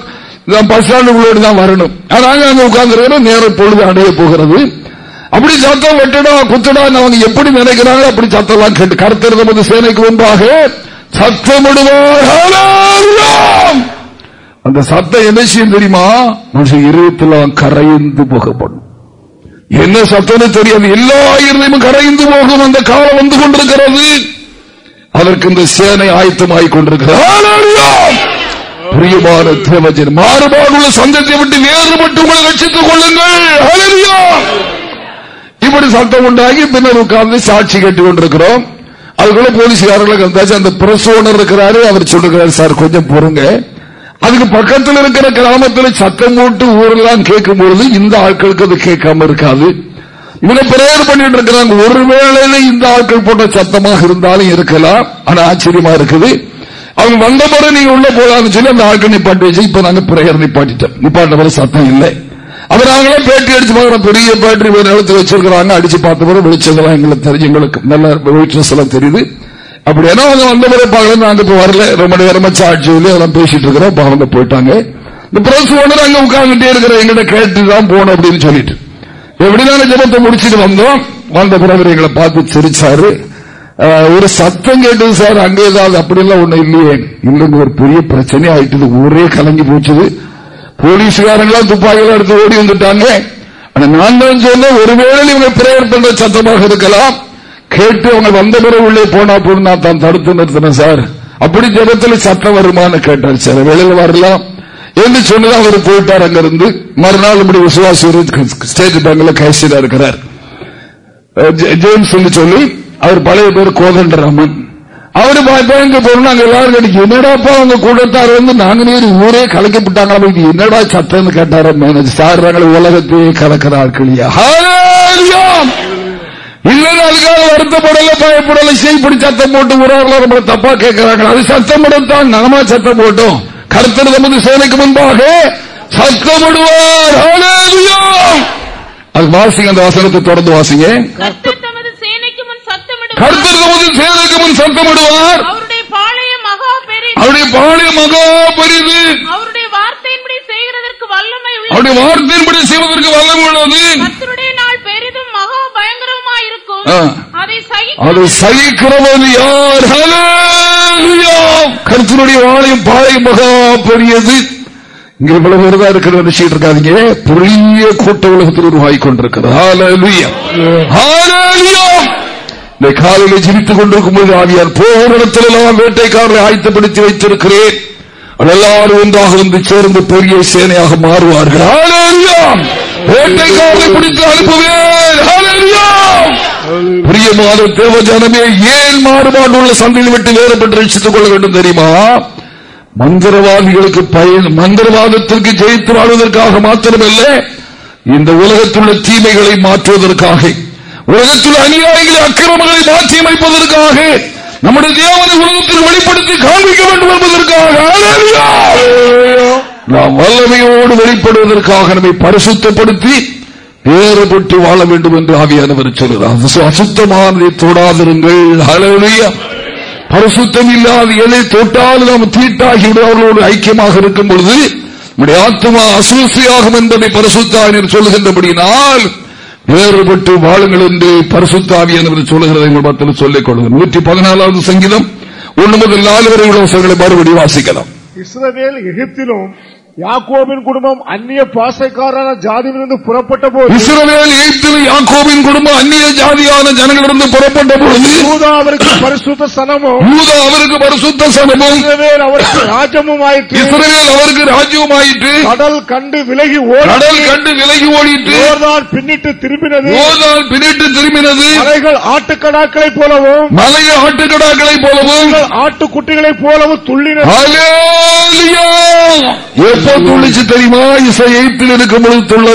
பஸ் ஸ்டாண்டுக்குள்ளோடு தான் வரணும் அதாங்க அங்க உட்கார்ந்து நேரம் பொழுது அடைய போகிறது அப்படி சத்தம் வெட்டடா குத்தடா அவங்க எப்படி நினைக்கிறாங்க அப்படி சத்தம் எல்லாம் கேட்டு கருத்தர் சேனைக்கு முன்பாக சத்தமிடுவார்கள் அந்த சத்தம் என்ன செய்யும் தெரியுமா மனுஷன் கரைந்து போகப்படும் என்ன சத்தம்னு தெரியாது எல்லா இருதயமும் கரைந்து போகும் அந்த காலம் வந்து கொண்டிருக்கிறது அதற்கு இந்த சேனை ஆயத்தமாக கொண்டிருக்கிறார் மாறுபாடு உள்ள சந்தத்தை விட்டு வேறுபட்டு உங்களை ரட்சித்துக் கொள்ளுங்கள் இப்படி சட்டம் உண்டாகி பின்னர் உட்கார்ந்து சாட்சி கேட்டுக் கொண்டிருக்கிறோம் அதுக்குள்ள போலீஸ்காரர்களுக்கு அந்த பிரசோனர் இருக்கிறாரு அவர் சொல்லுகிறார் சார் கொஞ்சம் பொறுங்க அதுக்கு பக்கத்தில் இருக்கிற கிராமத்தில் சத்தம் போட்டு ஊரெல்லாம் கேட்கும் பொழுது இந்த ஆட்களுக்கு அது கேட்காம இருக்காது இவங்க பிரேயர் பண்ணிட்டு இருக்கிறாங்க ஒருவேளை இந்த ஆட்கள் போட்ட சத்தமாக இருந்தாலும் இருக்கலாம் ஆனா ஆச்சரியமா இருக்குது அவங்க வந்த முறை நீங்க உள்ள போலாம்னு சொல்லி அந்த ஆட்கள் நிப்பாட்டி வச்சு இப்ப நாங்க பிரேயர் நிப்பாட்டிட்டோம் நிப்பாட்ட பிறகு சத்தம் இல்லை அவர் அவங்களே பேட்டி அடிச்சு பாக்கிற பெரிய பேட்டரி நிலத்தில் வச்சிருக்கிறாங்க அடிச்சு பார்த்த பிறகு வெளிச்சம் எங்களுக்கு தெரிஞ்சு எங்களுக்கு நல்ல வெளிச்சம் தெரியுது அப்படி ஏன்னா அவங்க வந்த முறை பார்க்கல நாங்க இப்ப வரல ரொம்ப நேரமா சாட்சியில அதெல்லாம் பேசிட்டு இருக்கிறோம் அவங்க போயிட்டாங்க இந்த பிரஸ் ஓனர் அங்க உட்கார்ந்துட்டே இருக்கிற எங்கிட்ட கேட்டுதான் தான் அப்படின்னு சொல்லிட்டு எப்படிதான ஜபத்தை முடிச்சுட்டு வந்தோம் வந்த பிறகு எங்களை பார்த்து சிரிச்சாரு ஒரு சத்தம் கேட்டது சார் அங்க ஏதாவது அப்படிலாம் ஒண்ணு இல்லையே இல்லைன்னு ஒரு பெரிய பிரச்சனை ஆயிட்டு ஒரே கலங்கி போச்சுது போலீஸ்காரங்களாம் துப்பாக்கியெல்லாம் எடுத்து ஓடி வந்துட்டாங்க ஆனா நான் தான் சொன்னேன் ஒருவேளை இவங்க பிரேயர் பண்ற சத்தமாக இருக்கலாம் கேட்டு அவங்க வந்த பிறகு உள்ளே போனா போதும் நான் தான் தடுத்து நிறுத்தினேன் சார் அப்படி ஜபத்தில் சட்டம் வருமானு கேட்டார் சார் வெளியில் வரலாம் என்று சொன்னதான் அவர் போயிட்டார் அங்கிருந்து மறுநாள் இப்படி விசுவாசி ஸ்டேட் பேங்க்ல கைசியா இருக்கிறார் ஜேம்ஸ் சொல்லி அவர் பழைய பேர் கோதண்டராமன் அவரு பேங்க் போறோம் அங்க எல்லாரும் கிடைக்கும் என்னடாப்பா அவங்க கூட்டத்தார் வந்து நாங்க நீர் ஊரே கலைக்கப்பட்டாங்க என்னடா சட்டம்னு கேட்டாரு மேனேஜ் சார் உலகத்தையே கலக்கிறார்கள் ஆட்களியா வருத்தப்படல பயப்படல செய்படி சத்தம் போட்டு உறவுகளை நம்மளை தப்பா கேட்கிறார்கள் அது சத்தம் போடத்தான் நாம சத்தம் போட்டோம் கருத்தர் நமது சேனைக்கு முன்பாக சத்தமிடுவார் அது வாசிங்க அந்த வசனத்தை தொடர்ந்து வாசிங்க
கருத்தர் தமது
சேனைக்கு முன் சத்தமிடுவார் அவருடைய பாளைய மகா பெரிது அவருடைய வார்த்தையின்படி
செய்வதற்கு வல்லமை
உள்ளது கர்த்தருடைய பெரிதும்
மகா பயங்கரமா இருக்கும் அது
சகிக்கிறவன் யார் கருத்தினுடைய வாழையும் பாழையும் மகா பெரியது இங்க இவ்வளவு பேருதான் இருக்கிற நினைச்சிட்டு இருக்காதிங்க பெரிய கூட்ட உலகத்தில் உருவாகி கொண்டிருக்கிறது காலையில ஜிவித்துக் கொண்டிருக்கும் போது ஆவியார் போரிடத்தில் எல்லாம் வேட்டைக்காரரை ஆயத்தப்படுத்தி வைத்திருக்கிறேன் எல்லாரும் ஒன்றாக வந்து சேர்ந்து பெரிய சேனையாக மாறுவார்கள்
வேட்டைக்காரரை பிடித்து அனுப்புவேன்
பிரியமான தேவஜானமே ஏன் உள்ள சந்தையில் விட்டு வேறுபட்டு ரசித்துக் கொள்ள வேண்டும் தெரியுமா மந்திரவாதிகளுக்கு பயன் மந்திரவாதத்திற்கு ஜெயித்து வாழ்வதற்காக மாத்திரமல்ல இந்த உலகத்துள்ள தீமைகளை மாற்றுவதற்காக உலகத்துள்ள அநியாயங்களை அக்கிரமங்களை மாற்றி அமைப்பதற்காக நம்முடைய தேவனை உலகத்திற்கு வெளிப்படுத்தி காண்பிக்க வேண்டும் என்பதற்காக நாம் வல்லமையோடு வெளிப்படுவதற்காக நம்மை பரிசுத்தப்படுத்தி பேறு வாழ வேண்டும் என்று ஆவியானவர் சொல்கிறார் அசுத்தமானதை தொடாதிருங்கள் பரிசுத்தம் இல்லாத எதை தொட்டால் நாம் தீட்டாகி அவர்களோடு ஐக்கியமாக இருக்கும் பொழுது நம்முடைய ஆத்மா அசூசியாகும் என்பதை பரிசுத்தாவினர் சொல்லுகின்றபடியினால் வேறுபட்டு வாழுங்கள் என்று பரிசுத்தாவியானவர் சொல்லுகிறதை உங்கள் மத்தியில் சொல்லிக் கொள்ளுங்கள் நூற்றி பதினாலாவது சங்கீதம் ஒன்று முதல் நாலு வரை உள்ள மறுபடி வாசிக்கலாம் இஸ்ரவேல் எகிப்திலும் யாக்கோபின் குடும்பம் அந்நிய பாசைக்காரான ஜாதியிலிருந்து புறப்பட்ட போது இஸ்ரவேல் எகிப்தில் யாக்கோபின் குடும்பம் அந்நிய ஜாதியான ஜனங்களிலிருந்து புறப்பட்ட போது அவருக்கு பரிசுத்த சனமும் யூதா அவருக்கு பரிசுத்த சனமும் இஸ்ரவேல் அவருக்கு ராஜ்யமும் ஆயிற்று இஸ்ரவேல் அவருக்கு ராஜ்யமும் ஆயிற்று கடல் கண்டு விலகி ஓடி கடல் கண்டு விலகி ஓடிட்டு ஓர்தான் பின்னிட்டு திரும்பினது ஓர்தான் பின்னிட்டு திரும்பினது மலைகள் ஆட்டுக்கடாக்களை போலவும் மலைகள் ஆட்டுக்கடாக்களை போலவும் ஆட்டுக்குட்டிகளை போலவும் துள்ளின எப்போ தெரியுமா இசை எயிட்டில் இருக்கும் பொழுது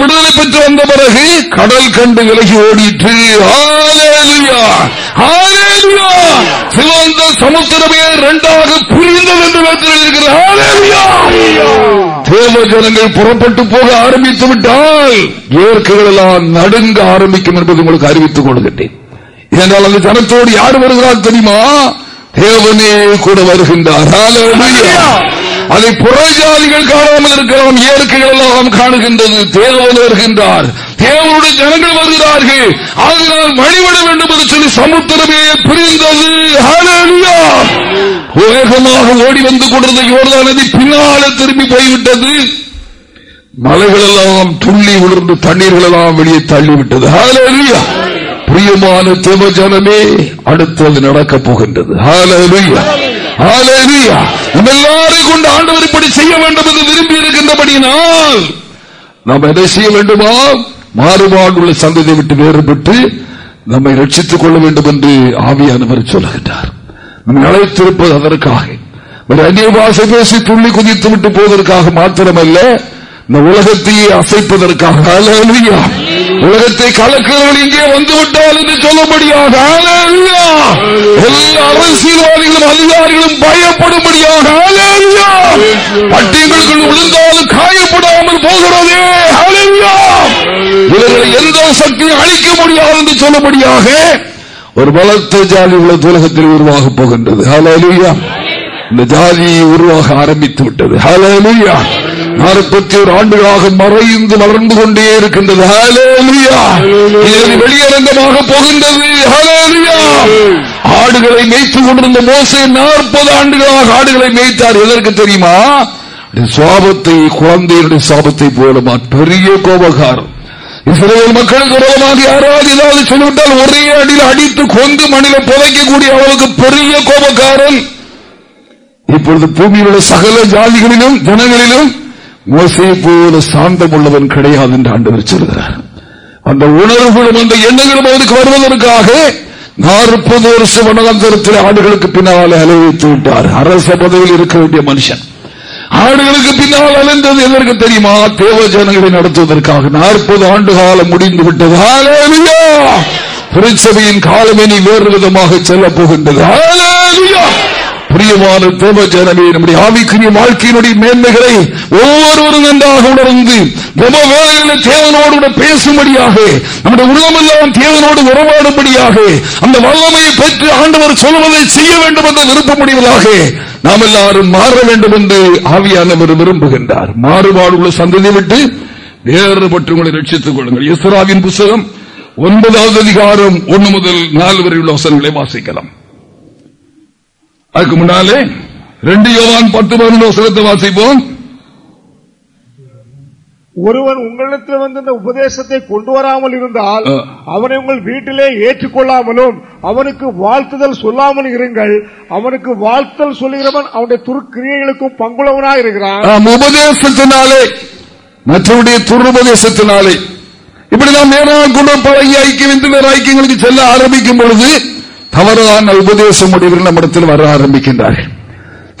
விடுதலை பெற்று வந்த பிறகு கடல் கண்டு விலகி ஓடிற்று சமுத்திரமே புரிந்தது என்று தேவ ஜனங்கள் புறப்பட்டு போக ஆரம்பித்து விட்டால் இயற்கைகள் எல்லாம் நடுங்க ஆரம்பிக்கும் என்பது உங்களுக்கு அறிவித்துக் கொள்கின்றேன் என்றால் அந்த ஜனத்தோடு யார் வருகிறார் தெரியுமா தேவனே கூட வருகின்றார் அதை புறஜாதிகள் காணாமல் இருக்கலாம் இயற்கைகள் எல்லாம் காணுகின்றது தேவன் வருகின்றார் தேவனுடைய ஜனங்கள் வருகிறார்கள் அதனால் வழிபட வேண்டும் என்று சொல்லி சமுத்திரமே புரிந்தது வேகமாக ஓடி வந்து கொண்டிருந்த யோர்தான் நதி பின்னால திரும்பி போய்விட்டது மலைகள் எல்லாம் துள்ளி உணர்ந்து தண்ணீர்கள் எல்லாம் வெளியே தள்ளிவிட்டது ஹாலேலியா பிரியமான அடுத்து அடுத்தது நடக்க போகின்றது கொண்டு ஆண்டவர் இப்படி செய்ய வேண்டும் என்று விரும்பி இருக்கின்றபடியினால் நாம் எதை செய்ய வேண்டுமா மாறுபாடுள்ள சந்ததியை விட்டு வேறுபட்டு நம்மை ரட்சித்துக் கொள்ள வேண்டும் என்று ஆவியானவர் சொல்லுகின்றார் நம்மை அதற்காக அந்நிய பாசை பேசி துள்ளி குதித்து விட்டு போவதற்காக மாத்திரமல்ல இந்த உலகத்தையே அசைப்பதற்காக அலுவலியா உலகத்தை கலக்கிறவர்கள் இங்கே வந்துவிட்டால் என்று சொல்லும்படியாக எல்லா அரசியல்வாதிகளும் அதிகாரிகளும் பயப்படும்படியாக பட்டியங்களுக்குள் விழுந்தாலும் காயப்படாமல் போகிறதே இவர்களை எந்த சக்தியும் அழிக்க முடியாது என்று சொல்லும்படியாக ஒரு பலத்த ஜாதி உலக உலகத்தில் உருவாக போகின்றது ஹலோ இந்த ஜாதியை உருவாக ஆரம்பித்து விட்டது ஹலோ நாற்பத்தி ஒரு ஆண்டுகளாக மறைந்து வளர்ந்து கொண்டே இருக்கின்றது வெளியரங்கமாக போகின்றது ஆடுகளை மேய்த்துக் கொண்டிருந்த மோசை நாற்பது ஆண்டுகளாக ஆடுகளை மேய்த்தார் எதற்கு தெரியுமா சுவாபத்தை குழந்தைகளுடைய சாபத்தை போலமா பெரிய கோபகாரம் இஸ்ரேல் மக்களுக்கு விரோதமாக யாராவது ஏதாவது சொல்லிவிட்டால் ஒரே அடியில் அடித்து கொண்டு மணில புதைக்கக்கூடிய அளவுக்கு பெரிய கோபக்காரன் இப்பொழுது பூமியில் உள்ள சகல ஜாதிகளிலும் ஜனங்களிலும் மோசையை போல சாந்தம் உள்ளவன் கிடையாது என்று ஆண்டு வச்சிருக்கிறார் அந்த உணர்வுகளும் அந்த எண்ணங்களும் அவருக்கு வருவதற்காக நாற்பது வருஷ வனாந்தரத்தில் ஆடுகளுக்கு பின்னால் அலைவித்து விட்டார் அரச பதவியில் இருக்க வேண்டிய மனுஷன் ஆடுகளுக்கு பின்னால் அலைந்தது எதற்கு தெரியுமா தேவ ஜனங்களை நடத்துவதற்காக நாற்பது ஆண்டு காலம் முடிந்து விட்டது திருச்சபையின் காலமே நீ வேறு விதமாக செல்ல போகின்றது பிரியமான தேவ ஜனமே நம்முடைய ஆவிக்குரிய வாழ்க்கையினுடைய மேன்மைகளை ஒவ்வொருவரும் நன்றாக உணர்ந்து வேலைகளில் தேவனோடு கூட பேசும்படியாக நம்முடைய உள்ளமெல்லாம் தேவனோடு உறவாடும்படியாக அந்த வல்லமையை பெற்று ஆண்டவர் சொல்வதை செய்ய வேண்டும் என்ற முடிவதாக நாம் எல்லாரும் மாற வேண்டும் என்று ஆவியானவர் விரும்புகின்றார் மாறுபாடு உள்ள சந்ததியை விட்டு வேறுபட்டு உங்களை ரட்சித்துக் கொள்ளுங்கள் இஸ்ராவின் புத்தகம் ஒன்பதாவது அதிகாரம் ஒன்று முதல் நாலு வரை உள்ள வசனங்களை வாசிக்கலாம் அதுக்கு முன்னாலே ரெண்டு யோவான் பத்து பதினோசத்தை வாசிப்போம் ஒருவன் உங்களிடத்தில் வந்து இந்த உபதேசத்தை கொண்டு வராமல் இருந்தால் அவனை உங்கள் வீட்டிலே ஏற்றுக்கொள்ளாமலும் அவனுக்கு வாழ்த்துதல் சொல்லாமல் இருங்கள் அவனுக்கு வாழ்த்தல் சொல்லுகிறவன் அவனுடைய துருக்கிரியைகளுக்கும் பங்குள்ளவனாக இருக்கிறான் உபதேசத்தினாலே மற்றவருடைய துருபதேசத்தினாலே இப்படி இப்படிதான் நேராக குணம் பழகி ஐக்கிய விந்தனர் ஐக்கியங்களுக்கு செல்ல ஆரம்பிக்கும் பொழுது தவறான உபதேசம் உடையவர்கள் நம்மிடத்தில் வர ஆரம்பிக்கின்றார்கள்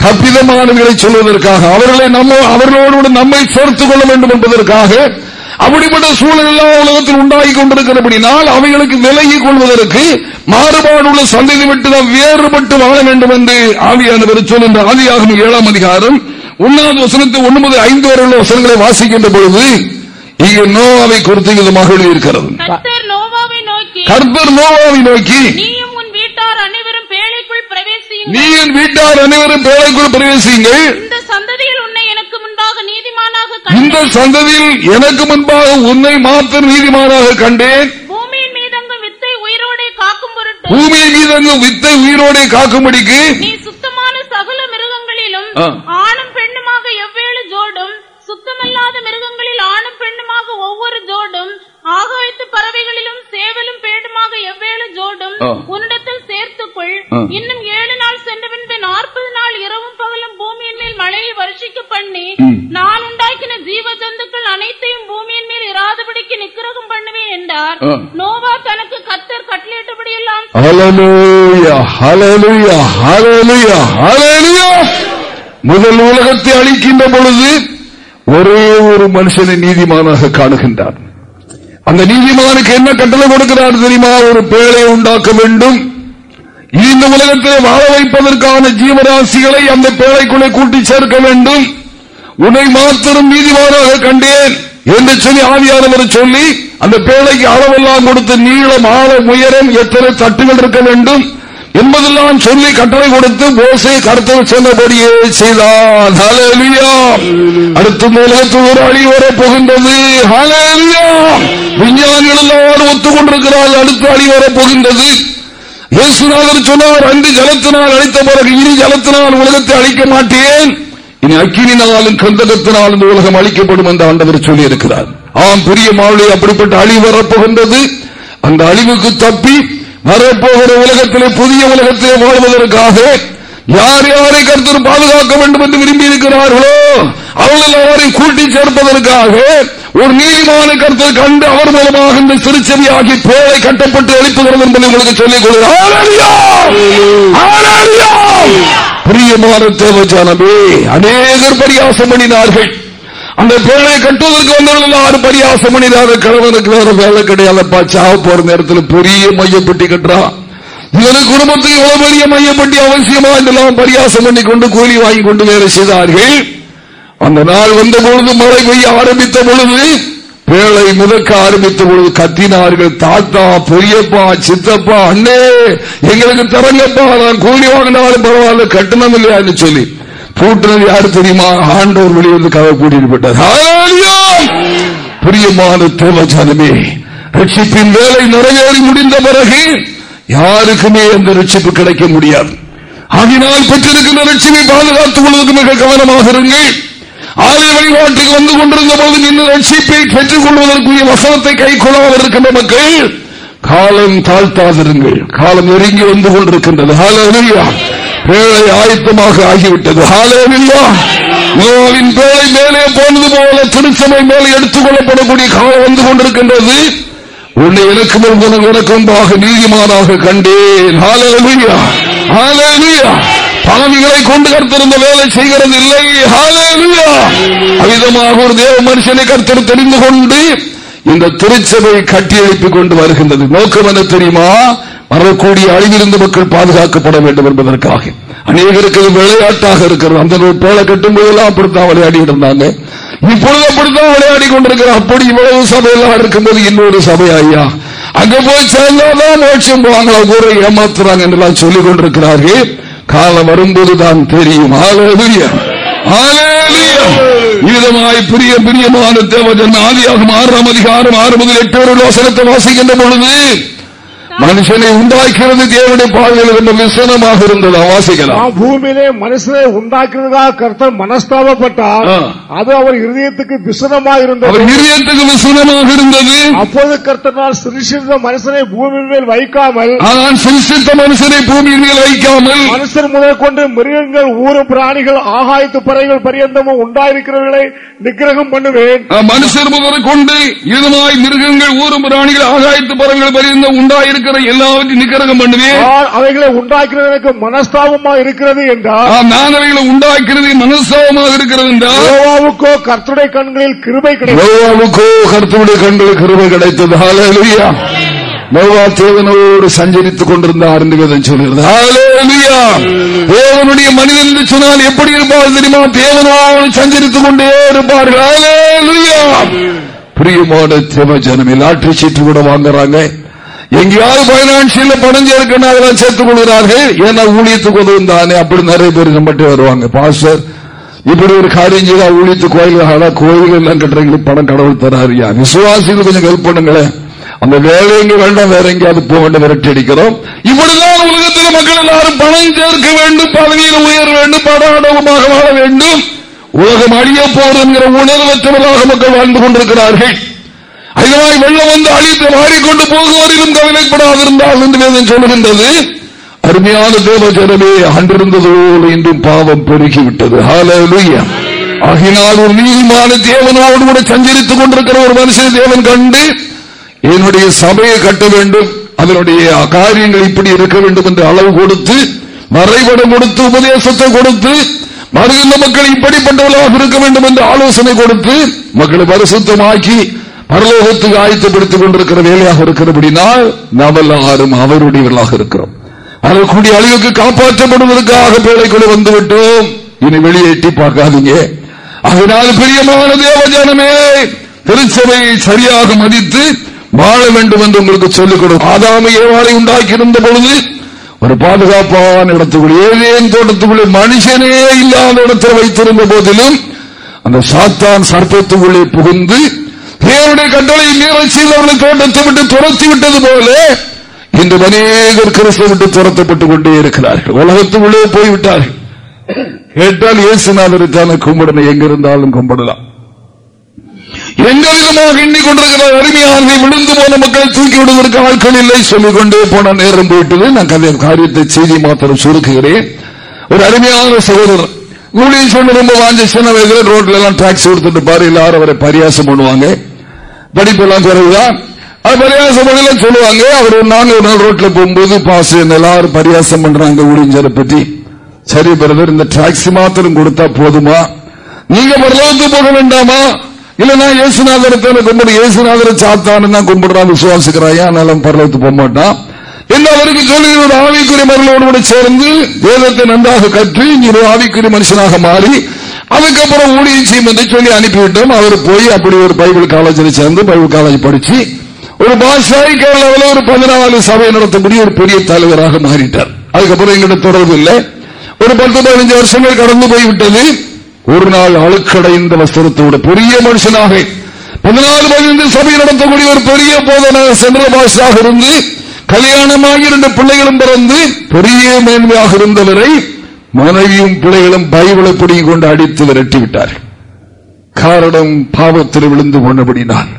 தப்பிதமானவர்களை சொல்வதற்காக அவர்களை நம்ம அவர்களோடு நம்மை சேர்த்துக் கொள்ள வேண்டும் என்பதற்காக அப்படிப்பட்ட சூழல் உலகத்தில் உண்டாகி கொண்டிருக்கிறபடினால் அவைகளுக்கு விலகிக் கொள்வதற்கு மாறுபாடுள்ள சந்ததி விட்டுதான் வேறுபட்டு வாழ வேண்டும் என்று ஆவியானவர் சொல்கின்ற ஆதியாகும் ஏழாம் அதிகாரம் ஒன்னாவது வசனத்தை ஒன்பது முதல் ஐந்து வரை உள்ள வசனங்களை வாசிக்கின்ற பொழுது இங்கு நோவாவை குறித்து விதமாக எழுதியிருக்கிறது கர்த்தர் நோவாவை நோக்கி நீ என் வீட்டார் அனைவரும் பேழைக்குள் பிரவேசிங்கள்
இந்த சந்ததியில் எனக்கு முன்பாக இந்த சந்ததியில் எனக்கு
முன்பாக உன்னை மாத்திரம் நீதிமானாக கண்டேன்
பூமியின் மீது அங்கு வித்தை
உயிரோடே காக்கும்படிக்கு
சுத்தமான சகல மிருகங்களிலும்
முதல் உலகத்தை அழிக்கின்ற பொழுது ஒரே ஒரு மனுஷனை நீதிமானாக காணுகின்றார் அந்த நீதிமானுக்கு என்ன கட்டளை கொடுக்கிறார் தெரியுமா ஒரு பேழை உண்டாக்க வேண்டும் இந்த உலகத்தில் வாழ வைப்பதற்கான ஜீவராசிகளை அந்த பேழைக்குள்ளே கூட்டி சேர்க்க வேண்டும் உன்னை மாத்திரம் நீதிமானாக கண்டேன் என்று சொல்லி ஆவியானவர் சொல்லி அந்த பேழைக்கு அளவெல்லாம் கொடுத்து நீளம் ஆழம் உயரம் எத்தனை தட்டுகள் இருக்க வேண்டும் என்பதெல்லாம் சொல்லி கட்டளை கொடுத்து மோசை கடத்தல் சொன்னபடியே செய்தான் அடுத்து உலகத்து ஒரு அழி வர போகின்றது விஞ்ஞானிகள் எல்லாரும் ஒத்துக்கொண்டிருக்கிறார்கள் அடுத்த அழி வர போகின்றது இயேசுநாதர் சொன்னவர் அன்று ஜலத்தினால் அழைத்த பிறகு இனி ஜலத்தினால் உலகத்தை அழிக்க மாட்டேன் இனி அக்கினினாலும் கந்தகத்தினாலும் உலகம் அழிக்கப்படும் என்று ஆண்டவர் சொல்லியிருக்கிறார் ஆம் பிரியமாவளி அப்படிப்பட்ட அழிவு வரப்போகின்றது அந்த அழிவுக்கு தப்பி வரப்போகிற உலகத்திலே புதிய உலகத்திலே வாழ்வதற்காக யார் யாரை கருத்து பாதுகாக்க வேண்டும் என்று விரும்பி இருக்கிறார்களோ அவர்கள் அவரை கூட்டி சேர்ப்பதற்காக ஒரு நீதிமான கருத்தை கண்டு அவர் மூலமாக இந்த சிறுச்செவியாகி பேரை கட்டப்பட்டு அளிப்புகிறது என்பதை உங்களுக்கு சொல்லிக் கொள்கிறார் பிரியமான தேவஜானமே அநேகர் பரியாசம் பண்ணினார்கள் அந்த பேழையை கட்டுவதற்கு வந்தவர்கள் யாரும் பரியாசம் பண்ணிடாத கணவனுக்கு வேற வேலை கிடையாதுப்பா சாவ போற நேரத்தில் பெரிய மையப்பட்டி கட்டுறான் இவரு குடும்பத்துக்கு எவ்வளவு பெரிய மையப்பட்டி அவசியமா இதெல்லாம் பரியாசம் பண்ணி கொண்டு கூலி வாங்கி கொண்டு வேலை செய்தார்கள் அந்த நாள் வந்த பொழுது மழை பெய்ய ஆரம்பித்த பொழுது வேலை முதக்க ஆரம்பித்த பொழுது கத்தினார்கள் தாத்தா பெரியப்பா சித்தப்பா அண்ணே எங்களுக்கு தரங்கப்பா நான் கூலி வாங்கினாலும் பரவாயில்ல கட்டணம் இல்லையான்னு சொல்லி பூட்டினது யாரு தெரியுமா ஆண்டவர் வழி வந்து கதை கூட்டிட்டு பிரியமான தேவஜானமே ரட்சிப்பின் வேலை நிறைவேறி முடிந்த பிறகு யாருக்குமே அந்த ரட்சிப்பு கிடைக்க முடியாது அதனால் பெற்றிருக்கின்ற ரட்சிப்பை பாதுகாத்துக் கொள்வதற்கு மிக கவனமாக இருங்கள் ஆலய வழிபாட்டுக்கு வந்து கொண்டிருந்த போது நின்று ரட்சிப்பை பெற்றுக் கொள்வதற்குரிய வசனத்தை கை கொள்ளாமல் இருக்கின்ற மக்கள் காலம் தாழ்த்தாதிருங்கள் காலம் நெருங்கி வந்து கொண்டிருக்கின்றது வேலை ஆயத்தமாக ஆகிவிட்டது வேலை மேலே போனது போல திருச்சமை மேலே எடுத்துக் கொள்ளப்படக்கூடிய காலம் வந்து கொண்டிருக்கின்றது உன்னை எனக்கு முன்பு எனக்கு முன்பாக நீதிமானாக கண்டேன் பாவிகளை கொண்டு கருத்திருந்த வேலை செய்கிறது இல்லை அவிதமாக ஒரு தேவ மனுஷனை கருத்து தெரிந்து கொண்டு இந்த திருச்சபை கட்டி கொண்டு வருகின்றது நோக்கம் என்ன தெரியுமா வரக்கூடிய அழிவிருந்து மக்கள் பாதுகாக்கப்பட வேண்டும் என்பதற்காக அநேகருக்கு விளையாட்டாக இருக்கிறது அந்த போல கட்டும் போதெல்லாம் அப்படித்தான் விளையாடி இருந்தாங்க இப்பொழுது அப்படித்தான் விளையாடி கொண்டிருக்கிற அப்படி இவ்வளவு சபையெல்லாம் இருக்கும்போது இன்னொரு சபை அங்க போய் சேர்ந்தால்தான் மோட்சம் போவாங்களா ஊரை ஏமாத்துறாங்க என்றெல்லாம் சொல்லிக் கொண்டிருக்கிறார்கள் காலம் வரும்போதுதான் தெரியும் ஆலோலியா பிரியமான ஆறாம் அதிகாரம் ஆறு முதல் எட்டு ஒரு வாசிக்கின்ற பொழுது மனுஷனை உண்டாக்கிறது தேவனுடைய பாடல்கள் என்ற விசனமாக இருந்தது வாசிக்கலாம் பூமியிலே மனுஷனை உண்டாக்குறதாக கர்த்தர் மனஸ்தாபப்பட்டார் அது அவர் இருதயத்துக்கு விசனமாக இருந்தது இருதயத்துக்கு விசனமாக இருந்தது அப்போது கருத்தனால் சிறுசித்த மனுஷனை பூமியின் மேல் வைக்காமல் நான் சிறுசித்த மனுஷனை பூமியின் மேல் வைக்காமல் மனுஷன் முதல் கொண்டு மிருகங்கள் ஊறு பிராணிகள் ஆகாயத்து பறவைகள் பரியந்தமும் உண்டாயிருக்கிறவர்களை நிகிரகம் பண்ணுவேன் மனுஷர் முதல் கொண்டு இதுமாய் மிருகங்கள் ஊறு பிராணிகள் ஆகாயத்து பறவைகள் பரியந்தம் உண்டாயிருக்க இருக்கிற எல்லாவற்றையும் நிகரகம் பண்ணுவேன் அவைகளை உண்டாக்கிறது எனக்கு மனஸ்தாபமா இருக்கிறது என்றால் நான் அவைகளை உண்டாக்கிறது மனஸ்தாபமாக இருக்கிறது என்றால்வுக்கோ கர்த்துடைய கண்களில் கிருபை கிடைத்தோவாவுக்கோ கர்த்துடைய கண்களில் கிருபை கிடைத்தது ஹalleluya நோவா தேவனோடு சஞ்சரித்துக் கொண்டிருந்தார் என்று வேதம் சொல்கிறது தேவனுடைய மனிதன் என்று சொன்னால் எப்படி இருப்பார் தெரியுமா தேவனோடு சஞ்சரித்துக் கொண்டே இருப்பார்கள் பிரியமான தேவ ஜனம் எல்லாற்றை சீட்டு கூட வாங்குறாங்க எங்கேயாவது பைனான்சியல் பணம் சேர்க்கணும் அதெல்லாம் சேர்த்துக் கொள்கிறார்கள் ஏன்னா ஊழியத்துக்கு உதவும் தானே அப்படி நிறைய பேர் நம்பட்டே வருவாங்க பாஸ்டர் இப்படி ஒரு காரியம் செய்தா ஊழியத்து கோயில்கள் கோயில்கள் எல்லாம் கட்டுறீங்களே பணம் கடவுள் தராரியா விசுவாசிகள் கொஞ்சம் ஹெல்ப் பண்ணுங்களேன் அந்த வேலை எங்க வேண்டாம் வேற எங்கேயாவது போக வேண்டும் விரட்டி அடிக்கிறோம் இப்படிதான் உலகத்தில் மக்கள் எல்லாரும் பணம் சேர்க்க வேண்டும் பதவியில் உயர் வேண்டும் படாடவமாக வாழ வேண்டும் உலகம் அழிய போறதுங்கிற உணர்வற்றவர்களாக மக்கள் வாழ்ந்து கொண்டிருக்கிறார்கள்
அதனாய் வெள்ளம் வந்து அழித்து மாறிக்கொண்டு
போகுவாரிலும் கவலைப்படாதிருந்தால் என்று வேதம் சொல்லுகின்றது அருமையான தேவஜனமே அன்றிருந்ததோடு இன்றும் பாவம் பெருகிவிட்டது ஹாலலுயா ஆகினால் ஒரு நீதிமான தேவனோடு கூட சஞ்சரித்துக் கொண்டிருக்கிற ஒரு மனுஷன் தேவன் கண்டு என்னுடைய சபையை கட்ட வேண்டும் அதனுடைய காரியங்கள் இப்படி இருக்க வேண்டும் என்று அளவு கொடுத்து மறைபடம் கொடுத்து உபதேசத்தை கொடுத்து மறுகின்ற மக்கள் இப்படிப்பட்டவர்களாக இருக்க வேண்டும் என்று ஆலோசனை கொடுத்து மக்களை பரிசுத்தமாக்கி பரலோகத்துக்கு ஆயத்தப்படுத்திக் கொண்டிருக்கிற வேலையாக இருக்கிறபடினால் நாம் எல்லாரும் அவருடையவர்களாக இருக்கிறோம் அவர் கூடிய அழிவுக்கு காப்பாற்றப்படுவதற்காக பேழைக்குழு வந்துவிட்டோம் இனி வெளியே எட்டி பார்க்காதீங்க அதனால் பிரியமான தேவஜானமே திருச்சபையை சரியாக மதித்து வாழ வேண்டும் என்று உங்களுக்கு சொல்லிக் கொடுக்கும் ஆதாம ஏவாளை உண்டாக்கி இருந்த பொழுது ஒரு பாதுகாப்பான இடத்துக்குள்ளே ஏழையின் தோட்டத்துக்குள்ளே மனுஷனே இல்லாத இடத்தில் வைத்திருந்த போதிலும் அந்த சாத்தான் சர்ப்பத்துக்குள்ளே புகுந்து தேவனுடைய கட்டளையை மீறல் செய்தவர்களை தோட்டத்தை விட்டு துரத்தி விட்டது போல இன்று அநேகர் கிறிஸ்தவ விட்டு துரத்தப்பட்டுக் கொண்டே இருக்கிறார்கள் உலகத்து உள்ளே போய்விட்டார்கள் கேட்டால் இயேசுநாதருக்கான கும்பிடனை எங்கிருந்தாலும் கும்பிடலாம் எங்கவிதமாக விதமாக எண்ணிக்கொண்டிருக்கிற அருமையானவை விழுந்து போன மக்கள் தூக்கி விடுவதற்கு ஆட்கள் இல்லை சொல்லிக் கொண்டே போன நேரம் போயிட்டது நான் கதை காரியத்தை செய்தி மாத்திரம் சுருக்குகிறேன் ஒரு அருமையான சகோதரர் ஊழியர் சொன்ன ரொம்ப வாஞ்சி சின்ன வயதில் ரோட்ல எல்லாம் டாக்ஸி கொடுத்துட்டு பாரு எல்லாரும் அவரை பரியாசம் பண்ணுவாங்க படிப்பெல்லாம் குறைவுதான் பரியாசம் பண்ணல சொல்லுவாங்க அவர் நாங்க ஒரு நாள் ரோட்ல போகும்போது பாஸ் எல்லாரும் பரியாசம் பண்றாங்க ஊழியரை பற்றி சரி பிரதர் இந்த டாக்ஸி மாத்திரம் கொடுத்தா போதுமா நீங்க பரலோகத்து போக வேண்டாமா இல்லனா இயேசுநாதரத்தை கும்பிடு இயேசுநாதர சாத்தான்னு தான் கும்பிடுறான் விசுவாசிக்கிறாயா அதனால பரலோகத்து போக மாட்டான் என்று சொல்லி ஒரு ஆவிக்குரிய மருளோடு கூட சேர்ந்து வேதத்தை நன்றாக கற்று நீ ஒரு ஆவிக்குரிய மனுஷனாக மாறி அதுக்கப்புறம் ஊழியம் செய்யும் என்று சொல்லி அனுப்பிவிட்டோம் அவர் போய் அப்படி ஒரு பைபிள் காலேஜில் சேர்ந்து பைபிள் காலேஜ் படிச்சு ஒரு பாஷாய் கேரளாவில் ஒரு பதினாலு சபை நடத்தக்கூடிய ஒரு பெரிய தலைவராக மாறிட்டார் அதுக்கப்புறம் எங்கிட்ட தொடர்பு இல்லை ஒரு பத்து பதினஞ்சு வருஷங்கள் கடந்து போய்விட்டது ஒரு நாள் அழுக்கடைந்த வஸ்திரத்தோட பெரிய மனுஷனாக பதினாலு பதினைந்து சபை நடத்தக்கூடிய ஒரு பெரிய போதனாக சென்ற பாஷாக இருந்து கல்யாணமாகி இரண்டு பிள்ளைகளும் பிறந்து பெரிய மேன்மையாக இருந்தவரை மனைவியும் பிள்ளைகளும் பைபிளை பிடிங்கிக் கொண்டு அடித்து விரட்டிவிட்டார் காரணம் பாவத்தில் விழுந்து நான்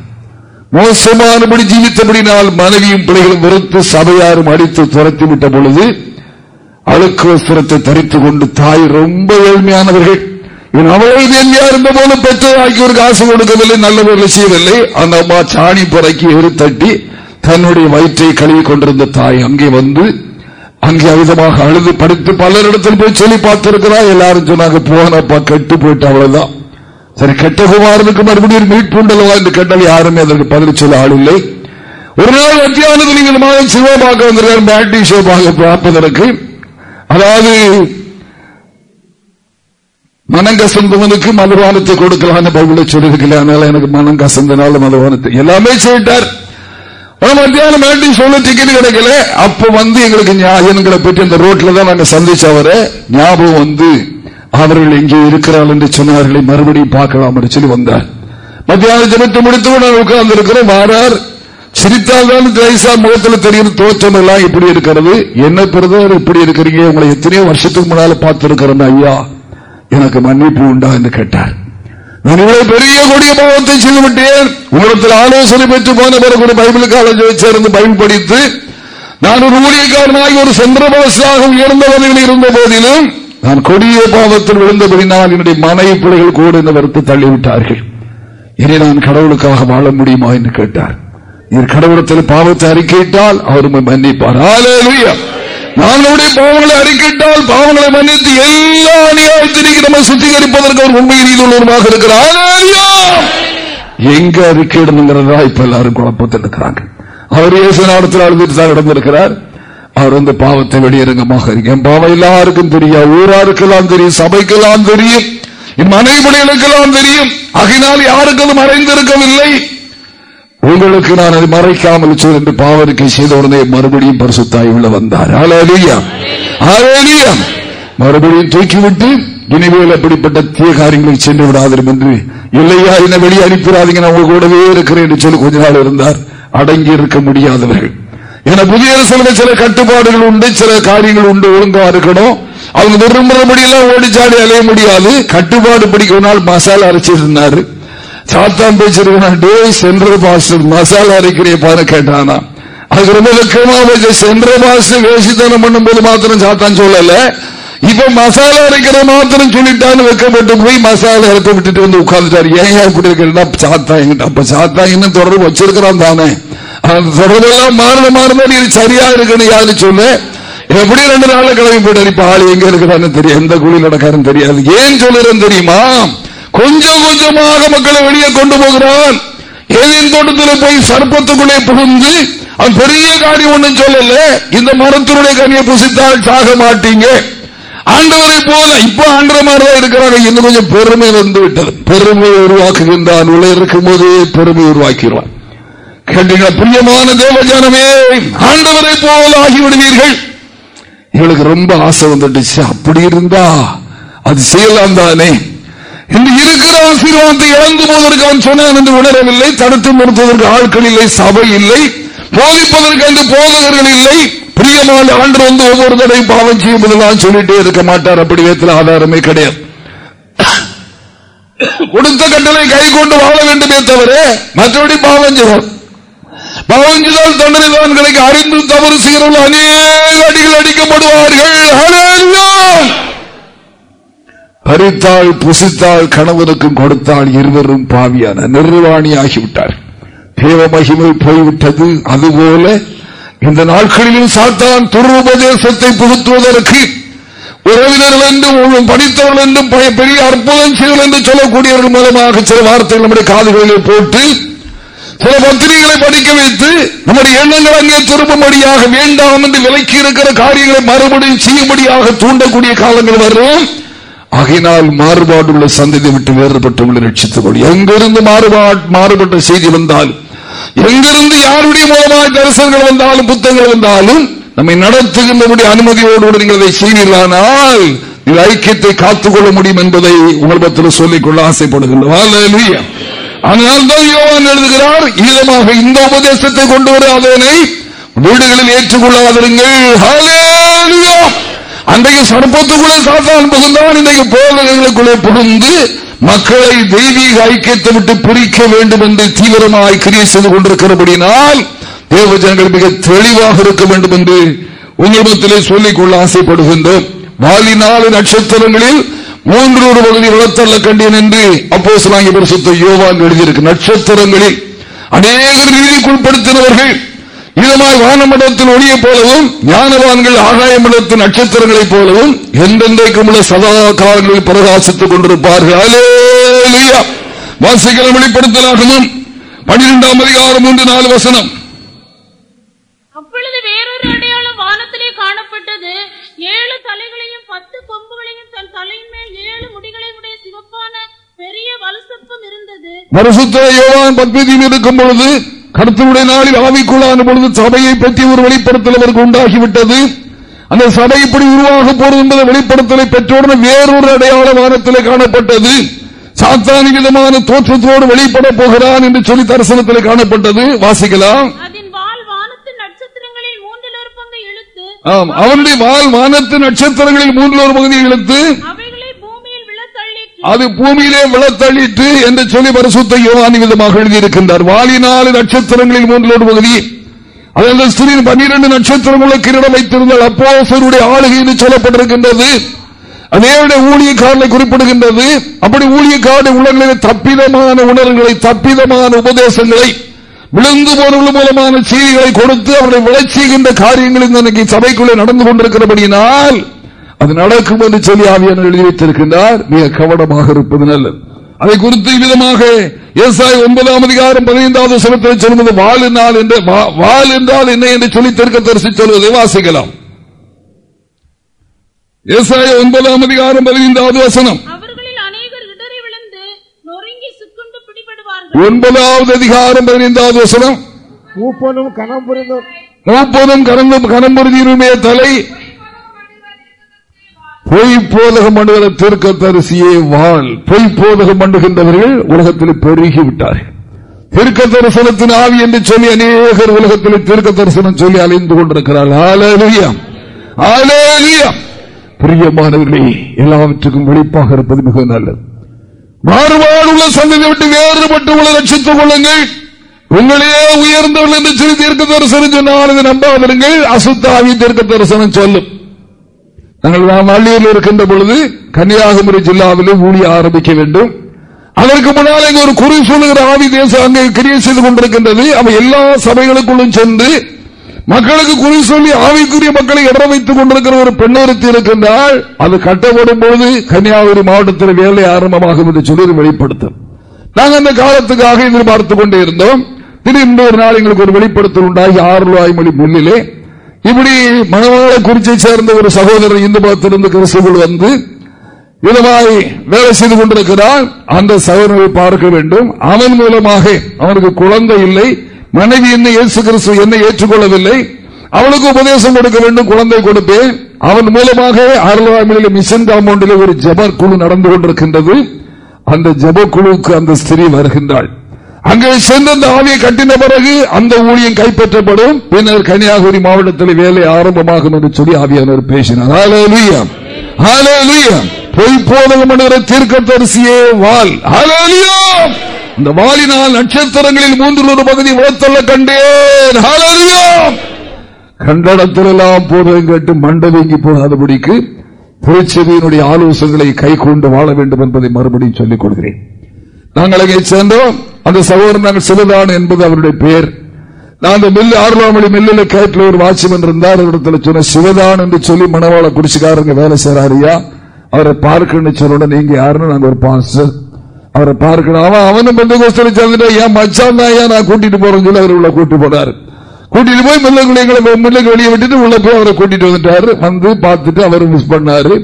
மோசமானபடி ஜீவித்தபடினால் மனைவியும் பிள்ளைகளும் வெறுத்து சபையாரும் அடித்து துரத்தி விட்ட பொழுது அழுக்கு தரித்துக் கொண்டு தாய் ரொம்ப ஏழ்மையானவர்கள் இவன் அவ்வளவு காசு கொடுக்கவில்லை நல்லவர்களை செய்யவில்லை அந்த அம்மா சாணி புறக்கி எரு தட்டி தன்னுடைய வயிற்றை கழுவி கொண்டிருந்த தாய் அங்கே வந்து அங்கே அதிகமாக அழுது படித்து பலரிடத்தில் போய் சொல்லி பார்த்திருக்கிறா எல்லாரும் சொன்னாங்க போனப்பா கெட்டு போயிட்டு அவ்வளவுதான் சரி கெட்ட குமாரனுக்கு மறுபடியும் மீட்புண்டலவா என்று கேட்டால் யாருமே அதற்கு பதில் சொல்ல ஆள் இல்லை ஒரு நாள் மத்தியானது நீங்கள் மாதம் சிவா பார்க்க வந்திருக்காரு பேட்டிங் ஷோ பார்க்க பார்ப்பதற்கு அதாவது மனம் கசந்தவனுக்கு மதுபானத்தை கொடுக்கலான்னு பைபிளை சொல்லியிருக்கல அதனால எனக்கு மனம் கசந்தனால மதுபானத்தை எல்லாமே சொல்லிட்டார் ஆனா மத்தியானம் மேட்டிங் சொல்ல டிக்கெட் கிடைக்கல அப்ப வந்து எங்களுக்கு எங்களை பற்றி அந்த ரோட்ல தான் நாங்க சந்திச்ச ஞாபகம் வந்து அவர்கள் எங்கே இருக்கிறாள் என்று சொன்னார்களை மறுபடியும் பார்க்கலாம் என்று சொல்லி வந்தார் மத்தியான ஜனத்தை முடித்து உட்கார்ந்து இருக்கிறோம் வாரார் சிரித்தால்தான் லேசா முகத்தில் தெரியும் தோற்றம் எல்லாம் இப்படி இருக்கிறது என்ன பிரதர் இப்படி இருக்கிறீங்க உங்களை எத்தனையோ வருஷத்துக்கு முன்னால பார்த்திருக்கிறேன் ஐயா எனக்கு மன்னிப்பு உண்டா என்று கேட்டார் நான் இவ்வளவு பெரிய கொடிய பாவத்தை செய்து விட்டேன் ஆலோசனை பெற்று போன பிறகு ஒரு பைபிள் காலேஜ் சேர்ந்து பைபிள் படித்து நான் ஒரு ஊழியக்காரனாகி ஒரு சந்திரபாசாக உயர்ந்தவர்கள் இருந்த போதிலும் நான் கொடிய பாவத்தில் நான் என்னுடைய மனைவி பிள்ளைகள் கூட என்னவருக்கு தள்ளிவிட்டார்கள் இனி நான் கடவுளுக்காக வாழ முடியுமா என்று கேட்டார் இவர் கடவுளத்தில் பாவத்தை அறிக்கையிட்டால் அவர் மன்னிப்பார் ஆலேலியா நாங்களுடைய பாவங்களை அறிக்கிட்டால் பாவங்களை மன்னித்து எல்லா அநியாயத்திற்கு நம்ம சுத்திகரிப்பதற்கு அவர் உண்மை உள்ளவருமாக இருக்கிறார் எங்க அறிக்கையிடணுங்கிறதா இப்ப எல்லாரும் குழப்பத்தில் இருக்கிறாங்க அவர் இயேசுநாடத்தில் அழுதுட்டு தான் நடந்திருக்கிறார் அவர் வந்து பாவத்தை வெளியரங்கமாக என் பாவம் எல்லாருக்கும் தெரியும் ஊராருக்கெல்லாம் தெரியும் சபைக்கெல்லாம் தெரியும் என் மனைவிடைகளுக்கெல்லாம் தெரியும் அகினால் யாருக்கும் மறைந்திருக்கவில்லை உங்களுக்கு நான் அதை மறைக்காமல் என்று பாவருக்கு செய்த உடனே மறுபடியும் பரிசுத்தாய் உள்ள வந்தார் மறுபடியும் தூக்கிவிட்டு இனிமேல் அப்படிப்பட்ட தீய காரியங்களை சென்று விடாதரும் என்று இல்லையா என்ன வெளியே அனுப்பிடாதீங்க நான் உங்க கூடவே இருக்கிறேன் என்று சொல்லி கொஞ்ச நாள் இருந்தார் அடங்கி இருக்க முடியாதவர்கள் என புதிய அரசியல சில கட்டுப்பாடுகள் உண்டு சில காரியங்கள் உண்டு ஒழுங்கா இருக்கணும் அவங்க விரும்புறபடி எல்லாம் ஓடிச்சாடி அலைய முடியாது கட்டுப்பாடு படிக்க ஒரு நாள் மசாலா அரைச்சிருந்தாரு சாத்தான் பேசிருக்கா டே சென்ற பாஸ்டர் மசாலா அரைக்கிறிய பாரு கேட்டானா அது ரொம்ப வெக்கமா போச்சு சென்ற பாஸ்டர் வேசித்தனம் பண்ணும் போது மாத்திரம் சாத்தான் சொல்லல இப்ப மசாலா அரைக்கிற மாத்திரம் சொல்லிட்டான் வைக்கப்பட்டு போய் மசாலா அரைப்ப விட்டுட்டு வந்து உட்கார்ந்துட்டாரு ஏன் இப்படி இருக்கா சாத்தா என்கிட்ட அப்ப சாத்தா என்ன தொடர்பு வச்சிருக்கிறான் தானே தொடர்பெல்லாம் மாறின மாறுதான் இது சரியா இருக்குன்னு யாரு சொல்லு எப்படி ரெண்டு நாள்ல கிளம்பி போயிட்டாரு இப்ப ஆள் எங்க இருக்கிறான்னு தெரியும் எந்த குழியில் நடக்காருன்னு தெரியாது ஏன் சொல்லுறேன்னு தெரியுமா கொஞ்சம் கொஞ்சமாக மக்களை வெளியே கொண்டு போகிறான் ஏதேன் தோட்டத்தில் போய் சர்ப்பத்துக்குள்ளே புகுந்து அவன் பெரிய காரியம் ஒண்ணும் சொல்லல இந்த மரத்தினுடைய கனியை புசித்தால் சாக மாட்டீங்க ஆண்டவரை போல இப்ப ஆண்டவ மாதிரிதான் இருக்கிறாங்க இன்னும் கொஞ்சம் பெருமை வந்து விட்டது பெருமை உருவாக்குகின்றான் உள்ள இருக்கும் போதே பெருமை உருவாக்கிறான் கேட்டீங்க பிரியமான தேவஜானமே ஆண்டவரை போல ஆகிவிடுவீர்கள் இவளுக்கு ரொம்ப ஆசை வந்துட்டுச்சு அப்படி இருந்தா அது செய்யலாம் தானே இன்று இருக்கிற ஆசீர்வாதத்தை இழந்து போவதற்கு அவன் சொன்னான் என்று உணரவில்லை தடுத்து நிறுத்துவதற்கு ஆட்கள் இல்லை சபை இல்லை போதிப்பதற்கு அந்த போதகர்கள் இல்லை பிரியமான ஆண்டு வந்து ஒவ்வொரு தடவை பாவம் செய்வதெல்லாம் சொல்லிட்டே இருக்க மாட்டார் அப்படி விதத்தில் ஆதாரமே கிடையாது கொடுத்த கட்டளை கை கொண்டு வாழ வேண்டுமே தவிர மற்றபடி பாவம் செய்வோம் பாவம் செய்தால் தண்டனை அறிந்து தவறு செய்கிறவர்கள் அநேக அடிகள் அடிக்கப்படுவார்கள் பறித்தாள் புசித்தாள் கணவனுக்கும் கொடுத்தாள் இருவரும் பாவியான நிர்வாணி ஆகிவிட்டார் தேவ மகிமை போய்விட்டது அதுபோல இந்த நாட்களிலும் சாத்தான் துருபதேசத்தை புகுத்துவதற்கு உறவினர்கள் என்றும் படித்தவர்கள் என்றும் பெரிய அற்புதம் செய்வர்கள் என்று சொல்லக்கூடியவர்கள் மூலமாக சில வார்த்தைகள் நம்முடைய காதுகளிலே போட்டு சில பத்திரிகைகளை படிக்க வைத்து நம்முடைய எண்ணங்கள் அங்கே திரும்பும்படியாக வேண்டாம் என்று விலக்கி இருக்கிற காரியங்களை மறுபடியும் செய்யும்படியாக தூண்டக்கூடிய காலங்கள் வரும் ஆகையினால் மாறுபாடுள்ள சந்ததி விட்டு வேறுபட்டவங்களை ரட்சித்துக் கொள்ளும் எங்கிருந்து மாறுபட்ட செய்தி வந்தாலும் எங்கிருந்து யாருடைய மூலமாக தரிசனங்கள் வந்தாலும் புத்தகங்கள் வந்தாலும் நம்மை நடத்துகின்றபடி அனுமதியோடு நீங்கள் அதை செய்வீர்களானால் நீங்கள் ஐக்கியத்தை காத்துக்கொள்ள முடியும் என்பதை உங்கள் பத்திர சொல்லிக்கொள்ள ஆசைப்படுகின்றோம் ஆனால் எழுதுகிறார் ஈழமாக இந்த உபதேசத்தை கொண்டு வர அதனை வீடுகளில் ஏற்றுக்கொள்ளாதிருங்கள் அன்றைக்கு சர்ப்பத்துக்குள்ளே சாத்தான் புகுந்தான் இன்றைக்கு போதகங்களுக்குள்ளே புகுந்து மக்களை தெய்வீக ஐக்கியத்தை விட்டு பிரிக்க வேண்டும் என்று தீவிரமாய் கிரியை செய்து கொண்டிருக்கிறபடினால் தேவ ஜனங்கள் மிக தெளிவாக இருக்க வேண்டும் என்று உங்களிடத்திலே சொல்லிக்கொள்ள கொள்ள ஆசைப்படுகின்றோம் வாலி நாலு நட்சத்திரங்களில் மூன்று ஒரு பகுதி வளர்த்தல்ல கண்டியன் என்று அப்போ சிலாங்கி பரிசுத்த யோவான் எழுதியிருக்கு நட்சத்திரங்களில் அநேக ரீதிக்குள்படுத்தினவர்கள் இதனால் மண்டலத்தின் ஒளியை போலவும் ஞானவான்கள் ஆகாயமடத்து நட்சத்திரங்களைப் போலவும் எந்தெந்தைக்கும் உள்ள சதா காலங்களில் பிரகாசித்துக் கொண்டிருப்பார்கள் வாசிக்கலாம் வெளிப்படுத்தலாகவும் பனிரெண்டாம் ஆறு மூன்று நாலு வசனம் பத்து பெரிய இருந்தது இருக்கும் பொழுது கருத்துடைய நாளில் ஆவிக்குள்ளான பொழுது சபையை பற்றி ஒரு வெளிப்படுத்தல் அவருக்கு உண்டாகிவிட்டது அந்த சபை இப்படி உருவாக போறது என்பதை வெளிப்படுத்தலை பெற்றவுடன் வேறொரு அடையாள வானத்தில் காணப்பட்டது சாத்தானி விதமான தோற்றத்தோடு வெளிப்பட போகிறான் என்று சொல்லி தரிசனத்தில் காணப்பட்டது வாசிக்கலாம் அவனுடைய வால் வானத்து நட்சத்திரங்களில் மூன்று ஒரு பகுதியை இழுத்து அது பூமியிலே விளத்தளிட்டு என்று சொல்லி பரிசுத்த யோகானி விதமாக எழுதியிருக்கின்றார் நாலு நட்சத்திரங்களில் மூன்றிலோடு பகுதி அதாவது ஸ்திரீன் பன்னிரண்டு நட்சத்திரங்களை கிரீடம் வைத்திருந்தால் அப்போசருடைய ஆளுகை என்று சொல்லப்பட்டிருக்கின்றது அதேவிட ஊழியக்காரனை குறிப்பிடுகின்றது அப்படி ஊழியக்காரனை உள்ளங்களில் தப்பிதமான உணர்வுகளை தப்பிதமான உபதேசங்களை விழுந்து போனவர்கள் மூலமான செய்திகளை கொடுத்து அவர்களை விளைச்சுகின்ற காரியங்கள் இன்றைக்கு சபைக்குள்ளே நடந்து கொண்டிருக்கிறபடியினால் அது நடக்கும் என்று சொல்லி ஆவியான எழுதி வைத்திருக்கின்றார் மிக கவனமாக இருப்பது நல்லது அதை குறித்து விதமாக விவசாய ஒன்பதாம் அதிகாரம் பதினைந்தாவது சமத்தில் சொல்வது வாழ் என்றால் என்று வாழ் என்றால் என்ன என்று சொல்லி தெற்க தரிசி சொல்வதை வாசிக்கலாம் விவசாய ஒன்பதாம் அதிகாரம் பதினைந்தாவது வசனம் ஒன்பதாவது அதிகாரம் பதினைந்தாவது வசனம் கனம் கணம் புரிந்தும் கணம் தலை பொய் போதகம் பண்ணுகிற தீர்க்க தரிசியே வாழ் பொய் போதகம் பண்ணுகின்றவர்கள் உலகத்தில் பெருகிவிட்டார்கள் தீர்க்க தரிசனத்தின் ஆவி என்று சொல்லி அநேகர் உலகத்தில் தீர்க்க தரிசனம் சொல்லி அலைந்து கொண்டிருக்கிறார்கள் பிரியமானவர்களே எல்லாவற்றுக்கும் வெளிப்பாக இருப்பது மிக நல்லது உள்ள சந்ததி விட்டு வேறுபட்டு உள்ள ரட்சித்துக் கொள்ளுங்கள் உங்களே உயர்ந்தவர்கள் என்று சொல்லி தீர்க்க தரிசனம் சொன்னால் நம்பாதிருங்கள் அசுத்தாவி தீர்க்க தரிசனம் சொல்லும் நாங்கள் வள்ளியில் இருக்கின்ற பொழுது கன்னியாகுமரி ஜில்லாவிலே ஊழிய ஆரம்பிக்க வேண்டும் அதற்கு முன்னால் ஒரு குறி சொல்லுகிற ஆவி தேசம் அங்கே கிரியை செய்து கொண்டிருக்கின்றது அவன் எல்லா சபைகளுக்குள்ளும் சென்று மக்களுக்கு குறி சொல்லி ஆவிக்குரிய மக்களை இட வைத்துக் கொண்டிருக்கிற ஒரு பெண்ணொருத்தி இருக்கின்றால் அது கட்டப்படும் போது கன்னியாகுமரி மாவட்டத்தில் வேலை ஆரம்பமாகும் என்று சொல்லி வெளிப்படுத்தும் நாங்கள் அந்த காலத்துக்காக எதிர்பார்த்துக் கொண்டே இருந்தோம் திடீர் ஒரு நாள் எங்களுக்கு ஒரு வெளிப்படுத்தல் உண்டாகி ஆறு ரூபாய் மணி முன்னிலே இப்படி மனவாள குறிச்சை சேர்ந்த ஒரு சகோதரர் இந்து மதத்திலிருந்து கிறிஸ்துவள் வந்து விதமாய் வேலை செய்து கொண்டிருக்கிறார் அந்த சகோதரனை பார்க்க வேண்டும் அவன் மூலமாக அவனுக்கு குழந்தை இல்லை மனைவி என்ன இயேசு கிறிஸ்து என்ன ஏற்றுக்கொள்ளவில்லை அவனுக்கு உபதேசம் கொடுக்க வேண்டும் குழந்தை கொடுப்பேன் அவன் மூலமாக அருளாமியில் மிஷன் காம்பவுண்டில் ஒரு ஜபர் குழு நடந்து கொண்டிருக்கின்றது அந்த ஜப குழுவுக்கு அந்த ஸ்திரீ வருகின்றாள் அங்கே சென்று அந்த ஆவியை கட்டின பிறகு அந்த ஊழியம் கைப்பற்றப்படும் பின்னர் கன்னியாகுமரி மாவட்டத்தில் வேலை ஆரம்பமாகும் என்று சொல்லி ஆவியானவர் பேசினார் பொய் போதகம் என்கிற தீர்க்க தரிசியே வால் இந்த வாலினால் நட்சத்திரங்களில் மூன்று ஒரு பகுதி உளத்தொல்ல கண்டேன் எல்லாம் போதும் கேட்டு மண்டவீங்கி போகாதபடிக்கு திருச்செவியினுடைய ஆலோசனைகளை கை கொண்டு வாழ வேண்டும் என்பதை மறுபடியும் சொல்லிக் கொடுக்கிறேன் நாங்கள் அங்கே சேர்ந்தோம் அந்த சகோதரன் நாங்கள் சிலதான் என்பது அவருடைய பெயர் நான் அந்த மில்லு ஆறுலாமணி மில்லில் கேட்டில் ஒரு வாட்சிமன் இருந்தார் இடத்துல சொன்ன சிவதான் என்று சொல்லி மணவாள குடிச்சுக்காரங்க வேலை செய்யறாரியா அவரை பார்க்கணும்னு சொன்ன நீங்க யாருன்னு நாங்க ஒரு பாஸ்டர் அவரை பார்க்கணும் அவன் அவனும் பெந்த கோஸ்தல சேர்ந்துட்டா ஏன் மச்சான் தான் ஏன் நான் கூட்டிட்டு போறேன்னு சொல்லி அவர் உள்ள கூட்டு போனாரு கூட்டிட்டு போய் மில்லுக்குள்ள எங்களை மில்லுக்கு வெளியே விட்டுட்டு உள்ள போய் அவரை கூட்டிட்டு வந்துட்டாரு வந்து பார்த்துட்டு அவரும் மிஸ் பண்ணாரு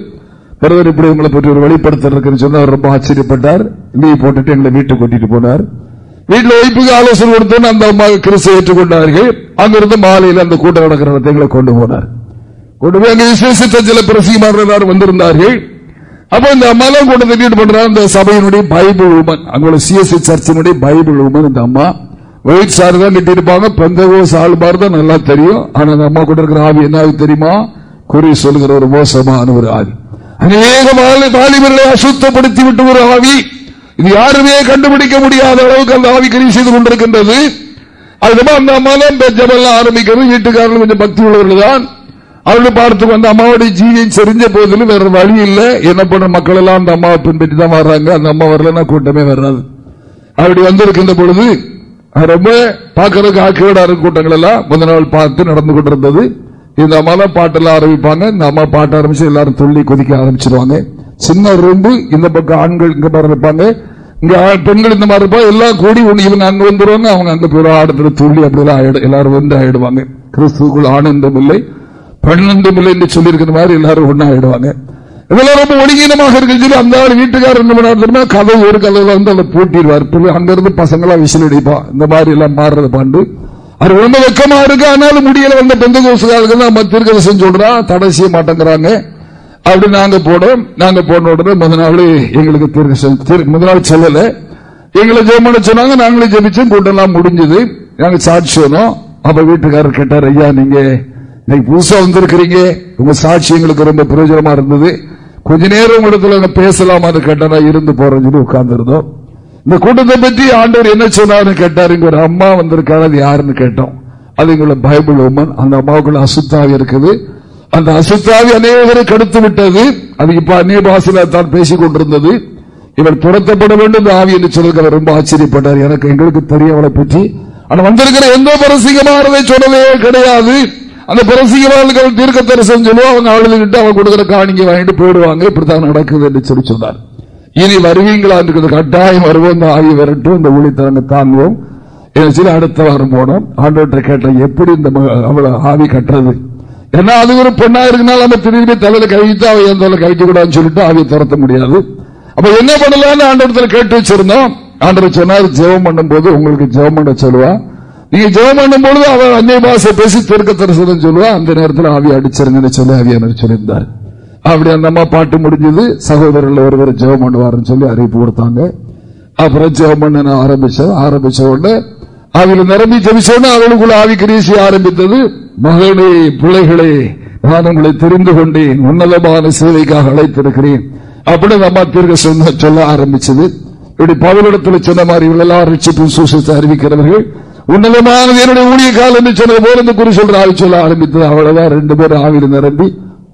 பிறகு இப்படி உங்களை பற்றி ஒரு வெளிப்படுத்த இருக்குன்னு சொன்ன அவர் ரொம்ப ஆச்சரியப்பட்டார் லீவ் போட்டுட்டு எங்களை வீட்டை கூட்டிட்டு போனார் வீட்டில் வைப்புக்கு ஆலோசனை கொடுத்தோன்னு அந்த அம்மா கிறிஸ்து ஏற்றுக்கொண்டார்கள் அங்கிருந்து மாலையில் அந்த கூட்டம் நடக்கிற இடத்தை கொண்டு போனார் கொண்டு போய் அங்கே விசேஷித்த சில பிரசிகமானவர் வந்திருந்தார்கள் அப்ப இந்த அம்மாலாம் கொண்டு திட்டிட்டு பண்றாங்க அந்த சபையினுடைய பைபிள் உமன் அங்குள்ள சிஎஸ்சி சர்ச்சினுடைய பைபிள் உமன் இந்த அம்மா வெயிட் சார் தான் இருப்பாங்க பெந்தகோ சால்பார் தான் நல்லா தெரியும் ஆனா அந்த அம்மா கூட இருக்கிற ஆவி என்ன தெரியுமா குறி சொல்கிற ஒரு மோசமான ஒரு ஆவி அநேக வாலிபர்களை அசுத்தப்படுத்தி விட்டு ஒரு ஆவி இது யாருமே கண்டுபிடிக்க முடியாத அளவுக்கு அந்த ஆவிக்கறி செய்து கொண்டிருக்கின்றது அதுக்கப்புறம் அந்த அம்மா தான் ஜபெல்லாம் ஆரம்பிக்கிறது வீட்டுக்காரர்கள் கொஞ்சம் பக்தி உள்ளவர்கள் தான் அவர்களை பார்த்து அந்த அம்மாவுடைய ஜீவியம் செறிஞ்ச போதிலும் வேற வழி இல்லை என்ன பண்ண மக்கள் எல்லாம் அந்த அம்மாவை பின்பற்றி தான் வர்றாங்க அந்த அம்மா வரலன்னா கூட்டமே வராது அப்படி வந்திருக்கின்ற பொழுது ரொம்ப பார்க்கறதுக்கு ஆக்கியோட கூட்டங்கள் எல்லாம் முதல் நாள் பார்த்து நடந்து கொண்டிருந்தது இந்த மலை பாட்டெல்லாம் ஆரம்பிப்பாங்க இந்த அம்மா பாட்டு ஆரம்பிச்சு எல்லாரும் துள்ளி குதிக்க ஆரம்பிச்சிருவாங்க சின்ன ரூம்பு இந்த பக்கம் ஆண்கள் இங்க மாதிரி இருப்பாங்க இங்க பெண்கள் இந்த மாதிரி இருப்பா எல்லாம் கூடி ஒண்ணு இவங்க அங்க வந்துருவாங்க அவங்க அங்க போய் ஆடத்துல துள்ளி அப்படிலாம் எல்லாரும் வந்து ஆயிடுவாங்க கிறிஸ்துக்குள் ஆனந்தம் இல்லை பெண்ணந்தம் இல்லை என்று சொல்லியிருக்கிற மாதிரி எல்லாரும் ஒன்னா ஆயிடுவாங்க இதெல்லாம் ரொம்ப ஒழுங்கீனமாக இருக்கு அந்த ஆள் வீட்டுக்காரர் என்ன பண்ணாரு கதவு ஒரு கதையில வந்து அதை பூட்டிடுவார் அங்கிருந்து பசங்களா விசில் அடிப்பா இந்த மாதிரி எல்லாம் மாறுறது பாண்டு அவர் ரொம்ப வெக்கமா இருக்கு ஆனாலும் முடியல வந்த பெந்த கோசுகாரர்கள் தான் தீர்க்கதரிசனம் சொல்றா தடை செய்ய மாட்டேங்கிறாங்க அப்படி நாங்க போனோம் நாங்க போன உடனே முதல் நாள் எங்களுக்கு தீர்க்க முத நாள் சொல்லல எங்களை ஜெயமான சொன்னாங்க நாங்களே ஜெபிச்சோம் கூட்டம்லாம் முடிஞ்சது நாங்க சாட்சி சொன்னோம் அப்ப வீட்டுக்காரர் கேட்டார் ஐயா நீங்க இன்னைக்கு புதுசா வந்திருக்கிறீங்க உங்க சாட்சி எங்களுக்கு ரொம்ப பிரயோஜனமா இருந்தது கொஞ்ச நேரம் இடத்துல பேசலாமான்னு கேட்டாரா இருந்து போறேன்னு சொல்லி உட்கார்ந்து இருந்தோம் இந்த கூட்டத்தை பற்றி ஆண்டவர் என்ன சொன்னார்னு கேட்டார் இங்க ஒரு அம்மா வந்திருக்காரு அது யாருன்னு கேட்டோம் அது எங்களோட பைபிள் உமன் அந்த அம்மாவுக்குள்ள அசுத்தாவி இருக்குது அந்த அசுத்தாவி அநேகரை கடுத்து விட்டது அது இப்ப அந்நிய பாசில தான் பேசிக் கொண்டிருந்தது இவர் துரத்தப்பட வேண்டும் ஆவி என்று சொல்லுகிற ரொம்ப ஆச்சரியப்பட்டார் எனக்கு எங்களுக்கு தெரிய அவளை பற்றி ஆனா வந்திருக்கிற எந்த பரசிகமானதை சொல்லவே கிடையாது அந்த பரசிகமான தீர்க்க தரிசனம் சொல்லுவோம் அவங்க அவளுக்கிட்ட அவங்க கொடுக்குற காணிங்க வாங்கிட்டு போயிடுவாங்க இப்படித்தான் நடக்குது என்று சொல்லி சொன்னார் இனி வருவீங்களா இருக்கிறது கட்டாயம் வருவோம் ஆவி வரட்டும் இந்த ஊழித்தரங்க தாங்குவோம் சில அடுத்த வாரம் போனோம் ஆண்டோட்ட கேட்ட எப்படி இந்த அவளை ஆவி கட்டுறது ஏன்னா அது ஒரு பெண்ணா இருக்கனால நம்ம திரும்பி தலையில கழித்து அவ என் கழிக்க கூடாதுன்னு சொல்லிட்டு ஆவியை துரத்த முடியாது அப்ப என்ன பண்ணலாம்னு ஆண்டோடத்துல கேட்டு வச்சிருந்தோம் ஆண்டவர் சொன்னார் ஜெபம் பண்ணும் போது உங்களுக்கு ஜெபம் பண்ண சொல்லுவா நீங்க ஜெபம் பண்ணும் பொழுது அவன் அந்நிய பாசை பேசி தெற்க தரிசனம் சொல்லுவா அந்த நேரத்தில் ஆவி அடிச்சிருங்கன்னு சொல்லி ஆவியானர் சொல்லியிருந்தார் அப்படி அந்த அம்மா பாட்டு முடிஞ்சது சகோதரர்கள் ஒருவர் ஜெபம் பண்ணுவாருன்னு சொல்லி அறிவிப்பு கொடுத்தாங்க அப்புறம் ஜெபம் பண்ண ஆரம்பிச்சது ஆரம்பிச்ச உடனே அவங்கள நிரம்பி ஜபிச்சோட உடனே அவளுக்குள்ள ஆவிக்கிரீசி ஆரம்பித்தது மகளே பிள்ளைகளே நான் உங்களை தெரிந்து கொண்டேன் உன்னதமான சேவைக்காக அழைத்திருக்கிறேன் அப்படின்னு அம்மா தீர்க்க சொன்ன சொல்ல ஆரம்பிச்சது இப்படி பவரிடத்தில் சொன்ன மாதிரி இவளெல்லாம் ரட்சிப்பு சூசித்து அறிவிக்கிறவர்கள் உன்னதமானது என்னுடைய ஊழிய காலம் என்று சொன்னது போல இந்த குறி சொல்ற ஆவி சொல்ல ஆரம்பித்தது அவ்வளவுதான் ரெண்டு பேரும் ஆவியில் நிரம்பி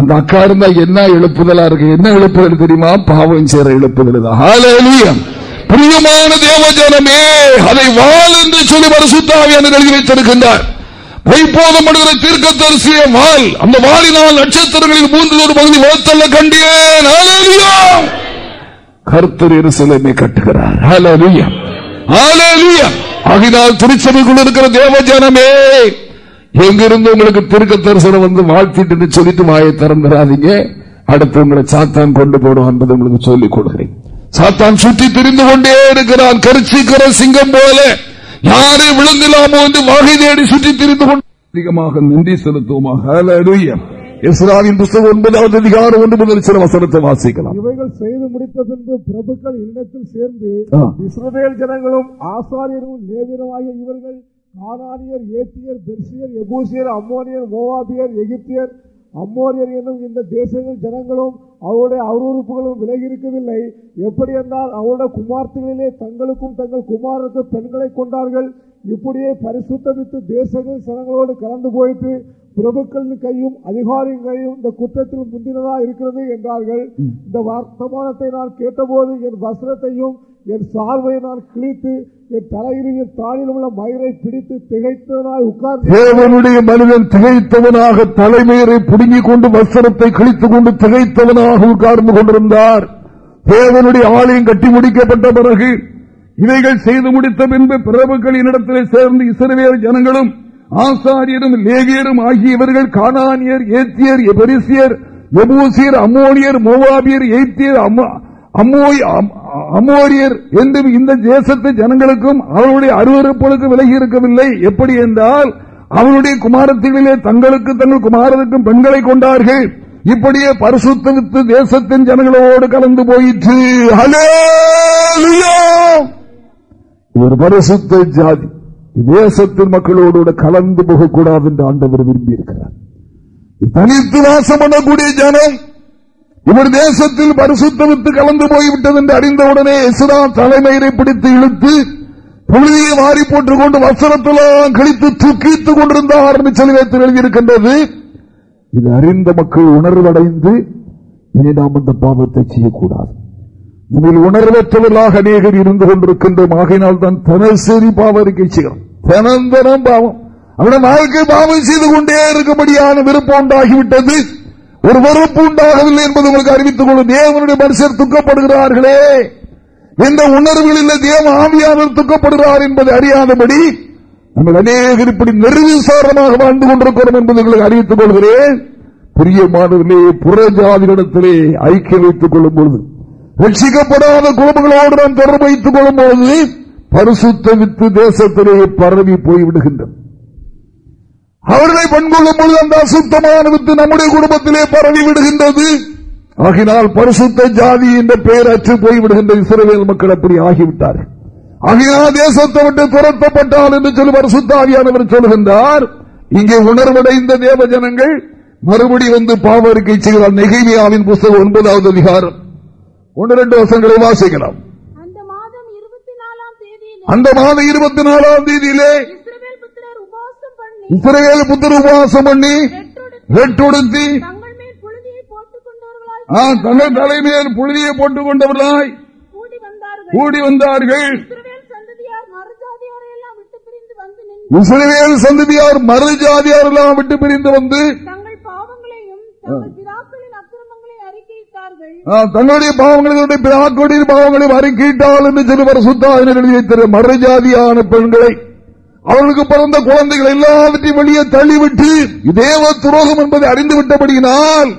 அந்த அக்கா இருந்தா என்ன எழுப்புதலா இருக்கு என்ன எழுப்புதல் தெரியுமா பாவம் சேர எழுப்புதல் தான் பிரியமான ஜனமே அதை வாழ் என்று சொல்லி என்று எழுதி வைத்திருக்கின்றார் வைப்போதப்படுகிற தீர்க்க தரிசிய வாழ் அந்த வாழினால் நட்சத்திரங்களில் மூன்று ஒரு பகுதி வளர்த்தல்ல கண்டேன் கருத்தர் சிலைமை கட்டுகிறார் ஆகினால் திருச்சபைக்குள் இருக்கிற தேவஜனமே எங்கிருந்து உங்களுக்கு திருக்க தரிசனம் வந்து வாழ்த்திட்டு சொல்லிட்டு வாயை திறந்துடாதீங்க அடுத்து உங்களை சாத்தான் கொண்டு போடும் என்பதை உங்களுக்கு சொல்லிக் கொடுக்கிறேன் சாத்தான் சுற்றி திரிந்து கொண்டே இருக்கிறான் கருச்சிக்கிற சிங்கம் போல யாரை விழுந்திலாமோ என்று வாகை தேடி சுற்றி திரிந்து கொண்டு அதிகமாக நன்றி செலுத்துவோமாக ஒன்பதாவது அதிகாரம் ஒன்று முதல் சில வசனத்தை வாசிக்கலாம் இவைகள் செய்து முடித்த பின்பு பிரபுக்கள் இல்லத்தில் சேர்ந்து இஸ்ரோவேல் ஜனங்களும் ஆசாரியரும் ஆகிய இவர்கள் கானானியர் ஏத்தியர் பெர்சியர் எபூசியர் அம்மோனியர் மோவாபியர் எகிப்தியர் அம்மோரியர் என்னும் இந்த தேசங்கள் ஜனங்களும் அவருடைய அவரூறுப்புகளும் விலகி இருக்கவில்லை எப்படி என்றால் அவருடைய குமார்த்திகளிலே தங்களுக்கும் தங்கள் குமாரருக்கும் பெண்களை கொண்டார்கள் இப்படியே பரிசுத்தமித்து தேசங்கள் சனங்களோடு கலந்து போயிட்டு பிரபுக்களின் கையும் அதிகாரிகளையும் இந்த குற்றத்தில் முந்தினதா இருக்கிறது என்றார்கள் இந்த வர்த்தமானத்தை நான் கேட்டபோது என் வஸ்திரத்தையும் என் சார்பை நான் கிழித்து என் தலையிலிருந்து தாளில் உள்ள மயிரை பிடித்து திகைத்தவனாய் உட்கார்ந்து தேவனுடைய மனிதன் திகைத்தவனாக தலைமையை புடுங்கிக் கொண்டு வசனத்தை கிழித்துக் கொண்டு திகைத்தவனாக உட்கார்ந்து கொண்டிருந்தார் தேவனுடைய ஆலயம் கட்டி முடிக்கப்பட்ட பிறகு இவைகள் செய்து முடித்த பின்பு பிரபுக்களின் இடத்திலே சேர்ந்து இசைவேறு ஜனங்களும் ஆசாரியரும் லேவியரும் ஆகியவர்கள் காணானியர் ஏத்தியர் எபரிசியர் எபூசியர் அம்மோனியர் மோவாபியர் எய்த்தியர் அமோரியர் என்று இந்த தேசத்து ஜனங்களுக்கும் அவருடைய அருவறுப்புகளுக்கு விலகி இருக்கவில்லை எப்படி என்றால் அவருடைய குமாரத்திலே தங்களுக்கு தங்கள் குமாரத்துக்கும் பெண்களை கொண்டார்கள் இப்படியே பரிசுத்தவித்து தேசத்தின் ஜனங்களோடு கலந்து போயிற்று ஒரு பரிசுத்த ஜாதி தேசத்தின் மக்களோடு கலந்து போகக்கூடாது என்று ஆண்டவர் விரும்பி இருக்கிறார் தனித்து வாசம் பண்ணக்கூடிய ஜனம் இவர் தேசத்தில் பரிசுத்தமித்து கலந்து போய்விட்டது என்று அறிந்தவுடனே எசுதா தலைமையை பிடித்து இழுத்து புழுதியை மாறி போட்டுக் கொண்டு வசனத்தெல்லாம் கழித்து துக்கித்துக் கொண்டிருந்த எழுதியிருக்கின்றது இது அறிந்த மக்கள் உணர்வடைந்து இனி நாம் அந்த பாவத்தை செய்யக்கூடாது இதில் உணர்வற்றவர்களாக அநேகர் இருந்து கொண்டிருக்கின்றோம் ஆகையினால் தான் தனசரி பாவ அறிக்கை செய்கிறோம் தினந்தனம் பாவம் அவருடைய வாழ்க்கை பாவம் செய்து கொண்டே இருக்கும்படியான விருப்பம் உண்டாகிவிட்டது ஒரு வெறுப்பு உண்டாகவில்லை என்பது உங்களுக்கு அறிவித்துக் கொள்ளும் தேவனுடைய மனுஷர் துக்கப்படுகிறார்களே எந்த உணர்வுகளில் தேவ ஆவியாளர் துக்கப்படுகிறார் என்பதை அறியாதபடி நம்ம அநேகர் இப்படி நெருவிசாரமாக வாழ்ந்து கொண்டிருக்கிறோம் என்பது உங்களுக்கு அறிவித்துக் கொள்கிறேன் புரியமானவர்களே புற ஜாதிகளிடத்திலே ஐக்கிய வைத்துக் கொள்ளும் பொழுது ரட்சிக்கப்படாத குடும்பங்களோடு நாம் தொடர்பு வைத்துக் கொள்ளும் போது பரிசுத்த வித்து தேசத்திலே பரவி போய்விடுகின்றன அவர்களை பண்கொள்ளும் பொழுது அந்த அசுத்தமான வித்து நம்முடைய குடும்பத்திலே பரவி விடுகின்றது ஆகினால் பரிசுத்த ஜாதி என்ற பெயர் அற்று போய்விடுகின்ற இஸ்ரேல் மக்கள் அப்படி ஆகிவிட்டார்கள் ஆகினால் தேசத்தை விட்டு துரத்தப்பட்டால் என்று சொல்லி பரிசுத்தாவியானவர் சொல்கின்றார் இங்கே உணர்வடைந்த தேவ ஜனங்கள் மறுபடி வந்து பாவ அறிக்கை செய்கிறார் நெகைமியாவின் புத்தகம் ஒன்பதாவது அதிகாரம் ஒன்று ரெண்டு வருஷங்களை வாசிக்கலாம் அந்த மாதம் இருபத்தி நாலாம் தேதியிலே இஸ்ரேல் புத்தர் உபவாசம் பண்ணி வெட்டுடுத்தி தங்கள் தலைமையில் புழுதியை போட்டுக் கொண்டவர்களாய் கூடி வந்தார்கள் இஸ்ரேல் சந்ததியார் மறு ஜாதியார் எல்லாம் விட்டு பிரிந்து வந்து தங்களுடைய பாவங்களை பாவங்களையும் அறிக்கையிட்டால் என்று சொல்லி வர எழுதி மறு ஜாதியான பெண்களை அவர்களுக்கு பிறந்த குழந்தைகள் எல்லாவற்றையும் வெளியே தள்ளிவிட்டு தேவ துரோகம் என்பதை அறிந்து விட்டபடியினால்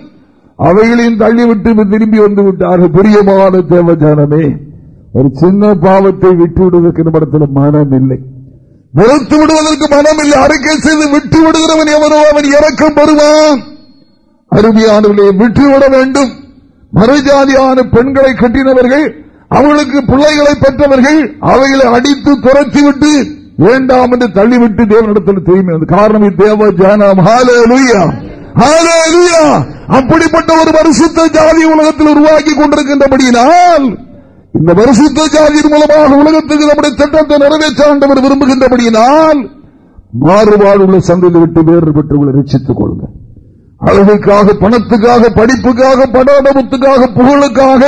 அவைகளையும் தள்ளிவிட்டு திரும்பி வந்து விட்டார்கள் பிரியமான ஜானமே ஒரு சின்ன பாவத்தை விட்டு விடுவதற்கு நம்மிடத்தில் மனம் இல்லை வெறுத்து விடுவதற்கு மனம் இல்லை அறிக்கை செய்து விட்டு விடுகிறவன் எவனோ அவன் இறக்கம் பெறுவான் அருமையானவர்களை விட்டுவிட வேண்டும் மறுஜாதியான பெண்களை கட்டினவர்கள் அவர்களுக்கு பிள்ளைகளை பெற்றவர்கள் அவைகளை அடித்து துரத்திவிட்டு வேண்டாம் என்று தள்ளிவிட்டு தேவனிடத்தில் தூய்மை காரணம் தேவ ஜானம் அப்படிப்பட்ட ஒரு வருஷத்த ஜாதி உலகத்தில் உருவாக்கி கொண்டிருக்கின்றபடியினால் இந்த வருஷத்த ஜாதியின் மூலமாக உலகத்துக்கு நம்முடைய திட்டத்தை நிறைவேற்ற ஆண்டவர் விரும்புகின்றபடியினால் மாறுபாடு உள்ள சந்தையில் விட்டு வேறு பெற்றுள்ள ரசித்துக் கொள்ளுங்க அழகுக்காக பணத்துக்காக படிப்புக்காக படோடமுத்துக்காக புகழுக்காக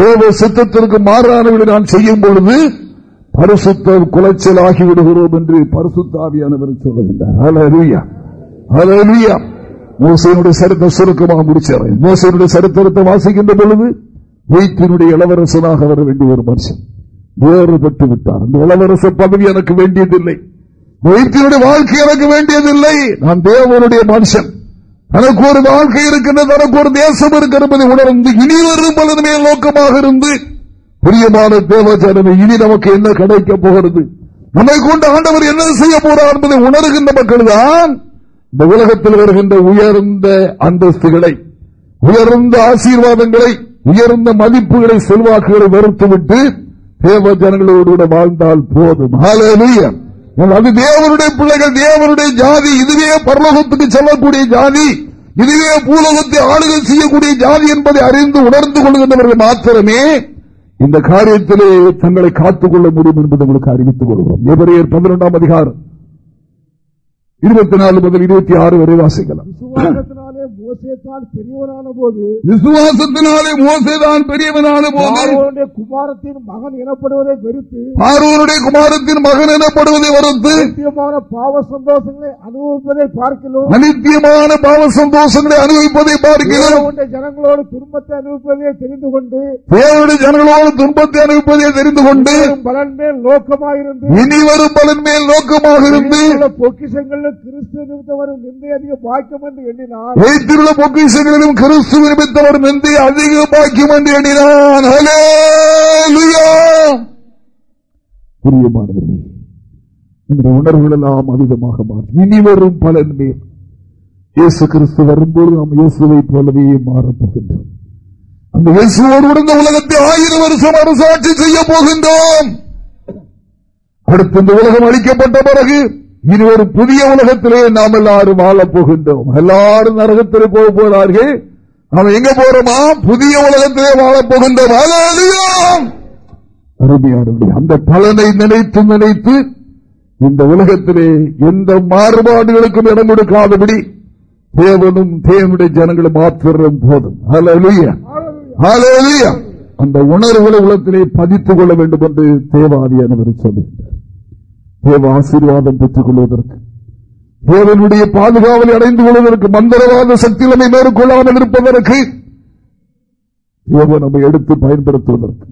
தேவ சித்தத்திற்கு மாறானவர்களை நான் செய்யும் பொழுது பரிசுத்த குலைச்சல் ஆகிவிடுகிறோம் என்று பரிசுத்தாவியானவர் சொல்லுகின்றார் மோசையினுடைய சரித்திர சுருக்கமாக முடிச்சவை மோசையினுடைய சரித்திரத்தை வாசிக்கின்ற பொழுது வைத்தினுடைய இளவரசனாக வர வேண்டிய ஒரு மனுஷன் வேறுபட்டு விட்டார் அந்த இளவரச பதவி எனக்கு வேண்டியதில்லை வைத்தினுடைய வாழ்க்கை எனக்கு வேண்டியதில்லை நான் தேவனுடைய மனுஷன் தனக்கு ஒரு வாழ்க்கை இருக்கின்றது தனக்கு ஒரு தேசம் இருக்கிறது உணர்ந்து இனி ஒரு பலதுமே நோக்கமாக இருந்து பிரியமான தேவஜனமே இனி நமக்கு என்ன கிடைக்க போகிறது உன்னை கொண்டு ஆண்டவர் என்ன செய்ய போறார் என்பதை உணர்கின்ற மக்கள் தான் இந்த உலகத்தில் வருகின்ற உயர்ந்த அந்தஸ்துகளை உயர்ந்த ஆசீர்வாதங்களை உயர்ந்த மதிப்புகளை செல்வாக்குகளை வெறுத்துவிட்டு தேவ ஜனங்களோடு கூட வாழ்ந்தால் போதும் அது தேவருடைய பிள்ளைகள் தேவருடைய ஜாதி இதுவே பரலோகத்துக்கு செல்லக்கூடிய ஜாதி இதுவே பூலோகத்தை ஆளுகை செய்யக்கூடிய ஜாதி என்பதை அறிந்து உணர்ந்து கொள்கின்றவர்கள் மாத்திரமே இந்த காரியத்திலே தங்களை காத்துக் கொள்ள முடியும் என்பதை உங்களுக்கு அறிவித்துக் கொள்கிறோம் எவரையர் பதினொன்றாம் அதிகாரம் இருபத்தி நாலு முதல் இருபத்தி ஆறு வரை வாசிக்கலாம் மோசேதான் பெரியவனான போது விசுவாசத்தினாலே மோசேதான் பெரியவனான போது குமாரத்தின் மகன் எனப்படுவதை வெறுத்து பார்வனுடைய குமாரத்தின் மகன் எனப்படுவதை வெறுத்து நித்தியமான பாவ சந்தோஷங்களை அனுபவிப்பதை பார்க்கிறோம் அனித்தியமான பாவ சந்தோஷங்களை அனுபவிப்பதை பார்க்கிறோம் ஜனங்களோடு துன்பத்தை அனுபவிப்பதை தெரிந்து கொண்டு பேருடைய ஜனங்களோடு துன்பத்தை அனுபவிப்பதை தெரிந்து கொண்டு பலன் மேல் நோக்கமாக இருந்து இனி வரும் பலன் மேல் நோக்கமாக இருந்து பொக்கிஷங்கள் கிறிஸ்து நிமித்தம்
நிந்தை அதிக பாக்கியம் என்று எண்ணினார்
உள்ள பொக்கிஷங்களிலும் கிறிஸ்து நிமித்தவர் நின்று அதிக பாக்கியம் என்று எண்ணினான் உணர்வுகள் எல்லாம் அதிகமாக மாறும் இனி வரும் பலன் மேல் இயேசு கிறிஸ்து வரும்போது நாம் இயேசுவை போலவே மாறப்போகின்றோம் அந்த இயேசுவோடு இந்த உலகத்தை ஆயிரம் வருஷம் அரசாட்சி செய்ய போகின்றோம் அடுத்த இந்த உலகம் அளிக்கப்பட்ட பிறகு இனி ஒரு புதிய உலகத்திலே நாம் எல்லாரும் வாழப் போகின்றோம் எல்லாரும் நரகத்திலே போக போகிறார்கள் நாம் எங்க போறோமா புதிய உலகத்திலே வாழப் போகின்றோம் அந்த பலனை நினைத்து நினைத்து இந்த உலகத்திலே எந்த மாறுபாடுகளுக்கும் இடம் கொடுக்காதபடி தேவனும் தேவனுடைய ஜனங்களும் மாத்திரம் போதும் அந்த உணர்வுகளை உலகத்திலே பதித்துக் கொள்ள வேண்டும் என்று தேவாதியானவர் சொல்லுகின்றார் தேவ ஆசீர்வாதம் பெற்றுக் கொள்வதற்கு தேவனுடைய பாதுகாவலை அடைந்து கொள்வதற்கு மந்திரவாத சக்தி நம்மை மேற்கொள்ளாமல் இருப்பதற்கு நம்மை எடுத்து பயன்படுத்துவதற்கு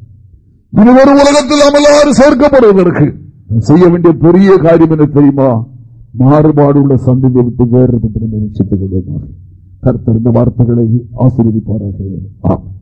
இது ஒரு உலகத்தில் அமலாறு சேர்க்கப்படுவதற்கு செய்ய வேண்டிய பெரிய காரியம் என்ன தெரியுமா மாறுபாடு உள்ள சந்ததியை விட்டு வேறுபட்டு நம்ம ரசித்துக் கொள்வோமாக கர்த்தர் வார்த்தைகளை ஆசீர்வதிப்பார்கள் ஆமாம்